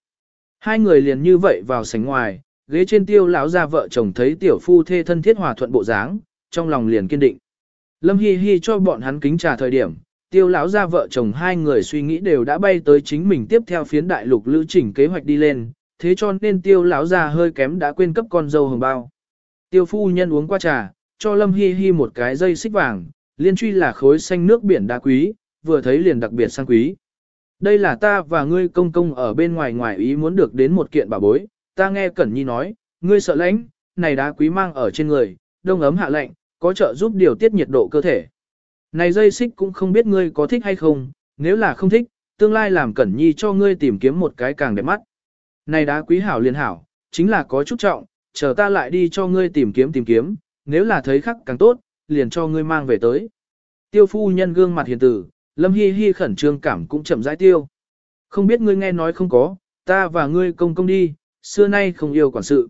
Hai người liền như vậy vào sảnh ngoài, ghế trên tiêu lão gia vợ chồng thấy tiểu phu thê thân thiết hòa thuận bộ dáng, trong lòng liền kiên định. Lâm Hi Hi cho bọn hắn kính trà thời điểm, tiêu lão gia vợ chồng hai người suy nghĩ đều đã bay tới chính mình tiếp theo phiến đại lục lữ trình kế hoạch đi lên, thế cho nên tiêu lão gia hơi kém đã quên cấp con dâu hồng bao. Tiêu phu nhân uống qua trà, cho Lâm Hi Hi một cái dây xích vàng, liên truy là khối xanh nước biển đá quý, vừa thấy liền đặc biệt sang quý. Đây là ta và ngươi công công ở bên ngoài ngoài ý muốn được đến một kiện bảo bối, ta nghe Cẩn Nhi nói, ngươi sợ lạnh, này đá quý mang ở trên người, đông ấm hạ lạnh, có trợ giúp điều tiết nhiệt độ cơ thể. Này dây xích cũng không biết ngươi có thích hay không, nếu là không thích, tương lai làm Cẩn Nhi cho ngươi tìm kiếm một cái càng đẹp mắt. Này đá quý hảo liền hảo, chính là có chút trọng, chờ ta lại đi cho ngươi tìm kiếm tìm kiếm, nếu là thấy khắc càng tốt, liền cho ngươi mang về tới. Tiêu phu nhân gương mặt hiền tử, Lâm Hi Hi khẩn trương cảm cũng chậm rãi tiêu. Không biết ngươi nghe nói không có, ta và ngươi công công đi, xưa nay không yêu quản sự.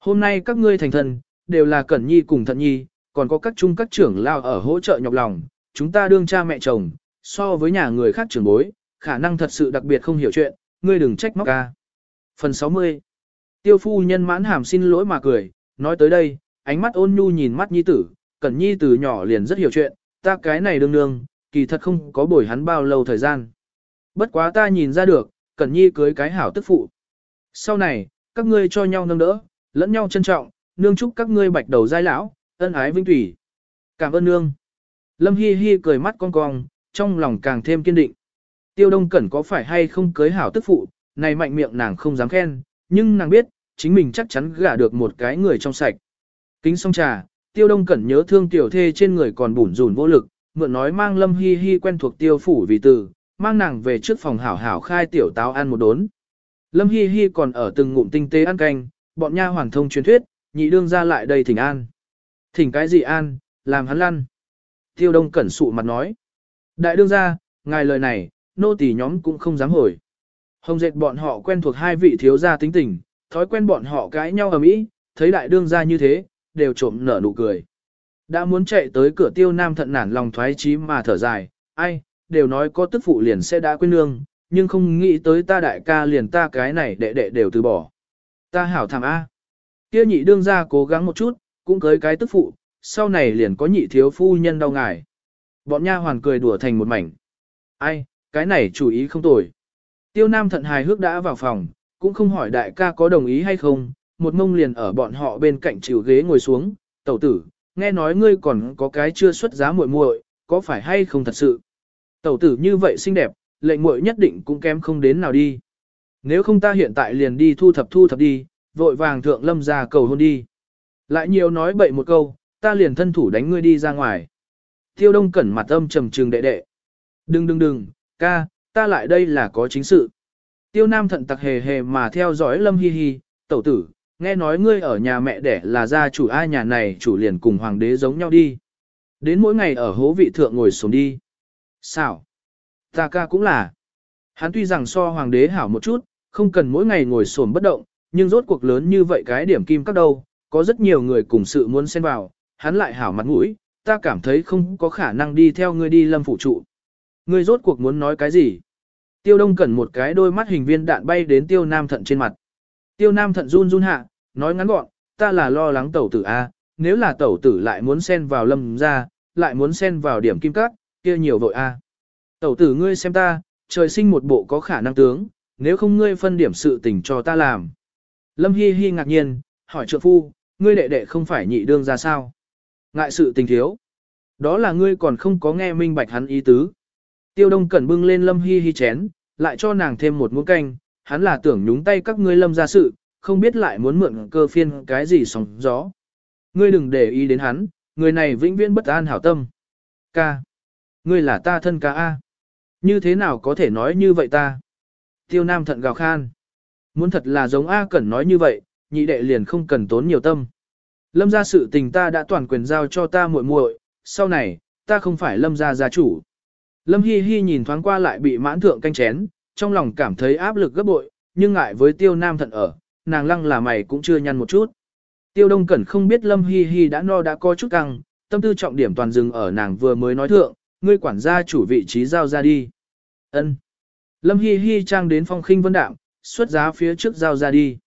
Hôm nay các ngươi thành thần, đều là Cẩn Nhi cùng Thận Nhi, còn có các trung các trưởng lao ở hỗ trợ nhọc lòng, chúng ta đương cha mẹ chồng, so với nhà người khác trưởng bối, khả năng thật sự đặc biệt không hiểu chuyện, ngươi đừng trách móc ca. Phần 60 Tiêu phu nhân mãn hàm xin lỗi mà cười, nói tới đây, ánh mắt ôn nhu nhìn mắt Nhi tử, Cẩn Nhi từ nhỏ liền rất hiểu chuyện, ta cái này đương đương, kỳ thật không có bồi hắn bao lâu thời gian. Bất quá ta nhìn ra được, Cẩn Nhi cưới cái hảo tức phụ. Sau này, các ngươi cho nhau nâng đỡ, lẫn nhau trân trọng, nương chúc các ngươi bạch đầu giai lão, ân ái vinh thủy. Cảm ơn nương. Lâm Hi Hi cười mắt cong cong, trong lòng càng thêm kiên định. Tiêu Đông Cẩn có phải hay không cưới hảo tức phụ, này mạnh miệng nàng không dám khen, nhưng nàng biết, chính mình chắc chắn gả được một cái người trong sạch. Kính xong trà, Tiêu Đông Cẩn nhớ thương tiểu thê trên người còn bủn rủn vô lực, mượn nói mang Lâm Hi Hi quen thuộc tiêu phủ vì từ, mang nàng về trước phòng hảo hảo khai tiểu táo ăn một đốn. Lâm Hi Hi còn ở từng ngụm tinh tế ăn canh, bọn nha hoàn thông truyền thuyết, nhị đương ra lại đây thỉnh an. Thỉnh cái gì an, làm hắn lăn. Tiêu Đông Cẩn sụ mặt nói. Đại đương ra, ngài lời này, nô tỳ nhóm cũng không dám hồi. Hồng dệt bọn họ quen thuộc hai vị thiếu gia tính tình, thói quen bọn họ cãi nhau ở mỹ, thấy đại đương ra như thế, đều trộm nở nụ cười. Đã muốn chạy tới cửa tiêu nam thận nản lòng thoái chí mà thở dài, ai, đều nói có tức phụ liền sẽ đã quên nương, nhưng không nghĩ tới ta đại ca liền ta cái này đệ đệ đều từ bỏ. Ta hảo thảm A. Kia nhị đương ra cố gắng một chút, cũng cưới cái tức phụ, sau này liền có nhị thiếu phu nhân đau ngài. Bọn nha hoàn cười đùa thành một mảnh. Ai, cái này chủ ý không tồi. Tiêu Nam thận hài hước đã vào phòng, cũng không hỏi đại ca có đồng ý hay không, một mông liền ở bọn họ bên cạnh chịu ghế ngồi xuống, tẩu tử, nghe nói ngươi còn có cái chưa xuất giá muội muội, có phải hay không thật sự? Tẩu tử như vậy xinh đẹp, lệnh muội nhất định cũng kém không đến nào đi. Nếu không ta hiện tại liền đi thu thập thu thập đi, vội vàng thượng lâm ra cầu hôn đi. Lại nhiều nói bậy một câu, ta liền thân thủ đánh ngươi đi ra ngoài. Tiêu đông cẩn mặt âm trầm trừng đệ đệ. Đừng đừng đừng, ca, ta lại đây là có chính sự. Tiêu nam thận tặc hề hề mà theo dõi lâm hi hi, tẩu tử, nghe nói ngươi ở nhà mẹ đẻ là gia chủ ai nhà này chủ liền cùng hoàng đế giống nhau đi. Đến mỗi ngày ở hố vị thượng ngồi xuống đi. Sao? Ta ca cũng là. Hắn tuy rằng so hoàng đế hảo một chút, không cần mỗi ngày ngồi xổm bất động, nhưng rốt cuộc lớn như vậy cái điểm kim các đâu, có rất nhiều người cùng sự muốn xen vào, hắn lại hảo mặt mũi, ta cảm thấy không có khả năng đi theo ngươi đi lâm phụ trụ. Ngươi rốt cuộc muốn nói cái gì? Tiêu đông cần một cái đôi mắt hình viên đạn bay đến tiêu nam thận trên mặt. Tiêu nam thận run run hạ, nói ngắn gọn, ta là lo lắng tẩu tử A, nếu là tẩu tử lại muốn xen vào lâm ra, lại muốn xen vào điểm kim cắt, kia nhiều vội A. Tẩu tử ngươi xem ta, trời sinh một bộ có khả năng tướng, nếu không ngươi phân điểm sự tình cho ta làm. Lâm Hi Hi ngạc nhiên, hỏi trượng phu, ngươi đệ đệ không phải nhị đương ra sao? Ngại sự tình thiếu. Đó là ngươi còn không có nghe minh bạch hắn ý tứ. Tiêu Đông Cẩn bưng lên Lâm Hi Hi chén, lại cho nàng thêm một muỗng canh, hắn là tưởng nhúng tay các ngươi lâm ra sự, không biết lại muốn mượn cơ phiên cái gì sóng gió. Ngươi đừng để ý đến hắn, người này vĩnh viễn bất an hảo tâm. Ca. Ngươi là ta thân ca A. Như thế nào có thể nói như vậy ta? Tiêu Nam thận gào khan. Muốn thật là giống A Cẩn nói như vậy, nhị đệ liền không cần tốn nhiều tâm. Lâm gia sự tình ta đã toàn quyền giao cho ta muội muội, sau này, ta không phải lâm gia gia chủ. Lâm Hi Hi nhìn thoáng qua lại bị mãn thượng canh chén, trong lòng cảm thấy áp lực gấp bội, nhưng ngại với tiêu nam thận ở, nàng lăng là mày cũng chưa nhăn một chút. Tiêu Đông Cẩn không biết Lâm Hi Hi đã no đã có chút căng, tâm tư trọng điểm toàn dừng ở nàng vừa mới nói thượng, ngươi quản gia chủ vị trí giao ra đi. Ân. Lâm Hi Hi trang đến phong khinh vân đạm, xuất giá phía trước giao ra đi.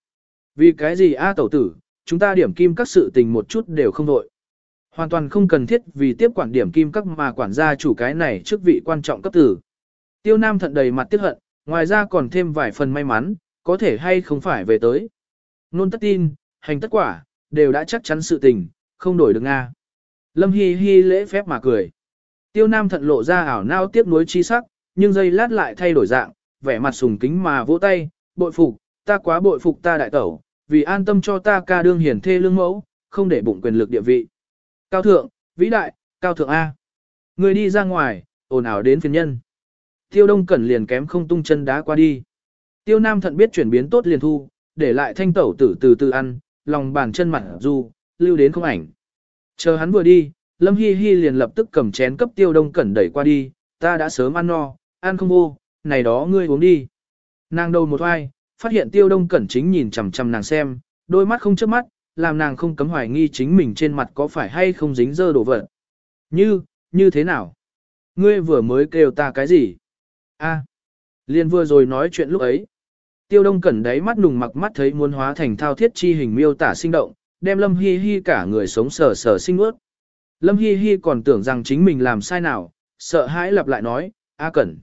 Vì cái gì a tẩu tử, chúng ta điểm kim các sự tình một chút đều không đội. Hoàn toàn không cần thiết vì tiếp quản điểm kim các mà quản gia chủ cái này trước vị quan trọng cấp tử. Tiêu Nam thận đầy mặt tiếc hận, ngoài ra còn thêm vài phần may mắn, có thể hay không phải về tới. Nôn tất tin, hành tất quả, đều đã chắc chắn sự tình, không đổi được Nga. Lâm Hi Hi lễ phép mà cười. Tiêu Nam thận lộ ra ảo nao tiếc nuối chi sắc, nhưng giây lát lại thay đổi dạng, vẻ mặt sùng kính mà vỗ tay, bội phục, ta quá bội phục ta đại tẩu, vì an tâm cho ta ca đương hiển thê lương mẫu, không để bụng quyền lực địa vị. Cao thượng, vĩ đại, cao thượng A. Người đi ra ngoài, ồn ào đến phiền nhân. Tiêu Đông Cẩn liền kém không tung chân đá qua đi. Tiêu Nam thận biết chuyển biến tốt liền thu, để lại thanh tẩu tử từ từ ăn, lòng bàn chân mặt du, lưu đến không ảnh. Chờ hắn vừa đi, Lâm Hi Hi liền lập tức cầm chén cấp Tiêu Đông Cẩn đẩy qua đi, ta đã sớm ăn no, ăn không vô, này đó ngươi uống đi. Nàng đầu một hoài, phát hiện Tiêu Đông Cẩn chính nhìn chằm chằm nàng xem, đôi mắt không chớp mắt, làm nàng không cấm hoài nghi chính mình trên mặt có phải hay không dính dơ đổ vật. Như, như thế nào? Ngươi vừa mới kêu ta cái gì? A, liền vừa rồi nói chuyện lúc ấy. Tiêu Đông Cẩn đáy mắt nùng mặc mắt thấy muốn hóa thành thao thiết chi hình miêu tả sinh động, đem Lâm Hi Hi cả người sống sờ sờ sinh ướt. Lâm Hi Hi còn tưởng rằng chính mình làm sai nào, sợ hãi lặp lại nói, A Cẩn,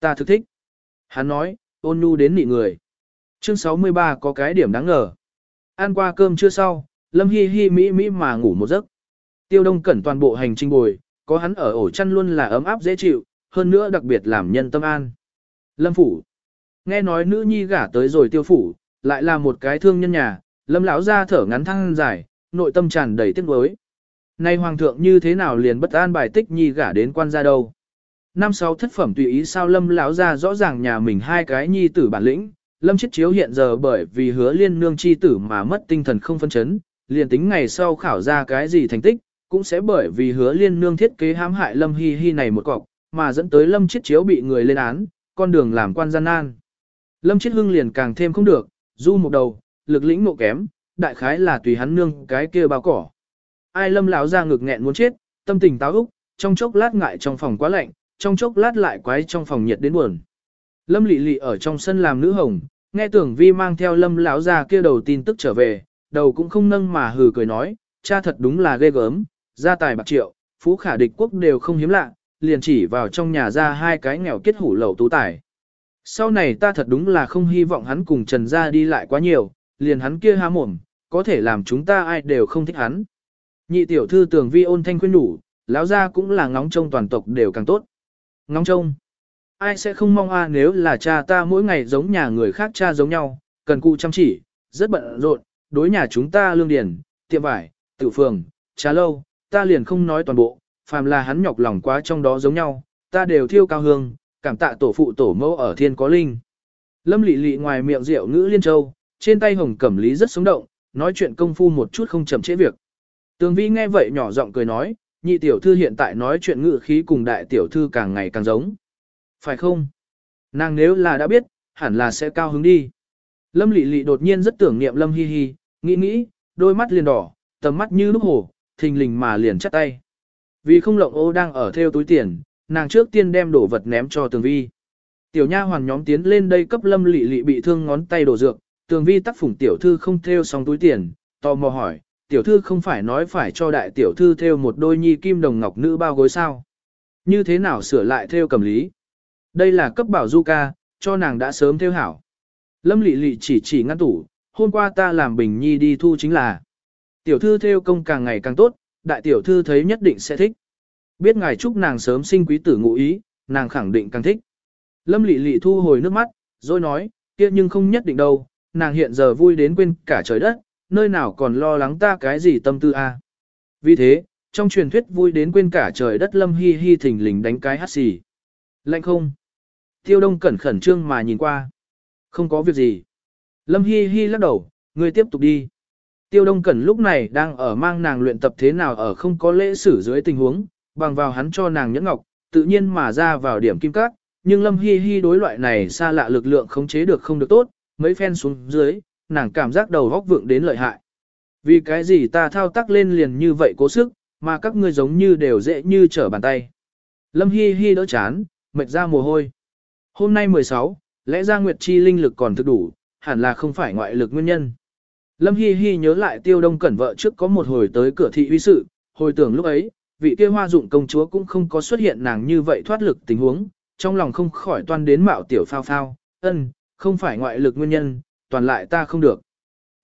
ta thực thích. Hắn nói, ôn nhu đến nị người. Chương 63 có cái điểm đáng ngờ. Ăn qua cơm chưa sau, Lâm Hi Hi mỹ mỹ mà ngủ một giấc. Tiêu Đông Cẩn toàn bộ hành trình bồi, có hắn ở ổ chăn luôn là ấm áp dễ chịu, hơn nữa đặc biệt làm nhân tâm an. Lâm Phủ. Nghe nói nữ nhi gả tới rồi tiêu phủ, lại là một cái thương nhân nhà, Lâm lão ra thở ngắn thăng dài, nội tâm tràn đầy tiếc nuối. Nay hoàng thượng như thế nào liền bất an bài tích nhi gả đến quan gia đâu. Năm sau thất phẩm tùy ý sao Lâm lão ra rõ ràng nhà mình hai cái nhi tử bản lĩnh, Lâm chết chiếu hiện giờ bởi vì hứa liên nương chi tử mà mất tinh thần không phân chấn, liền tính ngày sau khảo ra cái gì thành tích, cũng sẽ bởi vì hứa liên nương thiết kế hãm hại Lâm Hi Hi này một cọc, mà dẫn tới Lâm chết chiếu bị người lên án, con đường làm quan gian nan. Lâm chết hưng liền càng thêm không được, du một đầu, lực lĩnh nộ kém, đại khái là tùy hắn nương cái kia bao cỏ. Ai Lâm lão ra ngực nghẹn muốn chết, tâm tình táo úc, trong chốc lát ngại trong phòng quá lạnh, trong chốc lát lại quái trong phòng nhiệt đến buồn. Lâm lị lị ở trong sân làm nữ hồng, nghe tưởng vi mang theo lâm lão ra kia đầu tin tức trở về, đầu cũng không nâng mà hừ cười nói, cha thật đúng là ghê gớm, gia tài bạc triệu, phú khả địch quốc đều không hiếm lạ, liền chỉ vào trong nhà ra hai cái nghèo kết hủ lậu tú tài. Sau này ta thật đúng là không hy vọng hắn cùng Trần gia đi lại quá nhiều, liền hắn kia há mồm, có thể làm chúng ta ai đều không thích hắn. Nhị tiểu thư tưởng vi ôn thanh khuyên đủ, lão gia cũng là ngóng trông toàn tộc đều càng tốt. Ngóng trông ai sẽ không mong a nếu là cha ta mỗi ngày giống nhà người khác cha giống nhau, cần cụ chăm chỉ, rất bận rộn, đối nhà chúng ta lương điền tiệm vải, tử phường, trà lâu, ta liền không nói toàn bộ, phàm là hắn nhọc lòng quá trong đó giống nhau, ta đều thiêu cao hương, cảm tạ tổ phụ tổ mẫu ở thiên có linh. Lâm lị lị ngoài miệng rượu ngữ liên châu, trên tay hồng cẩm lý rất sống động, nói chuyện công phu một chút không chậm trễ việc. Tường vi nghe vậy nhỏ giọng cười nói, nhị tiểu thư hiện tại nói chuyện ngự khí cùng đại tiểu thư càng ngày càng giống. Phải không? Nàng nếu là đã biết, hẳn là sẽ cao hứng đi. Lâm Lệ Lệ đột nhiên rất tưởng niệm Lâm Hi Hi, nghĩ nghĩ, đôi mắt liền đỏ, tầm mắt như lúc hồ, thình lình mà liền chắt tay. Vì không lộng ô đang ở theo túi tiền, nàng trước tiên đem đổ vật ném cho Tường Vi. Tiểu nha hoàn nhóm tiến lên đây cấp Lâm Lệ Lệ bị thương ngón tay đổ dược, Tường Vi tắc phủng tiểu thư không theo xong túi tiền, tò mò hỏi, tiểu thư không phải nói phải cho đại tiểu thư theo một đôi nhi kim đồng ngọc nữ bao gối sao? Như thế nào sửa lại theo cầm lý? Đây là cấp bảo du ca, cho nàng đã sớm theo hảo. Lâm lị lị chỉ chỉ ngăn tủ, hôm qua ta làm bình nhi đi thu chính là. Tiểu thư theo công càng ngày càng tốt, đại tiểu thư thấy nhất định sẽ thích. Biết ngài chúc nàng sớm sinh quý tử ngụ ý, nàng khẳng định càng thích. Lâm lị lị thu hồi nước mắt, rồi nói, kia nhưng không nhất định đâu, nàng hiện giờ vui đến quên cả trời đất, nơi nào còn lo lắng ta cái gì tâm tư a. Vì thế, trong truyền thuyết vui đến quên cả trời đất Lâm Hi Hi thình lình đánh cái hát xì. Lạnh không? Tiêu đông cẩn khẩn trương mà nhìn qua. Không có việc gì. Lâm Hi Hi lắc đầu, ngươi tiếp tục đi. Tiêu đông cẩn lúc này đang ở mang nàng luyện tập thế nào ở không có lễ sử dưới tình huống, bằng vào hắn cho nàng nhẫn ngọc, tự nhiên mà ra vào điểm kim cát, nhưng Lâm Hi Hi đối loại này xa lạ lực lượng khống chế được không được tốt, mấy phen xuống dưới, nàng cảm giác đầu góc vượng đến lợi hại. Vì cái gì ta thao tác lên liền như vậy cố sức, mà các ngươi giống như đều dễ như trở bàn tay. Lâm Hi Hi đỡ chán, mệt ra mồ hôi. Hôm nay 16, lẽ ra Nguyệt Chi linh lực còn thực đủ, hẳn là không phải ngoại lực nguyên nhân. Lâm Hi Hi nhớ lại tiêu đông cẩn vợ trước có một hồi tới cửa thị uy sự, hồi tưởng lúc ấy, vị kia hoa dụng công chúa cũng không có xuất hiện nàng như vậy thoát lực tình huống, trong lòng không khỏi toan đến mạo tiểu phao phao, ân, không phải ngoại lực nguyên nhân, toàn lại ta không được.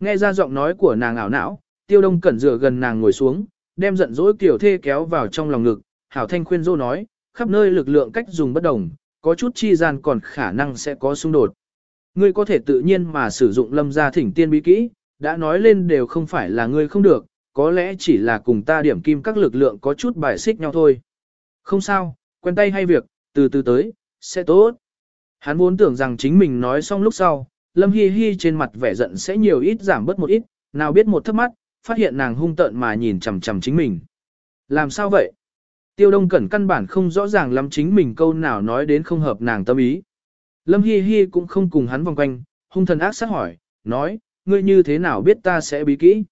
Nghe ra giọng nói của nàng ảo não, tiêu đông cẩn dựa gần nàng ngồi xuống, đem giận dỗi kiểu thê kéo vào trong lòng ngực, hảo thanh khuyên dô nói, khắp nơi lực lượng cách dùng bất đồng, có chút chi gian còn khả năng sẽ có xung đột. Ngươi có thể tự nhiên mà sử dụng lâm gia thỉnh tiên bí kỹ, đã nói lên đều không phải là ngươi không được, có lẽ chỉ là cùng ta điểm kim các lực lượng có chút bài xích nhau thôi. Không sao, quen tay hay việc, từ từ tới, sẽ tốt. Hắn vốn tưởng rằng chính mình nói xong lúc sau, Lâm Hi Hi trên mặt vẻ giận sẽ nhiều ít giảm bớt một ít, nào biết một thấp mắt, phát hiện nàng hung tợn mà nhìn chằm chằm chính mình. Làm sao vậy? Tiêu Đông Cẩn căn bản không rõ ràng lắm chính mình câu nào nói đến không hợp nàng tâm ý. Lâm Hi Hi cũng không cùng hắn vòng quanh, hung thần ác sát hỏi, nói, ngươi như thế nào biết ta sẽ bí kỹ?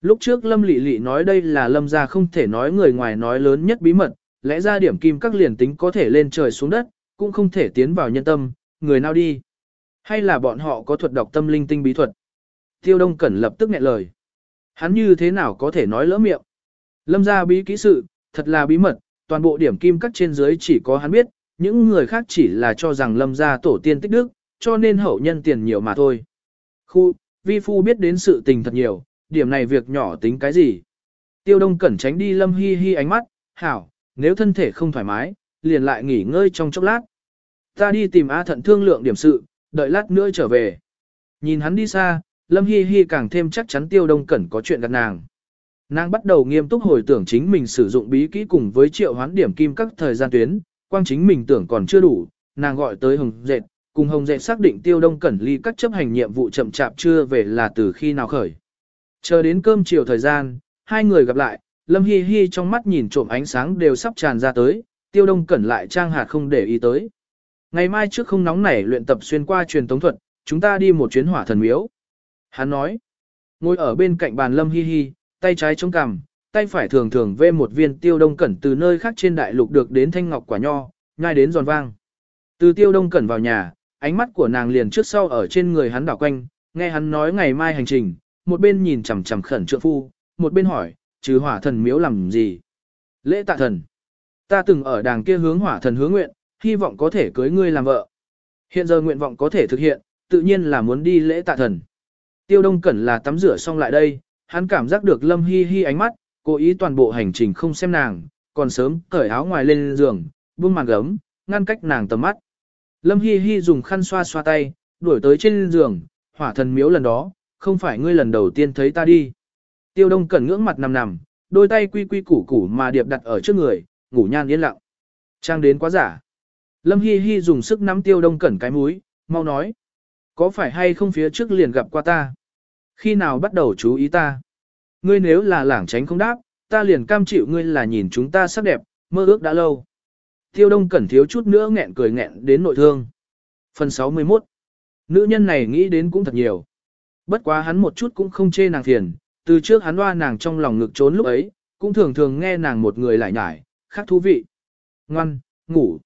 Lúc trước Lâm Lệ Lệ nói đây là Lâm gia không thể nói người ngoài nói lớn nhất bí mật, lẽ ra điểm kim các liền tính có thể lên trời xuống đất, cũng không thể tiến vào nhân tâm, người nào đi? Hay là bọn họ có thuật đọc tâm linh tinh bí thuật? Tiêu Đông Cẩn lập tức nghẹn lời. Hắn như thế nào có thể nói lỡ miệng? Lâm gia bí kỹ sự, thật là bí mật, toàn bộ điểm kim cắt trên dưới chỉ có hắn biết, những người khác chỉ là cho rằng lâm gia tổ tiên tích đức, cho nên hậu nhân tiền nhiều mà thôi. Khu, vi phu biết đến sự tình thật nhiều, điểm này việc nhỏ tính cái gì. Tiêu đông cẩn tránh đi lâm hi hi ánh mắt, hảo, nếu thân thể không thoải mái, liền lại nghỉ ngơi trong chốc lát. Ta đi tìm A thận thương lượng điểm sự, đợi lát nữa trở về. Nhìn hắn đi xa, lâm hi hi càng thêm chắc chắn tiêu đông cẩn có chuyện gặp nàng. Nàng bắt đầu nghiêm túc hồi tưởng chính mình sử dụng bí kỹ cùng với triệu hoán điểm kim các thời gian tuyến, quang chính mình tưởng còn chưa đủ, nàng gọi tới hồng dệt, cùng hồng dệt xác định tiêu đông cẩn ly các chấp hành nhiệm vụ chậm chạp chưa về là từ khi nào khởi. Chờ đến cơm chiều thời gian, hai người gặp lại, lâm hi hi trong mắt nhìn trộm ánh sáng đều sắp tràn ra tới, tiêu đông cẩn lại trang hạt không để ý tới. Ngày mai trước không nóng nảy luyện tập xuyên qua truyền tống thuật, chúng ta đi một chuyến hỏa thần miếu. Hắn nói, ngồi ở bên cạnh bàn lâm hi hi, tay trái chống cằm, tay phải thường thường vê một viên tiêu đông cẩn từ nơi khác trên đại lục được đến thanh ngọc quả nho, ngay đến giòn vang. Từ tiêu đông cẩn vào nhà, ánh mắt của nàng liền trước sau ở trên người hắn đảo quanh, nghe hắn nói ngày mai hành trình, một bên nhìn chằm chằm khẩn trượng phu, một bên hỏi, trừ hỏa thần miếu làm gì? Lễ tạ thần. Ta từng ở đàng kia hướng hỏa thần hướng nguyện, hy vọng có thể cưới ngươi làm vợ. Hiện giờ nguyện vọng có thể thực hiện, tự nhiên là muốn đi lễ tạ thần. Tiêu Đông Cẩn là tắm rửa xong lại đây, hắn cảm giác được Lâm Hi Hi ánh mắt, cố ý toàn bộ hành trình không xem nàng, còn sớm cởi áo ngoài lên giường, buông màn gấm, ngăn cách nàng tầm mắt. Lâm Hi Hi dùng khăn xoa xoa tay, đuổi tới trên giường, hỏa thần miếu lần đó, không phải ngươi lần đầu tiên thấy ta đi. Tiêu Đông Cẩn ngưỡng mặt nằm nằm, đôi tay quy quy củ củ mà điệp đặt ở trước người, ngủ nhan yên lặng. Trang đến quá giả. Lâm Hi Hi dùng sức nắm Tiêu Đông Cẩn cái mũi, mau nói. Có phải hay không phía trước liền gặp qua ta? Khi nào bắt đầu chú ý ta? Ngươi nếu là lảng tránh không đáp, ta liền cam chịu ngươi là nhìn chúng ta sắc đẹp, mơ ước đã lâu. Tiêu Đông Cẩn thiếu chút nữa nghẹn cười nghẹn đến nội thương. Phần 61 Nữ nhân này nghĩ đến cũng thật nhiều. Bất quá hắn một chút cũng không chê nàng phiền, từ trước hắn loa nàng trong lòng ngực trốn lúc ấy, cũng thường thường nghe nàng một người lại nhải, khác thú vị. Ngoan, ngủ.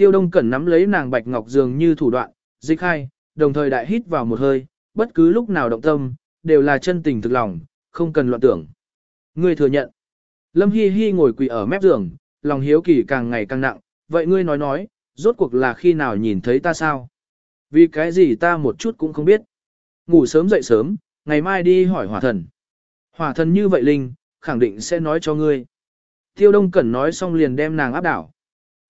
Tiêu Đông Cẩn nắm lấy nàng bạch ngọc dường như thủ đoạn, dịch hai, đồng thời đại hít vào một hơi, bất cứ lúc nào động tâm, đều là chân tình thực lòng, không cần loạn tưởng. Ngươi thừa nhận. Lâm Hi Hi ngồi quỳ ở mép giường, lòng hiếu kỳ càng ngày càng nặng, vậy ngươi nói nói, rốt cuộc là khi nào nhìn thấy ta sao? Vì cái gì ta một chút cũng không biết. Ngủ sớm dậy sớm, ngày mai đi hỏi hỏa thần. Hỏa thần như vậy Linh, khẳng định sẽ nói cho ngươi. Tiêu Đông Cẩn nói xong liền đem nàng áp đảo.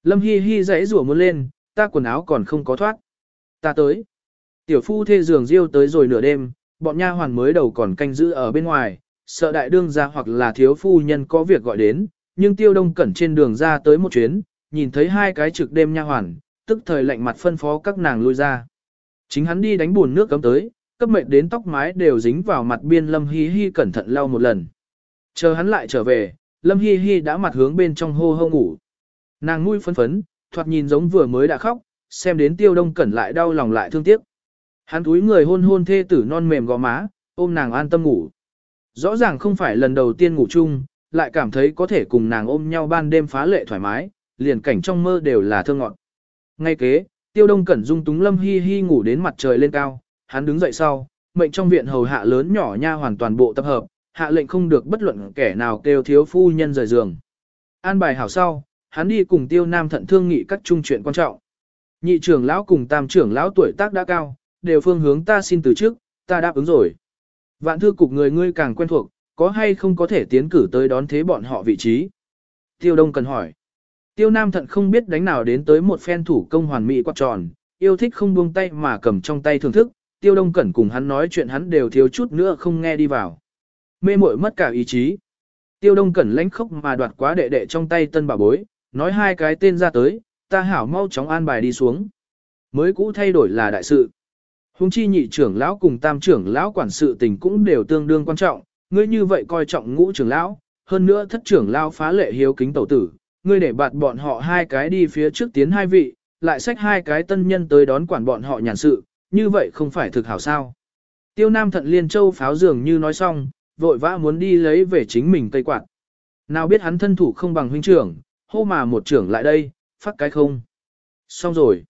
Lâm Hi Hi dãy rủa muốn lên, ta quần áo còn không có thoát. Ta tới. Tiểu phu thê giường riêu tới rồi nửa đêm, bọn nha hoàn mới đầu còn canh giữ ở bên ngoài, sợ đại đương ra hoặc là thiếu phu nhân có việc gọi đến, nhưng tiêu đông cẩn trên đường ra tới một chuyến, nhìn thấy hai cái trực đêm nha hoàn, tức thời lạnh mặt phân phó các nàng lui ra. Chính hắn đi đánh buồn nước cấm tới, cấp mệnh đến tóc mái đều dính vào mặt biên Lâm Hi Hi cẩn thận lau một lần. Chờ hắn lại trở về, Lâm Hi Hi đã mặt hướng bên trong hô hô ngủ. Nàng nuôi phấn phấn, thoạt nhìn giống vừa mới đã khóc, xem đến tiêu đông cẩn lại đau lòng lại thương tiếc. Hắn túi người hôn hôn thê tử non mềm gò má, ôm nàng an tâm ngủ. Rõ ràng không phải lần đầu tiên ngủ chung, lại cảm thấy có thể cùng nàng ôm nhau ban đêm phá lệ thoải mái, liền cảnh trong mơ đều là thơ ngọt. Ngay kế, tiêu đông cẩn dung túng lâm hi hi ngủ đến mặt trời lên cao, hắn đứng dậy sau, mệnh trong viện hầu hạ lớn nhỏ nha hoàn toàn bộ tập hợp, hạ lệnh không được bất luận kẻ nào kêu thiếu phu nhân rời giường. An bài hảo sau, hắn đi cùng tiêu nam thận thương nghị các trung chuyện quan trọng. Nhị trưởng lão cùng tam trưởng lão tuổi tác đã cao, đều phương hướng ta xin từ trước, ta đáp ứng rồi. Vạn thư cục người ngươi càng quen thuộc, có hay không có thể tiến cử tới đón thế bọn họ vị trí? Tiêu Đông cần hỏi. Tiêu Nam thận không biết đánh nào đến tới một phen thủ công hoàn mỹ quạt tròn, yêu thích không buông tay mà cầm trong tay thưởng thức, Tiêu Đông Cẩn cùng hắn nói chuyện hắn đều thiếu chút nữa không nghe đi vào. Mê muội mất cả ý chí. Tiêu Đông Cẩn lánh khóc mà đoạt quá đệ đệ trong tay tân bà bối, nói hai cái tên ra tới, ta hảo mau chóng an bài đi xuống. Mới cũ thay đổi là đại sự. Hùng chi nhị trưởng lão cùng tam trưởng lão quản sự tình cũng đều tương đương quan trọng, ngươi như vậy coi trọng ngũ trưởng lão, hơn nữa thất trưởng lão phá lệ hiếu kính tẩu tử, ngươi để bạt bọn họ hai cái đi phía trước tiến hai vị, lại xách hai cái tân nhân tới đón quản bọn họ nhàn sự, như vậy không phải thực hảo sao. Tiêu Nam thận liên châu pháo dường như nói xong, vội vã muốn đi lấy về chính mình cây quạt. Nào biết hắn thân thủ không bằng huynh trưởng, hô mà một trưởng lại đây, phát cái không. Xong rồi.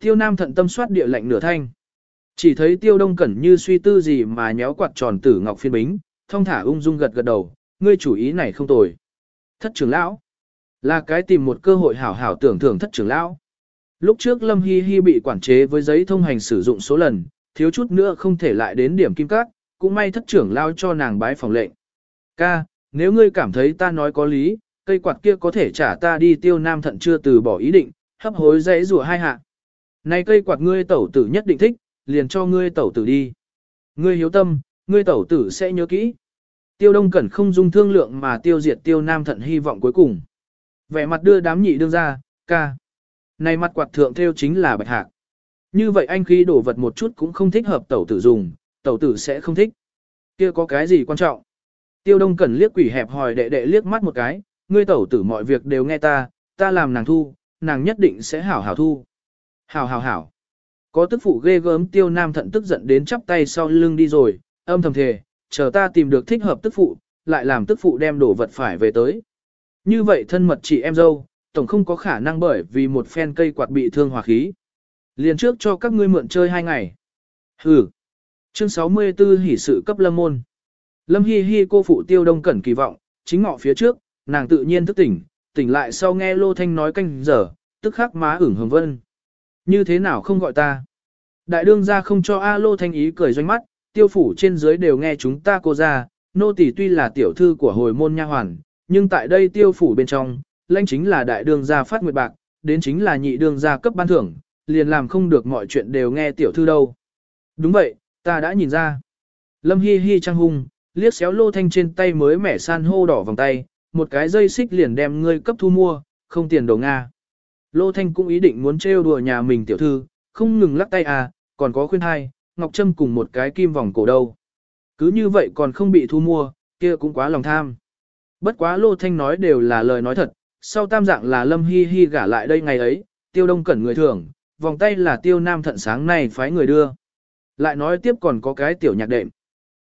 Tiêu Nam thận tâm soát địa lạnh nửa thanh. Chỉ thấy tiêu đông cẩn như suy tư gì mà nhéo quạt tròn tử ngọc phiên bính, thông thả ung dung gật gật đầu, ngươi chủ ý này không tồi. Thất trưởng lão, là cái tìm một cơ hội hảo hảo tưởng thưởng thất trưởng lão. Lúc trước Lâm Hi Hi bị quản chế với giấy thông hành sử dụng số lần, thiếu chút nữa không thể lại đến điểm kim cát, cũng may thất trưởng lao cho nàng bái phòng lệnh. Ca, nếu ngươi cảm thấy ta nói có lý, cây quạt kia có thể trả ta đi tiêu nam thận chưa từ bỏ ý định, hấp hối dãy rùa hai hạ. Này cây quạt ngươi tẩu tử nhất định thích, liền cho ngươi tẩu tử đi. Ngươi hiếu tâm, ngươi tẩu tử sẽ nhớ kỹ. Tiêu đông cẩn không dung thương lượng mà tiêu diệt tiêu nam thận hy vọng cuối cùng. Vẻ mặt đưa đám nhị đương ra, ca. Này mặt quạt thượng theo chính là bạch hạc. Như vậy anh khi đổ vật một chút cũng không thích hợp tẩu tử dùng, tẩu tử sẽ không thích. Kia có cái gì quan trọng? Tiêu đông cẩn liếc quỷ hẹp hỏi đệ đệ liếc mắt một cái, ngươi tẩu tử mọi việc đều nghe ta, ta làm nàng thu, nàng nhất định sẽ hảo hảo thu. Hảo hảo hảo. Có tức phụ ghê gớm tiêu nam thận tức giận đến chắp tay sau lưng đi rồi, âm thầm thề, chờ ta tìm được thích hợp tức phụ, lại làm tức phụ đem đổ vật phải về tới. Như vậy thân mật chị em dâu, tổng không có khả năng bởi vì một phen cây quạt bị thương hòa khí. Liền trước cho các ngươi mượn chơi hai ngày. Hừ. Chương 64 hỉ sự cấp lâm môn. Lâm Hi Hi cô phụ tiêu đông cẩn kỳ vọng, chính ngọ phía trước, nàng tự nhiên thức tỉnh, tỉnh lại sau nghe Lô Thanh nói canh giờ, tức khắc má ửng hồng vân. Như thế nào không gọi ta? Đại đương gia không cho A Lô Thanh ý cười doanh mắt, tiêu phủ trên dưới đều nghe chúng ta cô ra, nô tỳ tuy là tiểu thư của hồi môn nha hoàn, nhưng tại đây tiêu phủ bên trong, lãnh chính là đại đương gia phát nguyệt bạc, đến chính là nhị đương gia cấp ban thưởng, liền làm không được mọi chuyện đều nghe tiểu thư đâu. Đúng vậy, ta đã nhìn ra. Lâm Hi Hi trang hung, liếc xéo lô thanh trên tay mới mẻ san hô đỏ vòng tay, một cái dây xích liền đem ngươi cấp thu mua, không tiền đồ Nga. Lô thanh cũng ý định muốn trêu đùa nhà mình tiểu thư, không ngừng lắc tay à, còn có khuyên hai, ngọc trâm cùng một cái kim vòng cổ đâu. Cứ như vậy còn không bị thu mua, kia cũng quá lòng tham. Bất quá lô thanh nói đều là lời nói thật, sau tam dạng là lâm hi hi gả lại đây ngày ấy, tiêu đông cẩn người thường, vòng tay là tiêu nam thận sáng nay phái người đưa. Lại nói tiếp còn có cái tiểu nhạc đệm.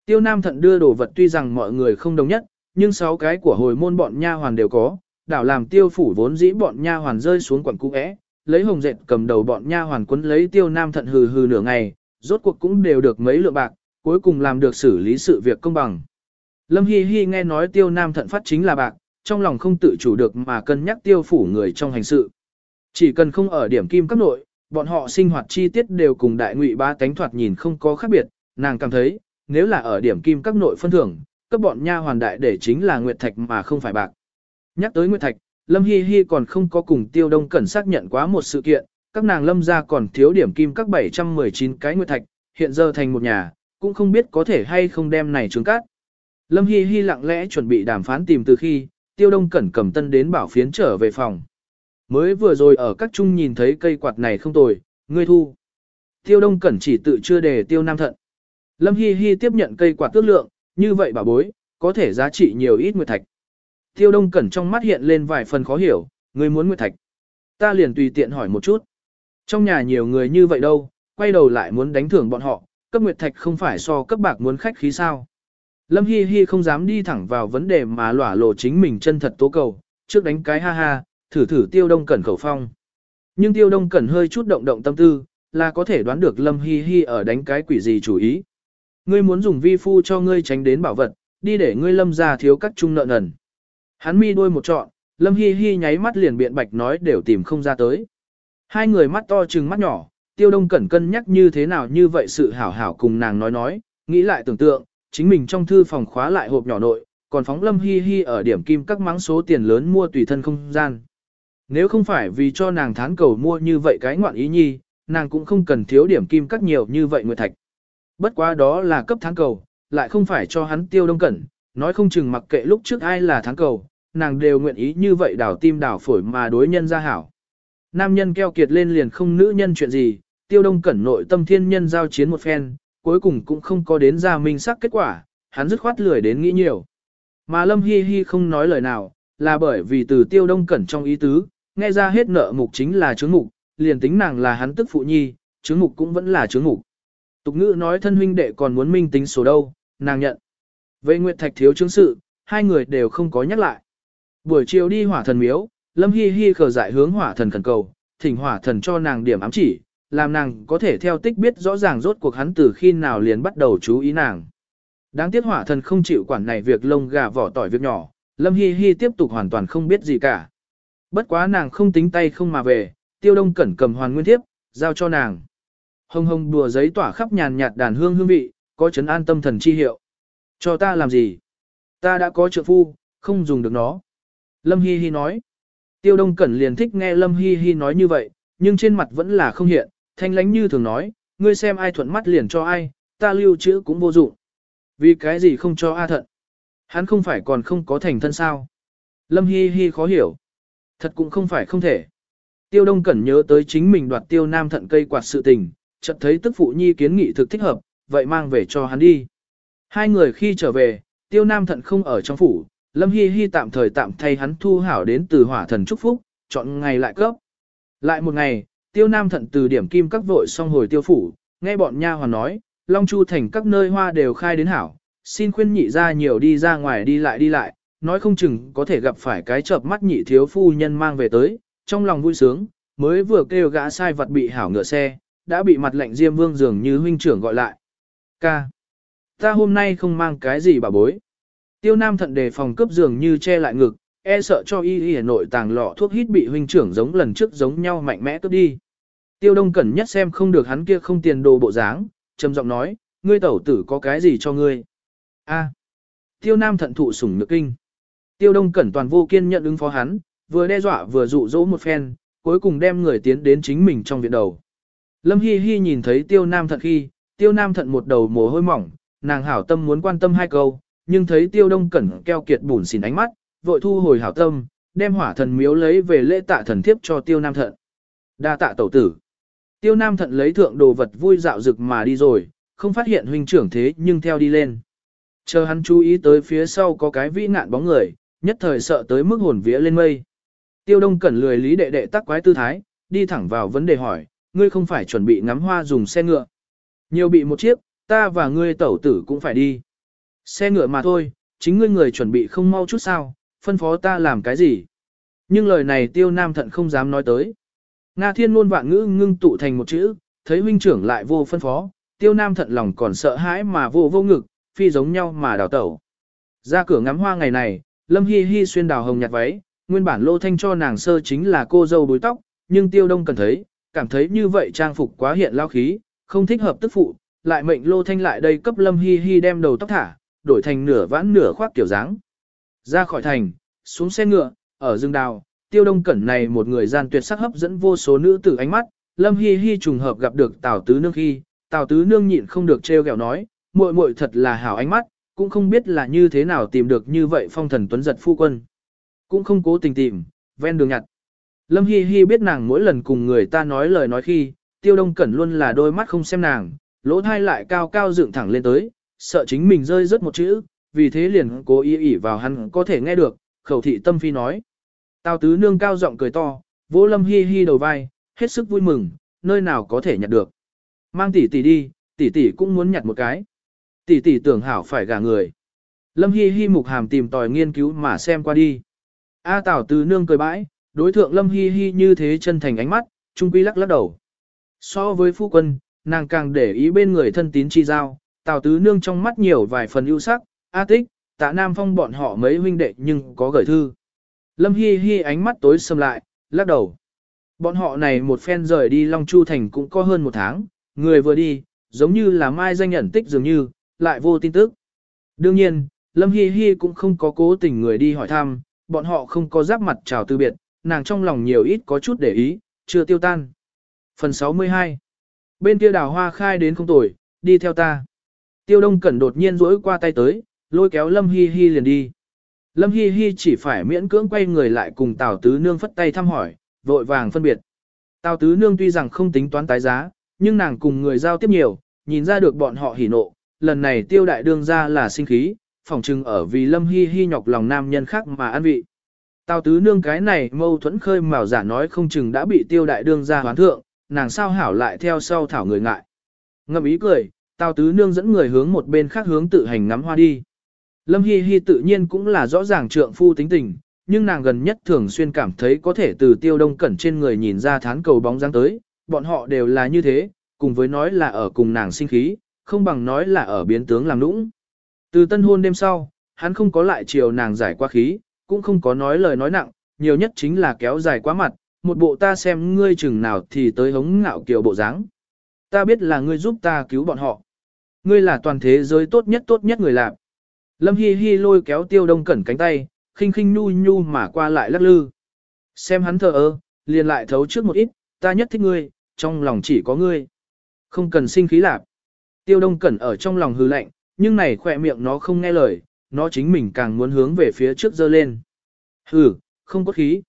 Tiêu nam thận đưa đồ vật tuy rằng mọi người không đồng nhất, nhưng sáu cái của hồi môn bọn nha hoàn đều có, đảo làm tiêu phủ vốn dĩ bọn nha hoàn rơi xuống quận cũ é, lấy hồng dệt cầm đầu bọn nha hoàn quấn lấy tiêu nam thận hừ hừ nửa ngày, rốt cuộc cũng đều được mấy lượng bạc, cuối cùng làm được xử lý sự việc công bằng. Lâm Hi Hi nghe nói tiêu nam thận phát chính là bạc, trong lòng không tự chủ được mà cân nhắc tiêu phủ người trong hành sự. Chỉ cần không ở điểm kim các nội, bọn họ sinh hoạt chi tiết đều cùng đại ngụy ba tánh thoạt nhìn không có khác biệt, nàng cảm thấy, nếu là ở điểm kim các nội phân thưởng, cấp bọn nha hoàn đại để chính là nguyệt thạch mà không phải bạc. Nhắc tới nguyệt thạch, Lâm Hi Hi còn không có cùng Tiêu Đông Cẩn xác nhận quá một sự kiện, các nàng Lâm gia còn thiếu điểm kim các 719 cái nguyệt thạch, hiện giờ thành một nhà, cũng không biết có thể hay không đem này trướng cát. Lâm Hi Hi lặng lẽ chuẩn bị đàm phán tìm từ khi, Tiêu Đông Cẩn cầm tân đến bảo phiến trở về phòng. Mới vừa rồi ở các trung nhìn thấy cây quạt này không tồi, ngươi thu. Tiêu Đông Cẩn chỉ tự chưa đề Tiêu Nam Thận. Lâm Hi Hi tiếp nhận cây quạt tước lượng, như vậy bà bối, có thể giá trị nhiều ít nguyệt thạch. Tiêu Đông Cẩn trong mắt hiện lên vài phần khó hiểu, người muốn nguyệt thạch. Ta liền tùy tiện hỏi một chút. Trong nhà nhiều người như vậy đâu, quay đầu lại muốn đánh thưởng bọn họ, cấp nguyệt thạch không phải so cấp bạc muốn khách khí sao. Lâm Hi Hi không dám đi thẳng vào vấn đề mà lỏa lộ chính mình chân thật tố cầu, trước đánh cái ha ha, thử thử Tiêu Đông Cẩn khẩu phong. Nhưng Tiêu Đông Cẩn hơi chút động động tâm tư, là có thể đoán được Lâm Hi Hi ở đánh cái quỷ gì chủ ý. Ngươi muốn dùng vi phu cho ngươi tránh đến bảo vật, đi để ngươi lâm ra thiếu các trung nợ nần. Hắn mi đôi một trọn, lâm hi hi nháy mắt liền biện bạch nói đều tìm không ra tới. Hai người mắt to trừng mắt nhỏ, tiêu đông cẩn cân nhắc như thế nào như vậy sự hảo hảo cùng nàng nói nói, nghĩ lại tưởng tượng, chính mình trong thư phòng khóa lại hộp nhỏ nội, còn phóng lâm hi hi ở điểm kim các mắng số tiền lớn mua tùy thân không gian. Nếu không phải vì cho nàng thán cầu mua như vậy cái ngoạn ý nhi, nàng cũng không cần thiếu điểm kim các nhiều như vậy nguyệt thạch. Bất quá đó là cấp tháng cầu, lại không phải cho hắn tiêu đông cẩn, nói không chừng mặc kệ lúc trước ai là tháng cầu, nàng đều nguyện ý như vậy đảo tim đảo phổi mà đối nhân ra hảo. Nam nhân keo kiệt lên liền không nữ nhân chuyện gì, tiêu đông cẩn nội tâm thiên nhân giao chiến một phen, cuối cùng cũng không có đến ra minh sắc kết quả, hắn dứt khoát lười đến nghĩ nhiều. Mà Lâm Hi Hi không nói lời nào, là bởi vì từ tiêu đông cẩn trong ý tứ, nghe ra hết nợ mục chính là chứng mục, liền tính nàng là hắn tức phụ nhi, chứng mục cũng vẫn là chứng mục. Tục ngữ nói thân huynh đệ còn muốn minh tính số đâu, nàng nhận. Về Nguyệt Thạch thiếu chứng sự, hai người đều không có nhắc lại. Buổi chiều đi hỏa thần miếu, Lâm Hi Hi khờ dại hướng hỏa thần khẩn cầu, thỉnh hỏa thần cho nàng điểm ám chỉ, làm nàng có thể theo tích biết rõ ràng rốt cuộc hắn từ khi nào liền bắt đầu chú ý nàng. Đáng tiếc hỏa thần không chịu quản này việc lông gà vỏ tỏi việc nhỏ, Lâm Hi Hi tiếp tục hoàn toàn không biết gì cả. Bất quá nàng không tính tay không mà về, tiêu đông cẩn cầm hoàn nguyên thiếp, giao cho nàng. Hồng hồng đùa giấy tỏa khắp nhàn nhạt đàn hương hương vị, có chấn an tâm thần chi hiệu. Cho ta làm gì? Ta đã có trợ phu, không dùng được nó. Lâm Hi Hi nói. Tiêu Đông Cẩn liền thích nghe Lâm Hi Hi nói như vậy, nhưng trên mặt vẫn là không hiện, thanh lánh như thường nói, ngươi xem ai thuận mắt liền cho ai, ta lưu trữ cũng vô dụng. Vì cái gì không cho A thận? Hắn không phải còn không có thành thân sao? Lâm Hi Hi khó hiểu. Thật cũng không phải không thể. Tiêu Đông Cẩn nhớ tới chính mình đoạt tiêu nam thận cây quạt sự tình, chợt thấy tức phụ nhi kiến nghị thực thích hợp, vậy mang về cho hắn đi. Hai người khi trở về, tiêu nam thận không ở trong phủ, Lâm Hi Hi tạm thời tạm thay hắn thu hảo đến từ hỏa thần chúc phúc, chọn ngày lại cấp. Lại một ngày, tiêu nam thận từ điểm kim các vội xong hồi tiêu phủ, nghe bọn nha hoàn nói, Long Chu thành các nơi hoa đều khai đến hảo, xin khuyên nhị ra nhiều đi ra ngoài đi lại đi lại, nói không chừng có thể gặp phải cái chợp mắt nhị thiếu phu nhân mang về tới, trong lòng vui sướng, mới vừa kêu gã sai vật bị hảo ngựa xe, đã bị mặt lệnh Diêm Vương dường như huynh trưởng gọi lại. Ca. Ta hôm nay không mang cái gì bà bối. Tiêu Nam thận đề phòng cướp dường như che lại ngực, e sợ cho y y nội tàng lọ thuốc hít bị huynh trưởng giống lần trước giống nhau mạnh mẽ cướp đi. Tiêu Đông Cẩn nhất xem không được hắn kia không tiền đồ bộ dáng, trầm giọng nói, ngươi tẩu tử có cái gì cho ngươi? A. Tiêu Nam thận thụ sủng nhược kinh. Tiêu Đông Cẩn toàn vô kiên nhận ứng phó hắn, vừa đe dọa vừa dụ dỗ một phen, cuối cùng đem người tiến đến chính mình trong viện đầu. Lâm Hi Hi nhìn thấy Tiêu Nam thận khi, Tiêu Nam thận một đầu mồ hôi mỏng, nàng hảo tâm muốn quan tâm hai câu, nhưng thấy Tiêu Đông Cẩn keo kiệt bùn xỉn ánh mắt, vội thu hồi hảo tâm, đem hỏa thần miếu lấy về lễ tạ thần thiếp cho Tiêu Nam thận. Đa tạ tẩu tử. Tiêu Nam thận lấy thượng đồ vật vui dạo rực mà đi rồi, không phát hiện huynh trưởng thế nhưng theo đi lên. Chờ hắn chú ý tới phía sau có cái vĩ nạn bóng người, nhất thời sợ tới mức hồn vía lên mây. Tiêu Đông Cẩn lười lý đệ đệ tắc quái tư thái, đi thẳng vào vấn đề hỏi, ngươi không phải chuẩn bị ngắm hoa dùng xe ngựa. Nhiều bị một chiếc, ta và ngươi tẩu tử cũng phải đi. Xe ngựa mà thôi, chính ngươi người chuẩn bị không mau chút sao, phân phó ta làm cái gì. Nhưng lời này tiêu nam thận không dám nói tới. Nga thiên luôn vạn ngữ ngưng tụ thành một chữ, thấy huynh trưởng lại vô phân phó, tiêu nam thận lòng còn sợ hãi mà vô vô ngực, phi giống nhau mà đào tẩu. Ra cửa ngắm hoa ngày này, Lâm Hi Hi xuyên đào hồng nhạt váy, nguyên bản lô thanh cho nàng sơ chính là cô dâu búi tóc, nhưng tiêu đông cần thấy, cảm thấy như vậy trang phục quá hiện lao khí, không thích hợp tức phụ, lại mệnh lô thanh lại đây cấp Lâm Hi Hi đem đầu tóc thả, đổi thành nửa vãn nửa khoác kiểu dáng. Ra khỏi thành, xuống xe ngựa, ở rừng đào, tiêu đông cẩn này một người gian tuyệt sắc hấp dẫn vô số nữ tử ánh mắt, Lâm Hi Hi trùng hợp gặp được Tào Tứ Nương khi, Tào Tứ Nương nhịn không được trêu ghẹo nói, muội muội thật là hảo ánh mắt, cũng không biết là như thế nào tìm được như vậy phong thần tuấn giật phu quân. Cũng không cố tình tìm, ven đường nhặt. Lâm Hi Hi biết nàng mỗi lần cùng người ta nói lời nói khi, tiêu đông cẩn luôn là đôi mắt không xem nàng, lỗ thai lại cao cao dựng thẳng lên tới, sợ chính mình rơi rớt một chữ, vì thế liền cố ý ỉ vào hắn có thể nghe được, khẩu thị tâm phi nói. Tào tứ nương cao giọng cười to, vỗ lâm hi hi đầu vai, hết sức vui mừng, nơi nào có thể nhặt được. Mang tỷ tỷ đi, tỷ tỷ cũng muốn nhặt một cái. Tỷ tỷ tưởng hảo phải gả người. Lâm hi hi mục hàm tìm tòi nghiên cứu mà xem qua đi. A tào tứ nương cười bãi, đối thượng lâm hi hi như thế chân thành ánh mắt, trung quy lắc lắc đầu. So với phu quân, nàng càng để ý bên người thân tín chi giao, Tào Tứ Nương trong mắt nhiều vài phần ưu sắc, A Tích, Tạ Nam Phong bọn họ mấy huynh đệ nhưng có gửi thư. Lâm Hi Hi ánh mắt tối sầm lại, lắc đầu. Bọn họ này một phen rời đi Long Chu Thành cũng có hơn một tháng, người vừa đi, giống như là mai danh nhận tích dường như, lại vô tin tức. Đương nhiên, Lâm Hi Hi cũng không có cố tình người đi hỏi thăm, bọn họ không có giáp mặt chào từ biệt, nàng trong lòng nhiều ít có chút để ý, chưa tiêu tan. Phần 62 Bên kia đào hoa khai đến không tuổi, đi theo ta. Tiêu Đông Cẩn đột nhiên rỗi qua tay tới, lôi kéo Lâm Hi Hi liền đi. Lâm Hi Hi chỉ phải miễn cưỡng quay người lại cùng Tào Tứ Nương phất tay thăm hỏi, vội vàng phân biệt. Tào Tứ Nương tuy rằng không tính toán tái giá, nhưng nàng cùng người giao tiếp nhiều, nhìn ra được bọn họ hỉ nộ, lần này tiêu đại đương ra là sinh khí, phỏng chừng ở vì Lâm Hi Hi nhọc lòng nam nhân khác mà ăn vị. Tào Tứ Nương cái này mâu thuẫn khơi mào giả nói không chừng đã bị tiêu đại đương ra hoán thượng, nàng sao hảo lại theo sau thảo người ngại. Ngậm ý cười, Tào Tứ Nương dẫn người hướng một bên khác hướng tự hành ngắm hoa đi. Lâm Hi Hi tự nhiên cũng là rõ ràng trượng phu tính tình, nhưng nàng gần nhất thường xuyên cảm thấy có thể từ tiêu đông cẩn trên người nhìn ra thán cầu bóng dáng tới, bọn họ đều là như thế, cùng với nói là ở cùng nàng sinh khí, không bằng nói là ở biến tướng làm nũng. Từ tân hôn đêm sau, hắn không có lại chiều nàng giải qua khí, cũng không có nói lời nói nặng, nhiều nhất chính là kéo dài quá mặt, một bộ ta xem ngươi chừng nào thì tới hống ngạo kiều bộ dáng. Ta biết là ngươi giúp ta cứu bọn họ. Ngươi là toàn thế giới tốt nhất tốt nhất người làm. Lâm Hi Hi lôi kéo tiêu đông cẩn cánh tay, khinh khinh nhu nhu mà qua lại lắc lư. Xem hắn thờ ơ, liền lại thấu trước một ít, ta nhất thích ngươi, trong lòng chỉ có ngươi. Không cần sinh khí lạp. Tiêu đông cẩn ở trong lòng hư lạnh, nhưng này khỏe miệng nó không nghe lời, nó chính mình càng muốn hướng về phía trước dơ lên. Hừ, không có khí.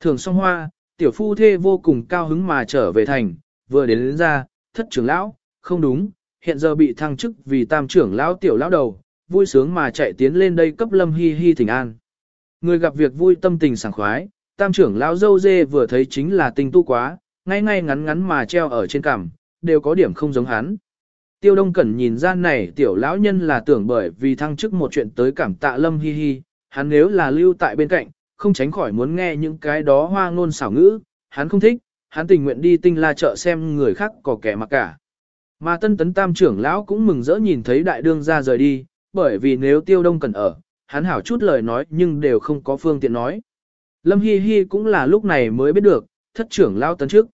Thường song hoa, tiểu phu thê vô cùng cao hứng mà trở về thành, vừa đến, đến ra, thất trưởng lão, không đúng, hiện giờ bị thăng chức vì tam trưởng lão tiểu lão đầu, vui sướng mà chạy tiến lên đây cấp lâm hi hi thỉnh an. Người gặp việc vui tâm tình sảng khoái, tam trưởng lão dâu dê vừa thấy chính là tinh tu quá, ngay ngay ngắn ngắn mà treo ở trên cằm, đều có điểm không giống hắn. Tiêu Đông Cẩn nhìn ra này tiểu lão nhân là tưởng bởi vì thăng chức một chuyện tới cảm tạ lâm hi hi, hắn nếu là lưu tại bên cạnh, không tránh khỏi muốn nghe những cái đó hoa ngôn xảo ngữ, hắn không thích, hắn tình nguyện đi tinh la chợ xem người khác có kẻ mặc cả. Mà tân tấn tam trưởng lão cũng mừng rỡ nhìn thấy đại đương ra rời đi, bởi vì nếu tiêu đông cần ở, hắn hảo chút lời nói nhưng đều không có phương tiện nói. Lâm Hi Hi cũng là lúc này mới biết được, thất trưởng lão tân trước.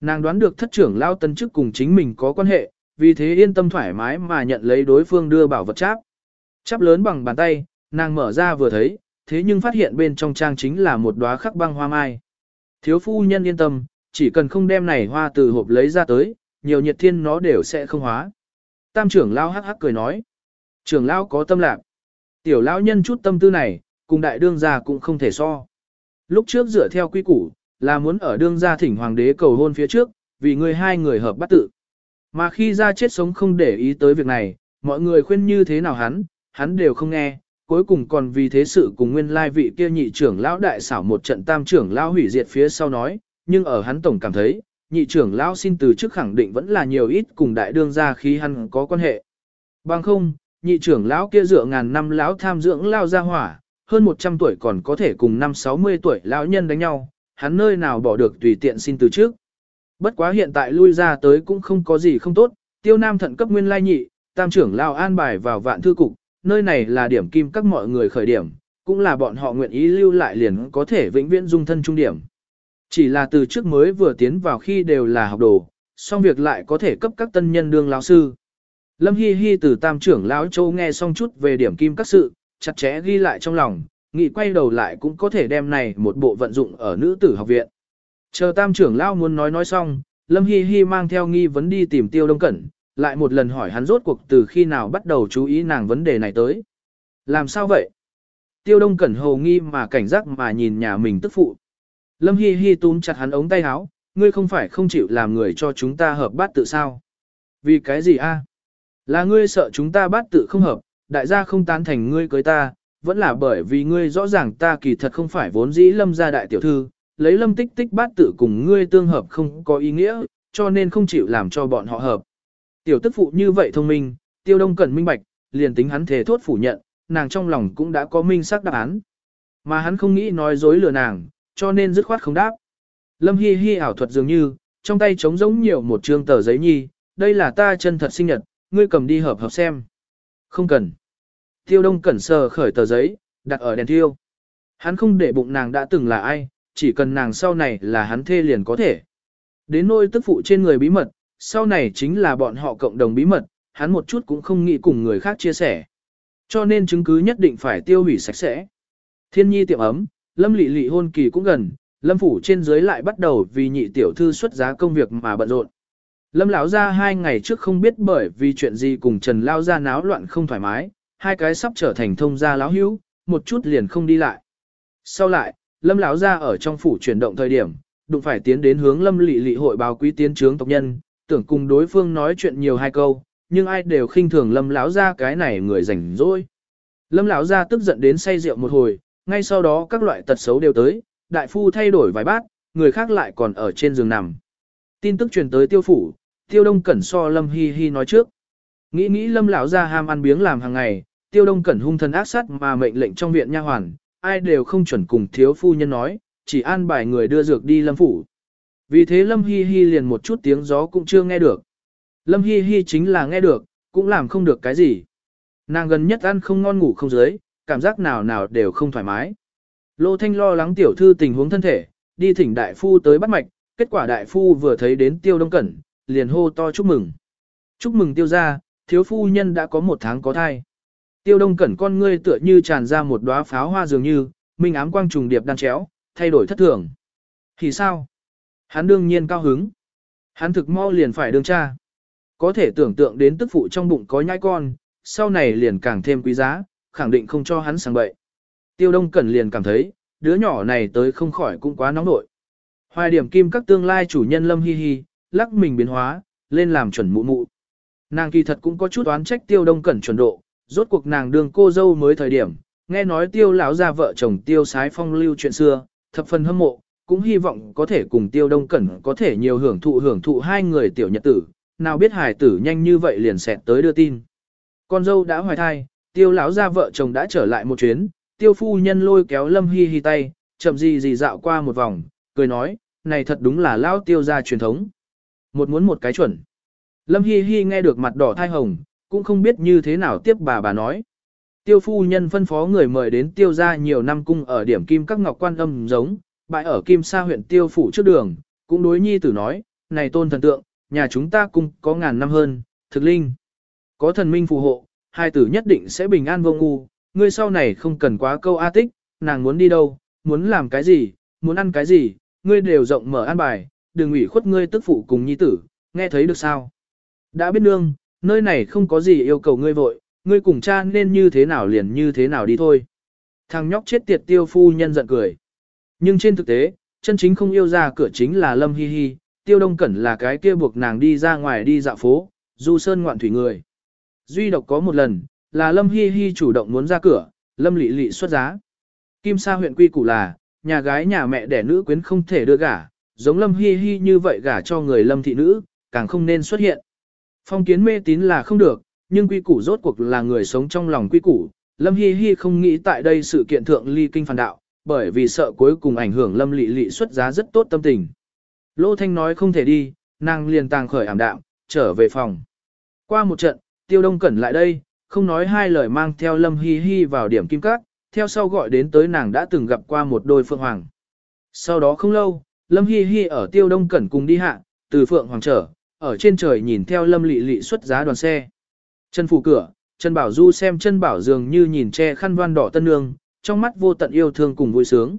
Nàng đoán được thất trưởng lão tân trước cùng chính mình có quan hệ, vì thế yên tâm thoải mái mà nhận lấy đối phương đưa bảo vật cháp. Cháp lớn bằng bàn tay, nàng mở ra vừa thấy, thế nhưng phát hiện bên trong trang chính là một đóa khắc băng hoa mai. Thiếu phu nhân yên tâm, chỉ cần không đem này hoa từ hộp lấy ra tới, nhiều nhiệt thiên nó đều sẽ không hóa. Tam trưởng lao hắc hắc cười nói. Trưởng lao có tâm lạc. Tiểu lão nhân chút tâm tư này, cùng đại đương gia cũng không thể so. Lúc trước dựa theo quy củ, là muốn ở đương gia thỉnh hoàng đế cầu hôn phía trước, vì người hai người hợp bắt tự. Mà khi ra chết sống không để ý tới việc này, mọi người khuyên như thế nào hắn, hắn đều không nghe, cuối cùng còn vì thế sự cùng nguyên lai vị kia nhị trưởng lão đại xảo một trận tam trưởng lão hủy diệt phía sau nói, nhưng ở hắn tổng cảm thấy, nhị trưởng lão xin từ chức khẳng định vẫn là nhiều ít cùng đại đương gia khi hắn có quan hệ. Bằng không, nhị trưởng lão kia dựa ngàn năm lão tham dưỡng lao ra hỏa, hơn 100 tuổi còn có thể cùng năm 60 tuổi lão nhân đánh nhau, hắn nơi nào bỏ được tùy tiện xin từ trước. Bất quá hiện tại lui ra tới cũng không có gì không tốt, tiêu nam thận cấp nguyên lai nhị, tam trưởng lão an bài vào vạn thư cục, nơi này là điểm kim các mọi người khởi điểm, cũng là bọn họ nguyện ý lưu lại liền có thể vĩnh viễn dung thân trung điểm. Chỉ là từ trước mới vừa tiến vào khi đều là học đồ, xong việc lại có thể cấp các tân nhân đương lão sư. Lâm Hi Hi từ tam trưởng lão châu nghe xong chút về điểm kim các sự, chặt chẽ ghi lại trong lòng, nghĩ quay đầu lại cũng có thể đem này một bộ vận dụng ở nữ tử học viện. Chờ tam trưởng lão muốn nói nói xong, Lâm Hi Hi mang theo nghi vấn đi tìm Tiêu Đông Cẩn, lại một lần hỏi hắn rốt cuộc từ khi nào bắt đầu chú ý nàng vấn đề này tới. Làm sao vậy? Tiêu Đông Cẩn hồ nghi mà cảnh giác mà nhìn nhà mình tức phụ. Lâm Hi Hi túm chặt hắn ống tay áo, ngươi không phải không chịu làm người cho chúng ta hợp bát tự sao? Vì cái gì a? Là ngươi sợ chúng ta bát tự không hợp, đại gia không tán thành ngươi cưới ta, vẫn là bởi vì ngươi rõ ràng ta kỳ thật không phải vốn dĩ lâm gia đại tiểu thư, lấy lâm tích tích bát tự cùng ngươi tương hợp không có ý nghĩa, cho nên không chịu làm cho bọn họ hợp. Tiểu tức phụ như vậy thông minh, tiêu đông cần minh bạch, liền tính hắn thề thốt phủ nhận, nàng trong lòng cũng đã có minh xác đáp án. Mà hắn không nghĩ nói dối lừa nàng, cho nên dứt khoát không đáp. Lâm Hi Hi ảo thuật dường như, trong tay trống giống nhiều một trương tờ giấy nhi, đây là ta chân thật sinh nhật, ngươi cầm đi hợp hợp xem. Không cần. Tiêu đông cẩn sờ khởi tờ giấy, đặt ở đèn thiêu. Hắn không để bụng nàng đã từng là ai, chỉ cần nàng sau này là hắn thê liền có thể. Đến nôi tức phụ trên người bí mật, sau này chính là bọn họ cộng đồng bí mật, hắn một chút cũng không nghĩ cùng người khác chia sẻ. Cho nên chứng cứ nhất định phải tiêu hủy sạch sẽ. Thiên nhi tiệm ấm, lâm lị lị hôn kỳ cũng gần, lâm phủ trên dưới lại bắt đầu vì nhị tiểu thư xuất giá công việc mà bận rộn. Lâm lão ra hai ngày trước không biết bởi vì chuyện gì cùng Trần Lao ra náo loạn không thoải mái, hai cái sắp trở thành thông gia lão hữu, một chút liền không đi lại. Sau lại, Lâm lão ra ở trong phủ chuyển động thời điểm, đụng phải tiến đến hướng Lâm Lệ Lệ hội báo quý tiến trướng tộc nhân, tưởng cùng đối phương nói chuyện nhiều hai câu, nhưng ai đều khinh thường Lâm lão ra cái này người rảnh rỗi. Lâm lão ra tức giận đến say rượu một hồi, ngay sau đó các loại tật xấu đều tới, đại phu thay đổi vài bát, người khác lại còn ở trên giường nằm. Tin tức truyền tới tiêu phủ, tiêu đông cẩn so lâm hi hi nói trước. Nghĩ nghĩ lâm lão ra ham ăn biếng làm hàng ngày, tiêu đông cẩn hung thần ác sát mà mệnh lệnh trong viện nha hoàn, ai đều không chuẩn cùng thiếu phu nhân nói, chỉ an bài người đưa dược đi lâm phủ. Vì thế lâm hi hi liền một chút tiếng gió cũng chưa nghe được. Lâm hi hi chính là nghe được, cũng làm không được cái gì. Nàng gần nhất ăn không ngon ngủ không dưới, cảm giác nào nào đều không thoải mái. Lô Thanh lo lắng tiểu thư tình huống thân thể, đi thỉnh đại phu tới bắt mạch, kết quả đại phu vừa thấy đến tiêu đông cẩn, liền hô to chúc mừng. Chúc mừng tiêu gia, thiếu phu nhân đã có một tháng có thai. Tiêu đông cẩn con ngươi tựa như tràn ra một đóa pháo hoa dường như, minh ám quang trùng điệp đan chéo, thay đổi thất thường. Thì sao? Hắn đương nhiên cao hứng. Hắn thực mau liền phải đương cha. Có thể tưởng tượng đến tức phụ trong bụng có nhai con, sau này liền càng thêm quý giá, khẳng định không cho hắn sang bậy. Tiêu đông cẩn liền cảm thấy, đứa nhỏ này tới không khỏi cũng quá nóng nội. Hoài điểm kim các tương lai chủ nhân lâm hi hi, lắc mình biến hóa, lên làm chuẩn mụ mụ. Nàng kỳ thật cũng có chút oán trách tiêu đông cẩn chuẩn độ, rốt cuộc nàng đương cô dâu mới thời điểm, nghe nói tiêu lão gia vợ chồng tiêu sái phong lưu chuyện xưa, thập phần hâm mộ, cũng hy vọng có thể cùng tiêu đông cẩn có thể nhiều hưởng thụ hưởng thụ hai người tiểu nhật tử, nào biết hài tử nhanh như vậy liền xẹt tới đưa tin. Con dâu đã hoài thai, tiêu lão gia vợ chồng đã trở lại một chuyến, tiêu phu nhân lôi kéo lâm hi hi tay, chậm gì gì dạo qua một vòng, cười nói, này thật đúng là lao tiêu gia truyền thống. Một muốn một cái chuẩn. Lâm hi hi nghe được mặt đỏ thai hồng, cũng không biết như thế nào tiếp bà bà nói. Tiêu phu nhân phân phó người mời đến tiêu gia nhiều năm cung ở điểm kim các ngọc quan âm giống, bãi ở kim sa huyện tiêu phủ trước đường, cũng đối nhi tử nói, này tôn thần tượng, nhà chúng ta cung có ngàn năm hơn, thực linh. Có thần minh phù hộ, hai tử nhất định sẽ bình an vô ngu, ngươi sau này không cần quá câu A tích, nàng muốn đi đâu, muốn làm cái gì, muốn ăn cái gì, ngươi đều rộng mở an bài, đừng ủy khuất ngươi tức phụ cùng nhi tử, nghe thấy được sao? Đã biết nương, nơi này không có gì yêu cầu ngươi vội, ngươi cùng cha nên như thế nào liền như thế nào đi thôi. Thằng nhóc chết tiệt tiêu phu nhân giận cười. Nhưng trên thực tế, chân chính không yêu ra cửa chính là Lâm Hi Hi, tiêu đông cẩn là cái kia buộc nàng đi ra ngoài đi dạo phố, du sơn ngoạn thủy người. Duy độc có một lần, là Lâm Hi Hi chủ động muốn ra cửa, Lâm Lị Lị xuất giá. Kim Sa huyện quy củ là, nhà gái nhà mẹ đẻ nữ quyến không thể đưa gả, giống Lâm Hi Hi như vậy gả cho người Lâm thị nữ, càng không nên xuất hiện. Phong kiến mê tín là không được, nhưng quy củ rốt cuộc là người sống trong lòng quy củ. Lâm Hi Hi không nghĩ tại đây sự kiện thượng ly kinh phản đạo, bởi vì sợ cuối cùng ảnh hưởng Lâm Lệ Lệ xuất giá rất tốt tâm tình. Lô Thanh nói không thể đi, nàng liền tàng khởi ảm đạm, trở về phòng. Qua một trận, Tiêu Đông Cẩn lại đây, không nói hai lời mang theo Lâm Hi Hi vào điểm kim cát, theo sau gọi đến tới nàng đã từng gặp qua một đôi phượng hoàng. Sau đó không lâu, Lâm Hi Hi ở Tiêu Đông Cẩn cùng đi hạ, từ phượng hoàng trở, ở trên trời nhìn theo Lâm Lị Lị xuất giá đoàn xe. Chân phủ cửa, chân bảo du xem chân bảo dường như nhìn che khăn văn đỏ tân nương, trong mắt vô tận yêu thương cùng vui sướng.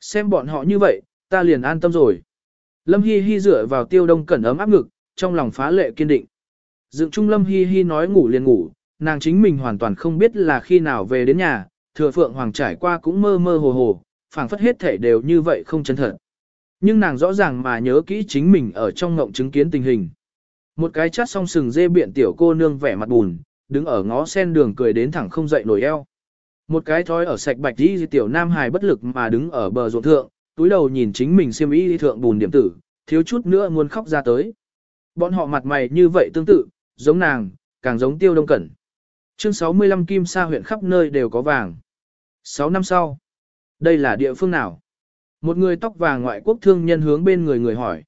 Xem bọn họ như vậy, ta liền an tâm rồi. Lâm Hi Hi dựa vào tiêu đông cẩn ấm áp ngực, trong lòng phá lệ kiên định. Dựng trung Lâm Hi Hi nói ngủ liền ngủ, nàng chính mình hoàn toàn không biết là khi nào về đến nhà, thừa phượng hoàng trải qua cũng mơ mơ hồ hồ, phảng phất hết thể đều như vậy không chân thật. Nhưng nàng rõ ràng mà nhớ kỹ chính mình ở trong ngộng chứng kiến tình hình. Một cái chát song sừng dê biện tiểu cô nương vẻ mặt bùn, đứng ở ngó sen đường cười đến thẳng không dậy nổi eo. Một cái thói ở sạch bạch đi tiểu nam hài bất lực mà đứng ở bờ ruộng thượng, túi đầu nhìn chính mình xiêm y thượng bùn điểm tử, thiếu chút nữa muốn khóc ra tới. Bọn họ mặt mày như vậy tương tự, giống nàng, càng giống tiêu đông cẩn. Chương 65 Kim Sa huyện khắp nơi đều có vàng. 6 năm sau. Đây là địa phương nào? Một người tóc vàng ngoại quốc thương nhân hướng bên người người hỏi.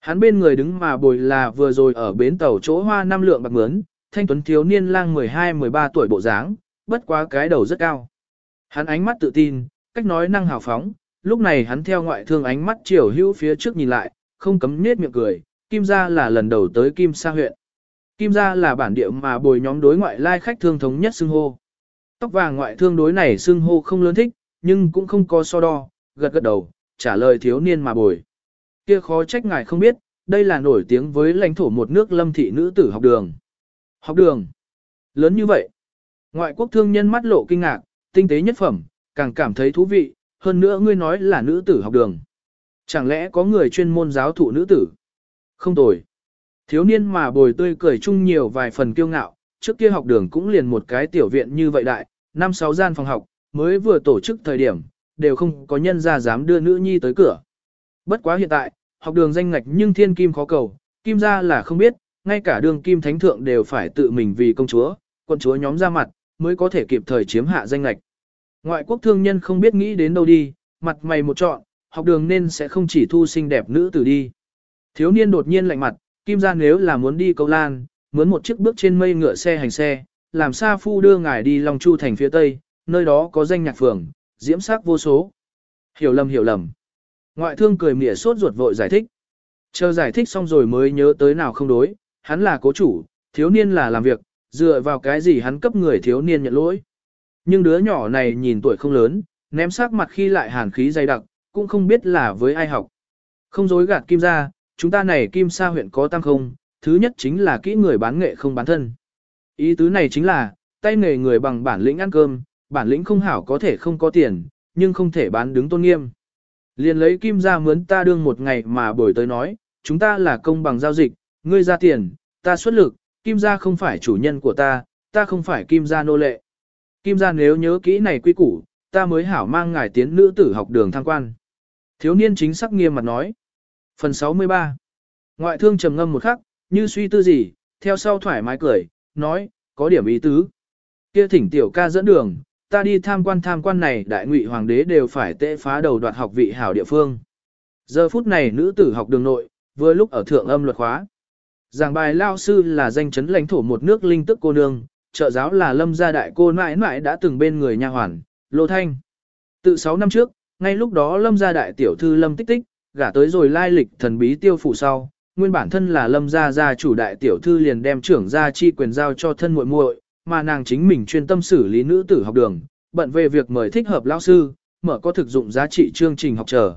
Hắn bên người đứng mà bồi là vừa rồi ở bến tàu chỗ hoa năm lượng bạc mướn, thanh tuấn thiếu niên lang 12-13 tuổi bộ dáng, bất quá cái đầu rất cao. Hắn ánh mắt tự tin, cách nói năng hào phóng, lúc này hắn theo ngoại thương ánh mắt chiều hữu phía trước nhìn lại, không cấm nết miệng cười, Kim gia là lần đầu tới Kim Sa huyện. Kim gia là bản địa mà bồi nhóm đối ngoại lai khách thương thống nhất xưng hô. Tóc vàng ngoại thương đối này xưng hô không lớn thích, nhưng cũng không có so đo, gật gật đầu, trả lời thiếu niên mà bồi. Kia khó trách ngài không biết, đây là nổi tiếng với lãnh thổ một nước lâm thị nữ tử học đường. Học đường. Lớn như vậy. Ngoại quốc thương nhân mắt lộ kinh ngạc, tinh tế nhất phẩm, càng cảm thấy thú vị, hơn nữa ngươi nói là nữ tử học đường. Chẳng lẽ có người chuyên môn giáo thụ nữ tử? Không tồi. Thiếu niên mà bồi tươi cười chung nhiều vài phần kiêu ngạo, trước kia học đường cũng liền một cái tiểu viện như vậy đại, năm sáu gian phòng học, mới vừa tổ chức thời điểm, đều không có nhân ra dám đưa nữ nhi tới cửa. Bất quá hiện tại, học đường danh ngạch nhưng thiên kim khó cầu, kim ra là không biết, ngay cả đường kim thánh thượng đều phải tự mình vì công chúa, quân chúa nhóm ra mặt, mới có thể kịp thời chiếm hạ danh ngạch. Ngoại quốc thương nhân không biết nghĩ đến đâu đi, mặt mày một trọn, học đường nên sẽ không chỉ thu xinh đẹp nữ tử đi. Thiếu niên đột nhiên lạnh mặt, kim ra nếu là muốn đi câu lan, muốn một chiếc bước trên mây ngựa xe hành xe, làm xa phu đưa ngài đi Long Chu thành phía tây, nơi đó có danh nhạc phường, diễm sắc vô số. Hiểu lầm hiểu lầm. Ngoại thương cười mỉa sốt ruột vội giải thích. Chờ giải thích xong rồi mới nhớ tới nào không đối, hắn là cố chủ, thiếu niên là làm việc, dựa vào cái gì hắn cấp người thiếu niên nhận lỗi. Nhưng đứa nhỏ này nhìn tuổi không lớn, ném sắc mặt khi lại hàn khí dày đặc, cũng không biết là với ai học. Không dối gạt kim ra, chúng ta này kim sa huyện có tăng không, thứ nhất chính là kỹ người bán nghệ không bán thân. Ý tứ này chính là, tay nghề người bằng bản lĩnh ăn cơm, bản lĩnh không hảo có thể không có tiền, nhưng không thể bán đứng tôn nghiêm. Liền lấy kim ra mướn ta đương một ngày mà bồi tới nói, chúng ta là công bằng giao dịch, ngươi ra tiền, ta xuất lực, kim gia không phải chủ nhân của ta, ta không phải kim gia nô lệ. Kim gia nếu nhớ kỹ này quy củ, ta mới hảo mang ngài tiến nữ tử học đường tham quan. Thiếu niên chính sắc nghiêm mặt nói. Phần 63 Ngoại thương trầm ngâm một khắc, như suy tư gì, theo sau thoải mái cười, nói, có điểm ý tứ. Kia thỉnh tiểu ca dẫn đường, ta đi tham quan tham quan này đại ngụy hoàng đế đều phải tệ phá đầu đoạt học vị hảo địa phương. Giờ phút này nữ tử học đường nội, vừa lúc ở thượng âm luật khóa. Giảng bài lao sư là danh chấn lãnh thổ một nước linh tức cô nương, trợ giáo là lâm gia đại cô mãi mãi đã từng bên người nha hoàn, Lô Thanh. Từ 6 năm trước, ngay lúc đó lâm gia đại tiểu thư lâm tích tích, gả tới rồi lai lịch thần bí tiêu phủ sau, nguyên bản thân là lâm gia gia chủ đại tiểu thư liền đem trưởng gia chi quyền giao cho thân muội muội, mà nàng chính mình chuyên tâm xử lý nữ tử học đường, bận về việc mời thích hợp lão sư, mở có thực dụng giá trị chương trình học trở.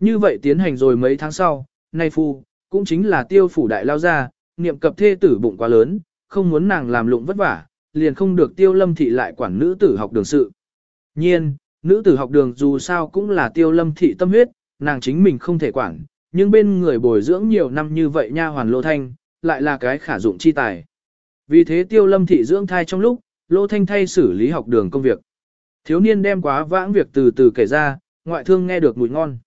Như vậy tiến hành rồi mấy tháng sau, nay phu, cũng chính là tiêu phủ đại lao gia, niệm cập thê tử bụng quá lớn, không muốn nàng làm lụng vất vả, liền không được tiêu lâm thị lại quản nữ tử học đường sự. Nhiên, nữ tử học đường dù sao cũng là tiêu lâm thị tâm huyết, nàng chính mình không thể quản, nhưng bên người bồi dưỡng nhiều năm như vậy nha hoàn lô thanh, lại là cái khả dụng chi tài. Vì thế tiêu lâm thị dưỡng thai trong lúc, lô thanh thay xử lý học đường công việc. Thiếu niên đem quá vãng việc từ từ kể ra, ngoại thương nghe được mùi ngon.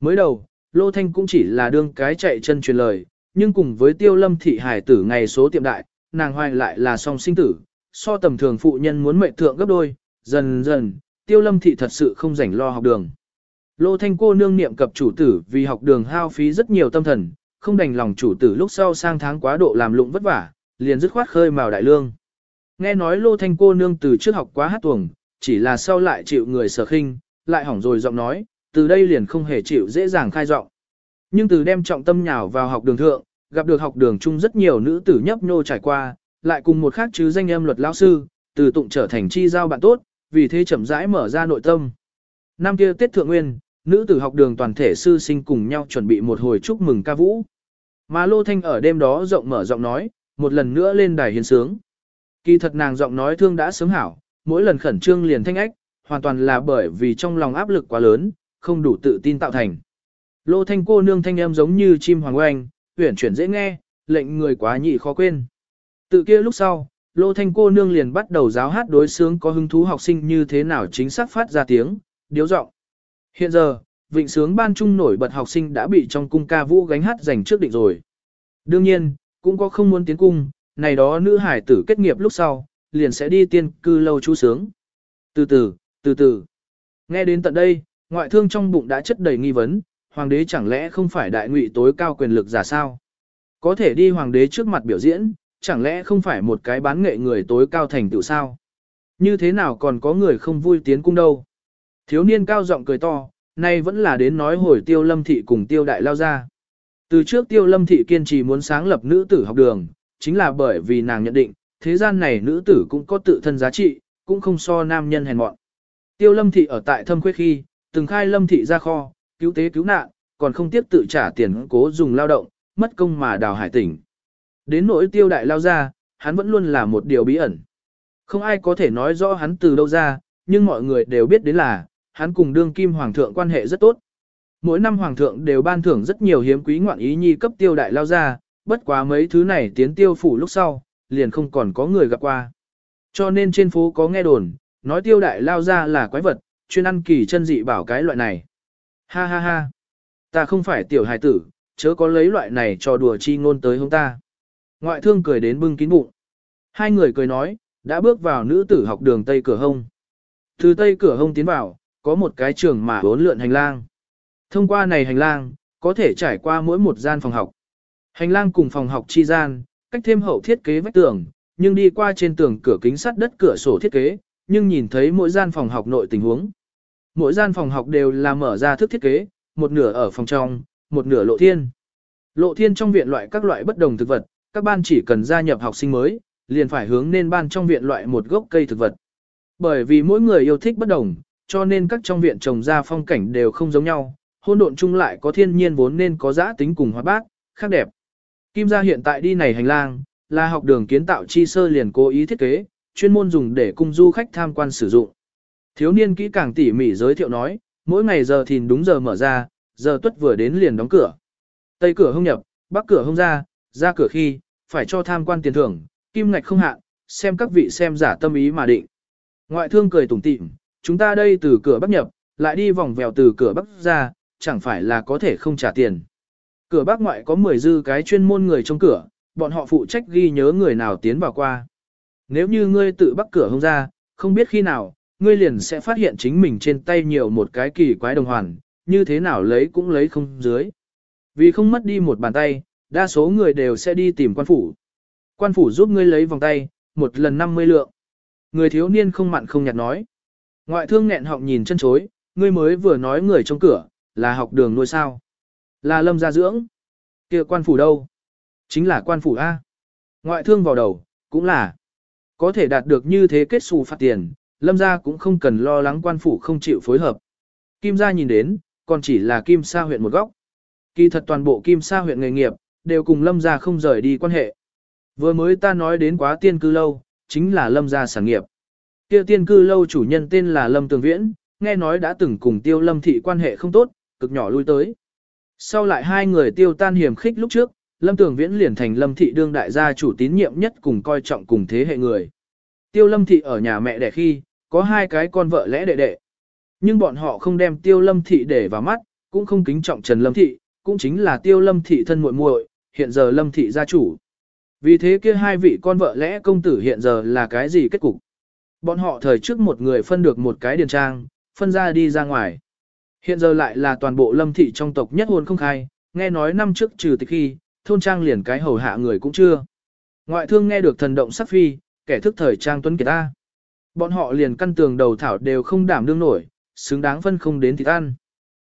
Mới đầu, lô thanh cũng chỉ là đương cái chạy chân truyền lời, nhưng cùng với tiêu lâm thị hải tử ngày số tiệm đại, nàng hoài lại là song sinh tử, so tầm thường phụ nhân muốn mệnh thượng gấp đôi, dần dần, tiêu lâm thị thật sự không rảnh lo học đường. Lô thanh cô nương niệm cập chủ tử vì học đường hao phí rất nhiều tâm thần, không đành lòng chủ tử lúc sau sang tháng quá độ làm lụng vất vả, liền dứt khoát khơi mào đại lương. Nghe nói lô thanh cô nương từ trước học quá hát tuồng, chỉ là sau lại chịu người sở khinh, lại hỏng rồi giọng nói, từ đây liền không hề chịu dễ dàng khai giọng. Nhưng từ đem trọng tâm nhào vào học đường thượng, gặp được học đường chung rất nhiều nữ tử nhấp nhô trải qua, lại cùng một khác chứ danh em luật lão sư, từ tụng trở thành chi giao bạn tốt, vì thế chậm rãi mở ra nội tâm. Năm kia Tết Thượng Nguyên, nữ tử học đường toàn thể sư sinh cùng nhau chuẩn bị một hồi chúc mừng ca vũ. Mà Lô Thanh ở đêm đó rộng mở giọng nói, một lần nữa lên đài hiến sướng. Kỳ thật nàng giọng nói thương đã sớm hảo, mỗi lần khẩn trương liền thanh ách, hoàn toàn là bởi vì trong lòng áp lực quá lớn, không đủ tự tin tạo thành. Lô Thanh cô nương thanh em giống như chim hoàng oanh, uyển chuyển dễ nghe, lệnh người quá nhị khó quên. Tự kia lúc sau, Lô Thanh cô nương liền bắt đầu giáo hát đối sướng có hứng thú học sinh như thế nào chính xác phát ra tiếng, điếu giọng. Hiện giờ, vịnh sướng ban trung nổi bật học sinh đã bị trong cung ca vũ gánh hát giành trước định rồi. Đương nhiên, cũng có không muốn tiến cung, này đó nữ hải tử kết nghiệp lúc sau, liền sẽ đi tiên cư lâu chú sướng. Từ từ, từ từ. Nghe đến tận đây, ngoại thương trong bụng đã chất đầy nghi vấn, hoàng đế chẳng lẽ không phải đại ngụy tối cao quyền lực giả sao? Có thể đi hoàng đế trước mặt biểu diễn, chẳng lẽ không phải một cái bán nghệ người tối cao thành tựu sao? Như thế nào còn có người không vui tiến cung đâu? Thiếu niên cao giọng cười to, nay vẫn là đến nói hồi tiêu lâm thị cùng tiêu đại lao ra. Từ trước tiêu lâm thị kiên trì muốn sáng lập nữ tử học đường, chính là bởi vì nàng nhận định, thế gian này nữ tử cũng có tự thân giá trị, cũng không so nam nhân hèn mọn. Tiêu lâm thị ở tại thâm khuyết khi, từng khai lâm thị ra kho, cứu tế cứu nạn, còn không tiếp tự trả tiền cố dùng lao động, mất công mà đào hải tỉnh. Đến nỗi tiêu đại lao ra, hắn vẫn luôn là một điều bí ẩn. Không ai có thể nói rõ hắn từ đâu ra, nhưng mọi người đều biết đến là, hắn cùng đương kim hoàng thượng quan hệ rất tốt. Mỗi năm hoàng thượng đều ban thưởng rất nhiều hiếm quý ngoạn ý nhi cấp tiêu đại lao ra, bất quá mấy thứ này tiến tiêu phủ lúc sau, liền không còn có người gặp qua. Cho nên trên phố có nghe đồn, nói tiêu đại lao ra là quái vật, chuyên ăn kỳ chân dị bảo cái loại này. Ha ha ha, ta không phải tiểu hài tử, chớ có lấy loại này cho đùa chi ngôn tới hông ta. Ngoại thương cười đến bưng kín bụng. Hai người cười nói, đã bước vào nữ tử học đường Tây Cửa Hông. Từ Tây Cửa Hông tiến vào, có một cái trường mà bốn lượn hành lang. Thông qua này hành lang, có thể trải qua mỗi một gian phòng học. Hành lang cùng phòng học chi gian, cách thêm hậu thiết kế vách tường, nhưng đi qua trên tường cửa kính sắt đất cửa sổ thiết kế, nhưng nhìn thấy mỗi gian phòng học nội tình huống. Mỗi gian phòng học đều là mở ra thức thiết kế, một nửa ở phòng trong, một nửa lộ thiên. Lộ thiên trong viện loại các loại bất đồng thực vật, các ban chỉ cần gia nhập học sinh mới, liền phải hướng nên ban trong viện loại một gốc cây thực vật. Bởi vì mỗi người yêu thích bất đồng, cho nên các trong viện trồng ra phong cảnh đều không giống nhau, hôn độn chung lại có thiên nhiên vốn nên có giã tính cùng hóa bác, khác đẹp. Kim gia hiện tại đi này hành lang, là học đường kiến tạo chi sơ liền cố ý thiết kế, chuyên môn dùng để cung du khách tham quan sử dụng. Thiếu niên kỹ càng tỉ mỉ giới thiệu nói, mỗi ngày giờ thìn đúng giờ mở ra, giờ tuất vừa đến liền đóng cửa. Tây cửa hông nhập, bắc cửa hông ra, ra cửa khi, phải cho tham quan tiền thưởng, kim ngạch không hạn, xem các vị xem giả tâm ý mà định. Ngoại thương cười tủm tỉm, chúng ta đây từ cửa bắc nhập, lại đi vòng vèo từ cửa bắc ra, chẳng phải là có thể không trả tiền. Cửa bác ngoại có 10 dư cái chuyên môn người trong cửa, bọn họ phụ trách ghi nhớ người nào tiến vào qua. Nếu như ngươi tự bắt cửa không ra, không biết khi nào, ngươi liền sẽ phát hiện chính mình trên tay nhiều một cái kỳ quái đồng hoàn, như thế nào lấy cũng lấy không dưới. Vì không mất đi một bàn tay, đa số người đều sẽ đi tìm quan phủ. Quan phủ giúp ngươi lấy vòng tay, một lần 50 lượng. Người thiếu niên không mặn không nhạt nói. Ngoại thương nghẹn họng nhìn chân chối, ngươi mới vừa nói người trong cửa, là học đường nuôi sao. Là lâm gia dưỡng. kia quan phủ đâu? Chính là quan phủ A. Ngoại thương vào đầu, cũng là. Có thể đạt được như thế kết xù phạt tiền, lâm gia cũng không cần lo lắng quan phủ không chịu phối hợp. Kim gia nhìn đến, còn chỉ là kim sa huyện một góc. Kỳ thật toàn bộ kim sa huyện nghề nghiệp, đều cùng lâm gia không rời đi quan hệ. Vừa mới ta nói đến quá tiên cư lâu, chính là lâm gia sản nghiệp. Kia tiên cư lâu chủ nhân tên là Lâm Tường Viễn, nghe nói đã từng cùng tiêu lâm thị quan hệ không tốt, cực nhỏ lui tới. Sau lại hai người tiêu tan hiểm khích lúc trước, Lâm Tường Viễn liền thành Lâm thị đương đại gia chủ tín nhiệm nhất cùng coi trọng cùng thế hệ người. Tiêu Lâm thị ở nhà mẹ đẻ khi, có hai cái con vợ lẽ đệ đệ. Nhưng bọn họ không đem Tiêu Lâm thị để vào mắt, cũng không kính trọng Trần Lâm thị, cũng chính là Tiêu Lâm thị thân muội muội, hiện giờ Lâm thị gia chủ. Vì thế kia hai vị con vợ lẽ công tử hiện giờ là cái gì kết cục? Bọn họ thời trước một người phân được một cái điền trang, phân ra đi ra ngoài. Hiện giờ lại là toàn bộ lâm thị trong tộc nhất hôn không khai, nghe nói năm trước trừ tịch khi, thôn trang liền cái hầu hạ người cũng chưa. Ngoại thương nghe được thần động sắc phi, kẻ thức thời trang tuấn kiệt ta. Bọn họ liền căn tường đầu thảo đều không đảm đương nổi, xứng đáng phân không đến thịt ăn.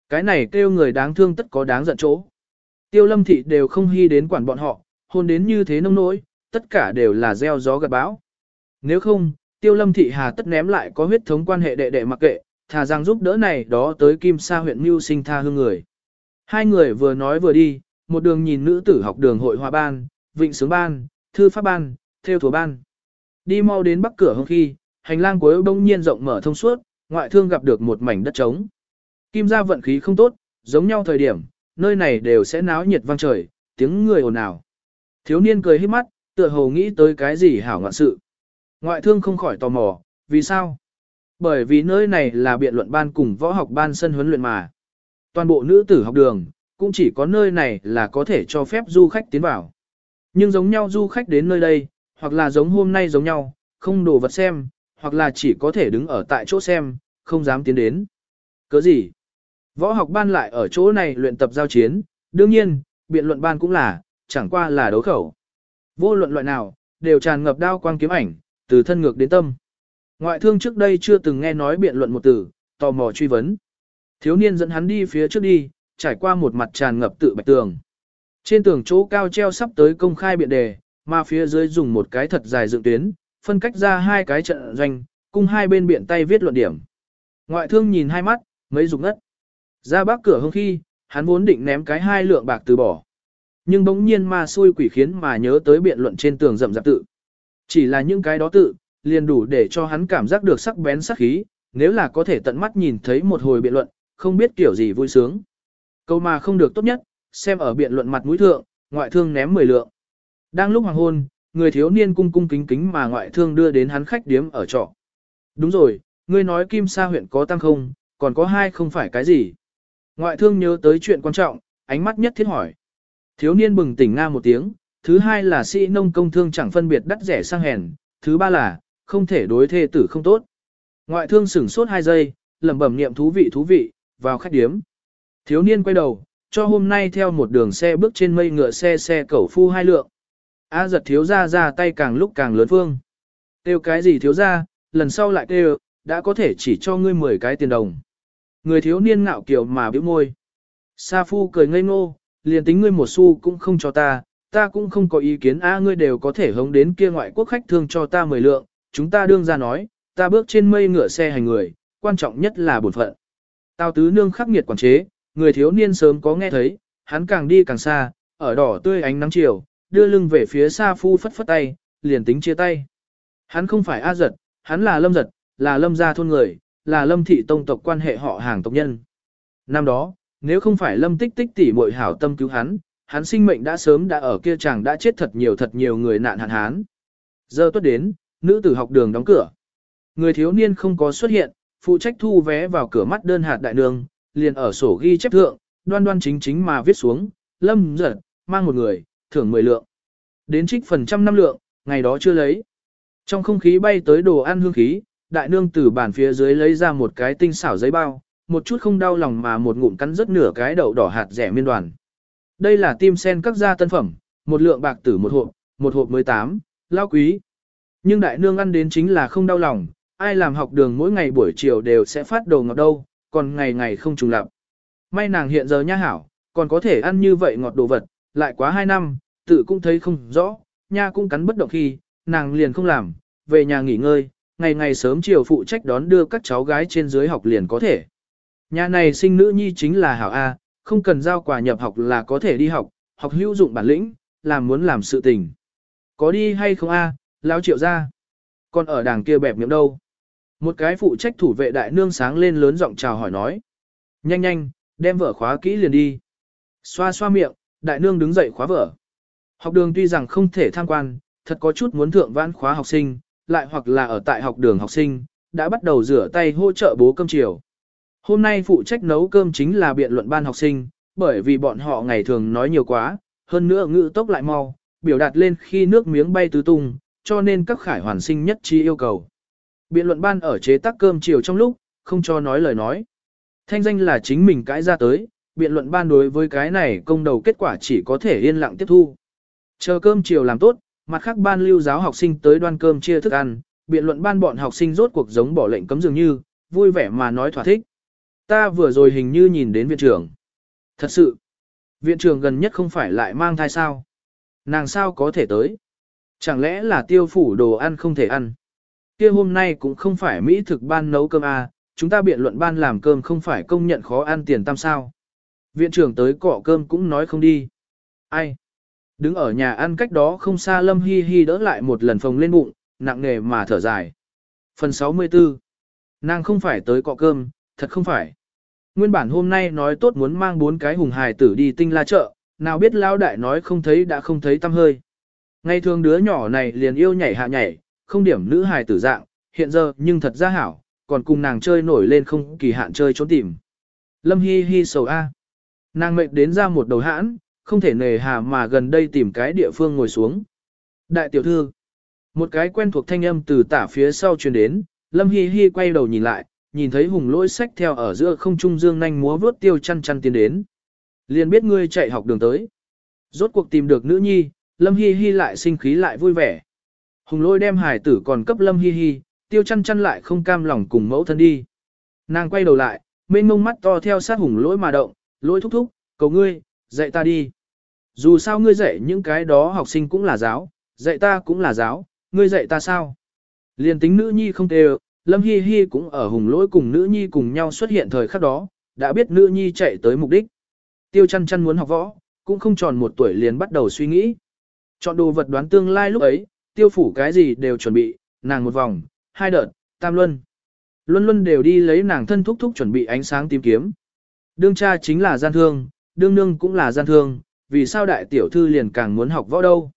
Cái này kêu người đáng thương tất có đáng giận chỗ. Tiêu lâm thị đều không hy đến quản bọn họ, hôn đến như thế nông nỗi, tất cả đều là gieo gió gặt bão. Nếu không, tiêu lâm thị hà tất ném lại có huyết thống quan hệ đệ đệ mặc kệ, thà rằng giúp đỡ này đó tới Kim Sa huyện mưu sinh tha hương người. Hai người vừa nói vừa đi, một đường nhìn nữ tử học đường hội hòa ban, vịnh sướng ban, thư pháp ban, theo thủ ban. Đi mau đến bắc cửa hương khi, hành lang cuối bỗng nhiên rộng mở thông suốt, ngoại thương gặp được một mảnh đất trống. Kim gia vận khí không tốt, giống nhau thời điểm, nơi này đều sẽ náo nhiệt vang trời, tiếng người ồn ào. Thiếu niên cười hết mắt, tựa hồ nghĩ tới cái gì hảo ngoạn sự. Ngoại thương không khỏi tò mò, vì sao? Bởi vì nơi này là biện luận ban cùng võ học ban sân huấn luyện mà. Toàn bộ nữ tử học đường, cũng chỉ có nơi này là có thể cho phép du khách tiến vào. Nhưng giống nhau du khách đến nơi đây, hoặc là giống hôm nay giống nhau, không đồ vật xem, hoặc là chỉ có thể đứng ở tại chỗ xem, không dám tiến đến. Cớ gì? Võ học ban lại ở chỗ này luyện tập giao chiến, đương nhiên, biện luận ban cũng là, chẳng qua là đấu khẩu. Vô luận loại nào, đều tràn ngập đao quang kiếm ảnh, từ thân ngược đến tâm. Ngoại thương trước đây chưa từng nghe nói biện luận một từ, tò mò truy vấn. Thiếu niên dẫn hắn đi phía trước đi, trải qua một mặt tràn ngập tự bạch tường. Trên tường chỗ cao treo sắp tới công khai biện đề, mà phía dưới dùng một cái thật dài dựng tuyến, phân cách ra hai cái trận doanh, cùng hai bên biện tay viết luận điểm. Ngoại thương nhìn hai mắt, mấy rụng ngất. Ra bác cửa hông khi, hắn vốn định ném cái hai lượng bạc từ bỏ. Nhưng bỗng nhiên ma xui quỷ khiến mà nhớ tới biện luận trên tường rậm rạp tự. Chỉ là những cái đó tự, liền đủ để cho hắn cảm giác được sắc bén sắc khí, nếu là có thể tận mắt nhìn thấy một hồi biện luận, không biết kiểu gì vui sướng. Câu mà không được tốt nhất, xem ở biện luận mặt mũi thượng, ngoại thương ném 10 lượng. Đang lúc hoàng hôn, người thiếu niên cung cung kính kính mà ngoại thương đưa đến hắn khách điếm ở trọ. Đúng rồi, ngươi nói Kim Sa huyện có tăng không, còn có hai không phải cái gì. Ngoại thương nhớ tới chuyện quan trọng, ánh mắt nhất thiết hỏi. Thiếu niên bừng tỉnh nga một tiếng, thứ hai là sĩ nông công thương chẳng phân biệt đắt rẻ sang hèn, thứ ba là, không thể đối thê tử không tốt. Ngoại thương sửng sốt hai giây, lẩm bẩm niệm thú vị thú vị, vào khách điếm. Thiếu niên quay đầu, cho hôm nay theo một đường xe bước trên mây ngựa xe xe cẩu phu hai lượng. A giật thiếu ra ra tay càng lúc càng lớn phương. Tiêu cái gì thiếu ra, lần sau lại têu, đã có thể chỉ cho ngươi 10 cái tiền đồng. Người thiếu niên ngạo kiểu mà biểu môi. Sa phu cười ngây ngô, liền tính ngươi một xu cũng không cho ta, ta cũng không có ý kiến a ngươi đều có thể hống đến kia ngoại quốc khách thương cho ta mười lượng, chúng ta đương ra nói, ta bước trên mây ngựa xe hành người, quan trọng nhất là bổn phận. Tào tứ nương khắc nghiệt quản chế, người thiếu niên sớm có nghe thấy, hắn càng đi càng xa, ở đỏ tươi ánh nắng chiều, đưa lưng về phía xa phu phất phất tay, liền tính chia tay. Hắn không phải A giật, hắn là lâm giật, là lâm gia thôn người, là lâm thị tông tộc quan hệ họ hàng tộc nhân. Năm đó, nếu không phải lâm tích tích tỉ muội hảo tâm cứu hắn, hắn sinh mệnh đã sớm đã ở kia chàng đã chết thật nhiều thật nhiều người nạn hạn hán. Giờ tuất đến, nữ tử học đường đóng cửa. Người thiếu niên không có xuất hiện, phụ trách thu vé vào cửa mắt đơn hạt đại đường, liền ở sổ ghi chép thượng, đoan đoan chính chính mà viết xuống, lâm giật, mang một người, thưởng 10 lượng. Đến trích phần trăm năm lượng, ngày đó chưa lấy. Trong không khí bay tới đồ ăn hương khí, đại nương từ bàn phía dưới lấy ra một cái tinh xảo giấy bao, một chút không đau lòng mà một ngụm cắn rất nửa cái đậu đỏ hạt rẻ miên đoàn. Đây là tim sen các gia tân phẩm, một lượng bạc tử một hộp, một hộp 18, lao quý. Nhưng đại nương ăn đến chính là không đau lòng, ai làm học đường mỗi ngày buổi chiều đều sẽ phát đồ ngọt đâu, còn ngày ngày không trùng lặp. May nàng hiện giờ nha hảo, còn có thể ăn như vậy ngọt đồ vật, lại quá 2 năm, tự cũng thấy không rõ, nha cũng cắn bất động khi, nàng liền không làm, về nhà nghỉ ngơi, ngày ngày sớm chiều phụ trách đón đưa các cháu gái trên dưới học liền có thể. Nhà này sinh nữ nhi chính là hảo A, không cần giao quà nhập học là có thể đi học, học hữu dụng bản lĩnh, làm muốn làm sự tình. Có đi hay không A, lão triệu ra. Còn ở đàng kia bẹp miệng đâu. Một cái phụ trách thủ vệ đại nương sáng lên lớn giọng chào hỏi nói. Nhanh nhanh, đem vở khóa kỹ liền đi. Xoa xoa miệng, đại nương đứng dậy khóa vở. Học đường tuy rằng không thể tham quan, thật có chút muốn thượng vãn khóa học sinh, lại hoặc là ở tại học đường học sinh, đã bắt đầu rửa tay hỗ trợ bố cơm chiều. Hôm nay phụ trách nấu cơm chính là biện luận ban học sinh, bởi vì bọn họ ngày thường nói nhiều quá, hơn nữa ngữ tốc lại mau, biểu đạt lên khi nước miếng bay tứ tung, cho nên các khải hoàn sinh nhất trí yêu cầu. Biện luận ban ở chế tác cơm chiều trong lúc, không cho nói lời nói. Thanh danh là chính mình cãi ra tới, biện luận ban đối với cái này công đầu kết quả chỉ có thể yên lặng tiếp thu. Chờ cơm chiều làm tốt, mặt khác ban lưu giáo học sinh tới đoan cơm chia thức ăn, biện luận ban bọn học sinh rốt cuộc giống bỏ lệnh cấm dường như, vui vẻ mà nói thỏa thích. Ta vừa rồi hình như nhìn đến viện trưởng. Thật sự, viện trưởng gần nhất không phải lại mang thai sao? Nàng sao có thể tới? Chẳng lẽ là tiêu phủ đồ ăn không thể ăn? kia hôm nay cũng không phải Mỹ thực ban nấu cơm à, chúng ta biện luận ban làm cơm không phải công nhận khó ăn tiền tam sao. Viện trưởng tới cọ cơm cũng nói không đi. Ai? Đứng ở nhà ăn cách đó không xa Lâm Hi Hi đỡ lại một lần phồng lên bụng, nặng nề mà thở dài. Phần 64 Nàng không phải tới cọ cơm, thật không phải. Nguyên bản hôm nay nói tốt muốn mang bốn cái hùng hài tử đi tinh la chợ, nào biết lao đại nói không thấy đã không thấy tâm hơi. Ngày thường đứa nhỏ này liền yêu nhảy hạ nhảy, không điểm nữ hài tử dạng, hiện giờ nhưng thật ra hảo, còn cùng nàng chơi nổi lên không kỳ hạn chơi trốn tìm. Lâm hi hi sầu A. Nàng mệt đến ra một đầu hãn, không thể nề hà mà gần đây tìm cái địa phương ngồi xuống. Đại tiểu thư, một cái quen thuộc thanh âm từ tả phía sau truyền đến, Lâm Hi Hi quay đầu nhìn lại, nhìn thấy hùng lỗi sách theo ở giữa không trung dương nhanh múa vướt tiêu chăn chăn tiến đến. Liền biết ngươi chạy học đường tới. Rốt cuộc tìm được nữ nhi, Lâm Hi Hi lại sinh khí lại vui vẻ. Hùng lỗi đem hải tử còn cấp Lâm Hi Hi, tiêu chăn chăn lại không cam lòng cùng mẫu thân đi. Nàng quay đầu lại, mênh mông mắt to theo sát hùng lỗi mà động, lỗi thúc thúc, cầu ngươi, dạy ta đi. Dù sao ngươi dạy những cái đó học sinh cũng là giáo, dạy ta cũng là giáo, ngươi dạy ta sao? Liên tính nữ nhi không tê Lâm Hi Hi cũng ở hùng lỗi cùng nữ nhi cùng nhau xuất hiện thời khắc đó, đã biết nữ nhi chạy tới mục đích. Tiêu chăn chăn muốn học võ, cũng không tròn một tuổi liền bắt đầu suy nghĩ. Chọn đồ vật đoán tương lai lúc ấy, tiêu phủ cái gì đều chuẩn bị, nàng một vòng, hai đợt, tam luân. Luân luân đều đi lấy nàng thân thúc thúc chuẩn bị ánh sáng tìm kiếm. Đương cha chính là gian thương, đương nương cũng là gian thương, vì sao đại tiểu thư liền càng muốn học võ đâu.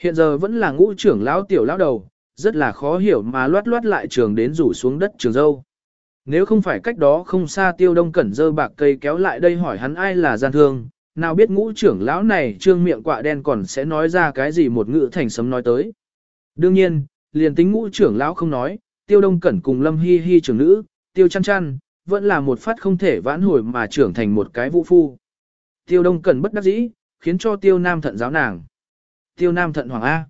Hiện giờ vẫn là ngũ trưởng lão tiểu lão đầu, rất là khó hiểu mà loát loát lại trường đến rủ xuống đất trường dâu. Nếu không phải cách đó không xa tiêu đông cẩn dơ bạc cây kéo lại đây hỏi hắn ai là gian thương, nào biết ngũ trưởng lão này trương miệng quạ đen còn sẽ nói ra cái gì một ngữ thành sấm nói tới. Đương nhiên, liền tính ngũ trưởng lão không nói, tiêu đông cẩn cùng lâm hi hi trưởng nữ, tiêu chăn chăn, vẫn là một phát không thể vãn hồi mà trưởng thành một cái vũ phu. Tiêu đông cẩn bất đắc dĩ, khiến cho tiêu nam thận giáo nàng. Tiêu nam thận hoàng A.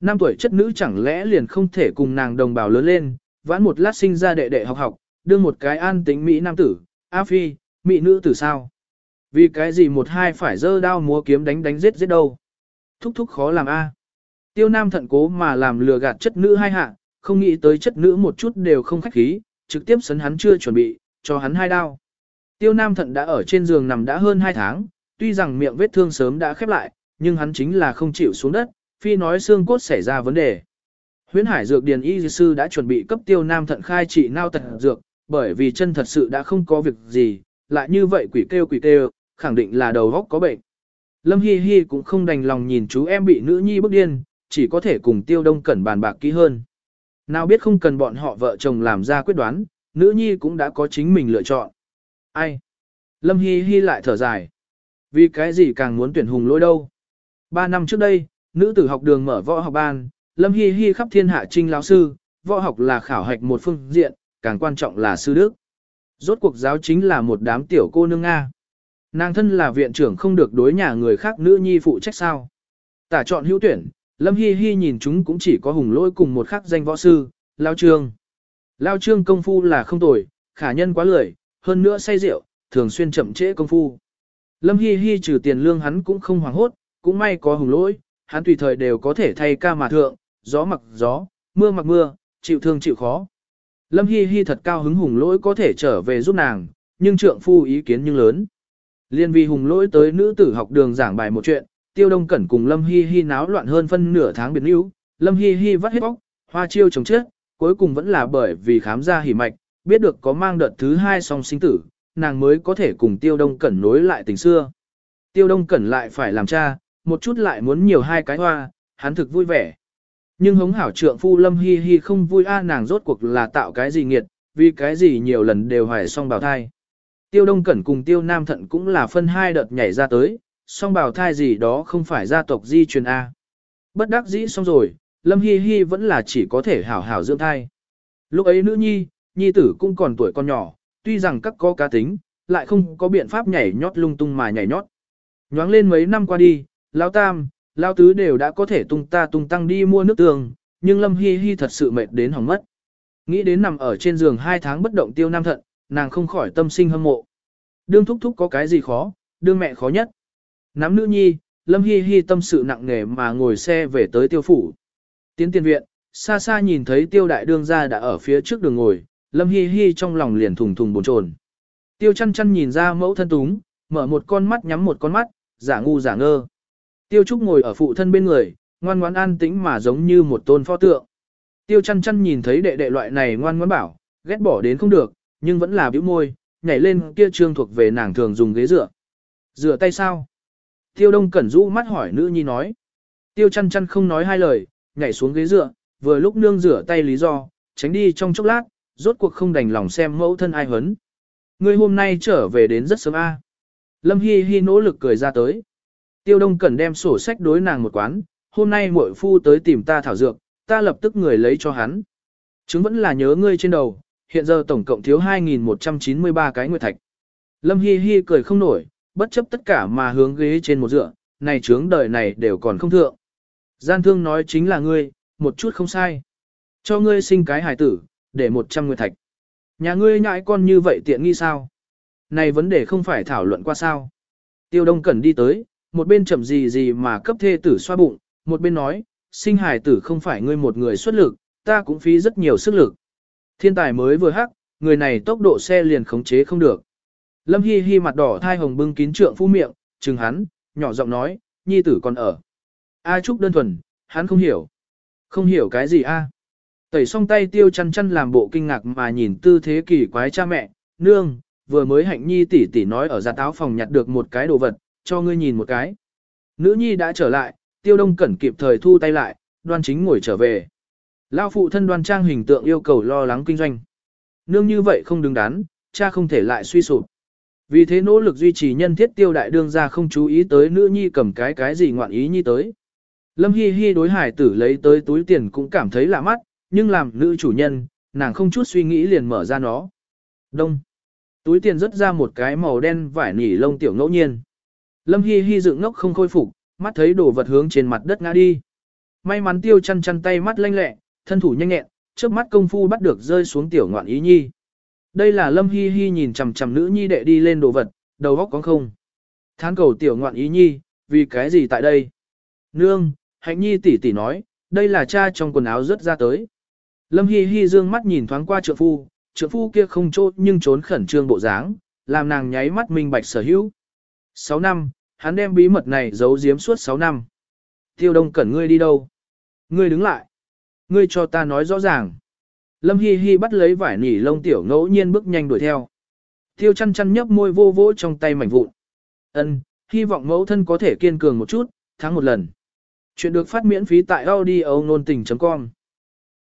Năm tuổi chất nữ chẳng lẽ liền không thể cùng nàng đồng bào lớn lên, vãn một lát sinh ra đệ đệ học học, đưa một cái an tính Mỹ nam tử, A Phi, Mỹ nữ tử sao. Vì cái gì một hai phải dơ đao múa kiếm đánh đánh giết giết đâu. Thúc thúc khó làm a. À. Tiêu nam thận cố mà làm lừa gạt chất nữ hai hạ, không nghĩ tới chất nữ một chút đều không khách khí, trực tiếp sấn hắn chưa chuẩn bị, cho hắn hai đao. Tiêu nam thận đã ở trên giường nằm đã hơn hai tháng, tuy rằng miệng vết thương sớm đã khép lại, nhưng hắn chính là không chịu xuống đất, phi nói xương cốt xảy ra vấn đề. Huyễn Hải Dược Điền Y Sư đã chuẩn bị cấp tiêu nam thận khai trị nao tật dược, bởi vì chân thật sự đã không có việc gì, lại như vậy quỷ kêu quỷ kêu, khẳng định là đầu góc có bệnh. Lâm Hi Hi cũng không đành lòng nhìn chú em bị nữ nhi bức điên, chỉ có thể cùng tiêu đông cẩn bàn bạc kỹ hơn. Nào biết không cần bọn họ vợ chồng làm ra quyết đoán, nữ nhi cũng đã có chính mình lựa chọn. Ai? Lâm Hi Hi lại thở dài. Vì cái gì càng muốn tuyển hùng lỗi đâu? Ba năm trước đây, nữ tử học đường mở võ học ban, Lâm Hi Hi khắp thiên hạ trinh lão sư, võ học là khảo hạch một phương diện, càng quan trọng là sư đức. Rốt cuộc giáo chính là một đám tiểu cô nương Nga. Nàng thân là viện trưởng không được đối nhà người khác nữ nhi phụ trách sao. Tả chọn hữu tuyển, Lâm Hi Hi nhìn chúng cũng chỉ có hùng lỗi cùng một khắc danh võ sư, Lao Trương. Lao Trương công phu là không tồi, khả nhân quá lười, hơn nữa say rượu, thường xuyên chậm trễ công phu. Lâm Hi Hi trừ tiền lương hắn cũng không hoảng hốt, cũng may có hùng lỗi, hắn tùy thời đều có thể thay ca mà thượng, gió mặc gió, mưa mặc mưa, chịu thương chịu khó. Lâm Hi Hi thật cao hứng hùng lỗi có thể trở về giúp nàng, nhưng trượng phu ý kiến nhưng lớn. Liên vì hùng lỗi tới nữ tử học đường giảng bài một chuyện, tiêu đông cẩn cùng Lâm Hi Hi náo loạn hơn phân nửa tháng biệt níu, Lâm Hi Hi vắt hết bóc, hoa chiêu chống chết, cuối cùng vẫn là bởi vì khám ra hỉ mạch, biết được có mang đợt thứ hai song sinh tử, nàng mới có thể cùng tiêu đông cẩn nối lại tình xưa. Tiêu đông cẩn lại phải làm cha, một chút lại muốn nhiều hai cái hoa, hắn thực vui vẻ. Nhưng hống hảo trượng phu Lâm Hi Hi không vui a nàng rốt cuộc là tạo cái gì nghiệt, vì cái gì nhiều lần đều hoài song bào thai. Tiêu Đông Cẩn cùng Tiêu Nam Thận cũng là phân hai đợt nhảy ra tới, song bào thai gì đó không phải gia tộc di truyền A. Bất đắc dĩ xong rồi, Lâm Hi Hi vẫn là chỉ có thể hảo hảo dưỡng thai. Lúc ấy nữ nhi, nhi tử cũng còn tuổi con nhỏ, tuy rằng các có cá tính, lại không có biện pháp nhảy nhót lung tung mà nhảy nhót. Nhoáng lên mấy năm qua đi, Lão Tam, Lão Tứ đều đã có thể tung ta tung tăng đi mua nước tường, nhưng Lâm Hi Hi thật sự mệt đến hỏng mất. Nghĩ đến nằm ở trên giường hai tháng bất động tiêu nam thận, nàng không khỏi tâm sinh hâm mộ. Đương thúc thúc có cái gì khó, đương mẹ khó nhất. Nắm nữ nhi, Lâm Hi Hi tâm sự nặng nề mà ngồi xe về tới tiêu phủ. Tiến tiên viện, xa xa nhìn thấy tiêu đại đương gia đã ở phía trước đường ngồi, Lâm Hi Hi trong lòng liền thùng thùng bồn chồn. Tiêu chăn chăn nhìn ra mẫu thân túng, mở một con mắt nhắm một con mắt, giả ngu giả ngơ. Tiêu Trúc ngồi ở phụ thân bên người, ngoan ngoãn an tĩnh mà giống như một tôn pho tượng. Tiêu chăn chăn nhìn thấy đệ đệ loại này ngoan ngoãn bảo, ghét bỏ đến không được, nhưng vẫn là bĩu môi, nhảy lên kia trương thuộc về nàng thường dùng ghế dựa. Rửa tay sao? Tiêu Đông Cẩn rũ mắt hỏi nữ nhi nói. Tiêu chăn chăn không nói hai lời, nhảy xuống ghế dựa, vừa lúc nương rửa tay lý do, tránh đi trong chốc lát, rốt cuộc không đành lòng xem mẫu thân ai hấn. Người hôm nay trở về đến rất sớm a. Lâm Hi Hi nỗ lực cười ra tới. Tiêu Đông Cẩn đem sổ sách đối nàng một quán, hôm nay muội phu tới tìm ta thảo dược, ta lập tức người lấy cho hắn. Chứng vẫn là nhớ ngươi trên đầu, hiện giờ tổng cộng thiếu 2.193 cái nguyệt thạch. Lâm Hi Hi cười không nổi, bất chấp tất cả mà hướng ghế trên một dựa, này trướng đời này đều còn không thượng. Gian thương nói chính là ngươi, một chút không sai. Cho ngươi sinh cái hài tử, để 100 nguyệt thạch. Nhà ngươi nhãi con như vậy tiện nghi sao? Này vấn đề không phải thảo luận qua sao? Tiêu Đông Cẩn đi tới, một bên chậm gì gì mà cấp thê tử xoa bụng, một bên nói, sinh hài tử không phải ngươi một người xuất lực, ta cũng phí rất nhiều sức lực. Thiên tài mới vừa hắc, người này tốc độ xe liền khống chế không được. Lâm Hi Hi mặt đỏ thai hồng bưng kín trượng phu miệng, chừng hắn, nhỏ giọng nói, nhi tử còn ở. A Trúc đơn thuần, hắn không hiểu. Không hiểu cái gì a? Tẩy xong tay tiêu chăn chăn làm bộ kinh ngạc mà nhìn tư thế kỳ quái cha mẹ, nương, vừa mới hạnh nhi tỷ tỷ nói ở gia táo phòng nhặt được một cái đồ vật, cho ngươi nhìn một cái. Nữ nhi đã trở lại, tiêu đông cẩn kịp thời thu tay lại, đoan chính ngồi trở về. Lao phụ thân đoan trang hình tượng yêu cầu lo lắng kinh doanh. Nương như vậy không đứng đắn, cha không thể lại suy sụp. Vì thế nỗ lực duy trì nhân thiết tiêu đại đương ra không chú ý tới nữ nhi cầm cái cái gì ngoạn ý nhi tới. Lâm Hi Hi đối hải tử lấy tới túi tiền cũng cảm thấy lạ mắt, nhưng làm nữ chủ nhân, nàng không chút suy nghĩ liền mở ra nó. Đông. Túi tiền rớt ra một cái màu đen vải nỉ lông tiểu ngẫu nhiên. Lâm Hi Hi dựng ngốc không khôi phục, mắt thấy đồ vật hướng trên mặt đất ngã đi. May mắn tiêu chăn chăn tay mắt lanh lẹ, thân thủ nhanh nhẹn, trước mắt công phu bắt được rơi xuống tiểu ngoạn ý nhi. Đây là Lâm Hi Hi nhìn chằm chằm nữ nhi đệ đi lên đồ vật, đầu óc có không. Thán cầu tiểu ngoạn ý nhi, vì cái gì tại đây? Nương, hạnh nhi tỷ tỷ nói, đây là cha trong quần áo rớt ra tới. Lâm Hi Hi dương mắt nhìn thoáng qua trượng phu, trượng phu kia không trốt nhưng trốn khẩn trương bộ dáng, làm nàng nháy mắt minh bạch sở hữu. 6 năm, hắn đem bí mật này giấu giếm suốt 6 năm. Tiêu đông cẩn ngươi đi đâu? Ngươi đứng lại. Ngươi cho ta nói rõ ràng. Lâm Hi Hi bắt lấy vải nỉ lông tiểu ngẫu nhiên bước nhanh đuổi theo. Tiêu chăn chăn nhấp môi vô vỗ trong tay mảnh vụn. Ân, hy vọng mẫu thân có thể kiên cường một chút, thắng một lần. Chuyện được phát miễn phí tại audio nôn tình.com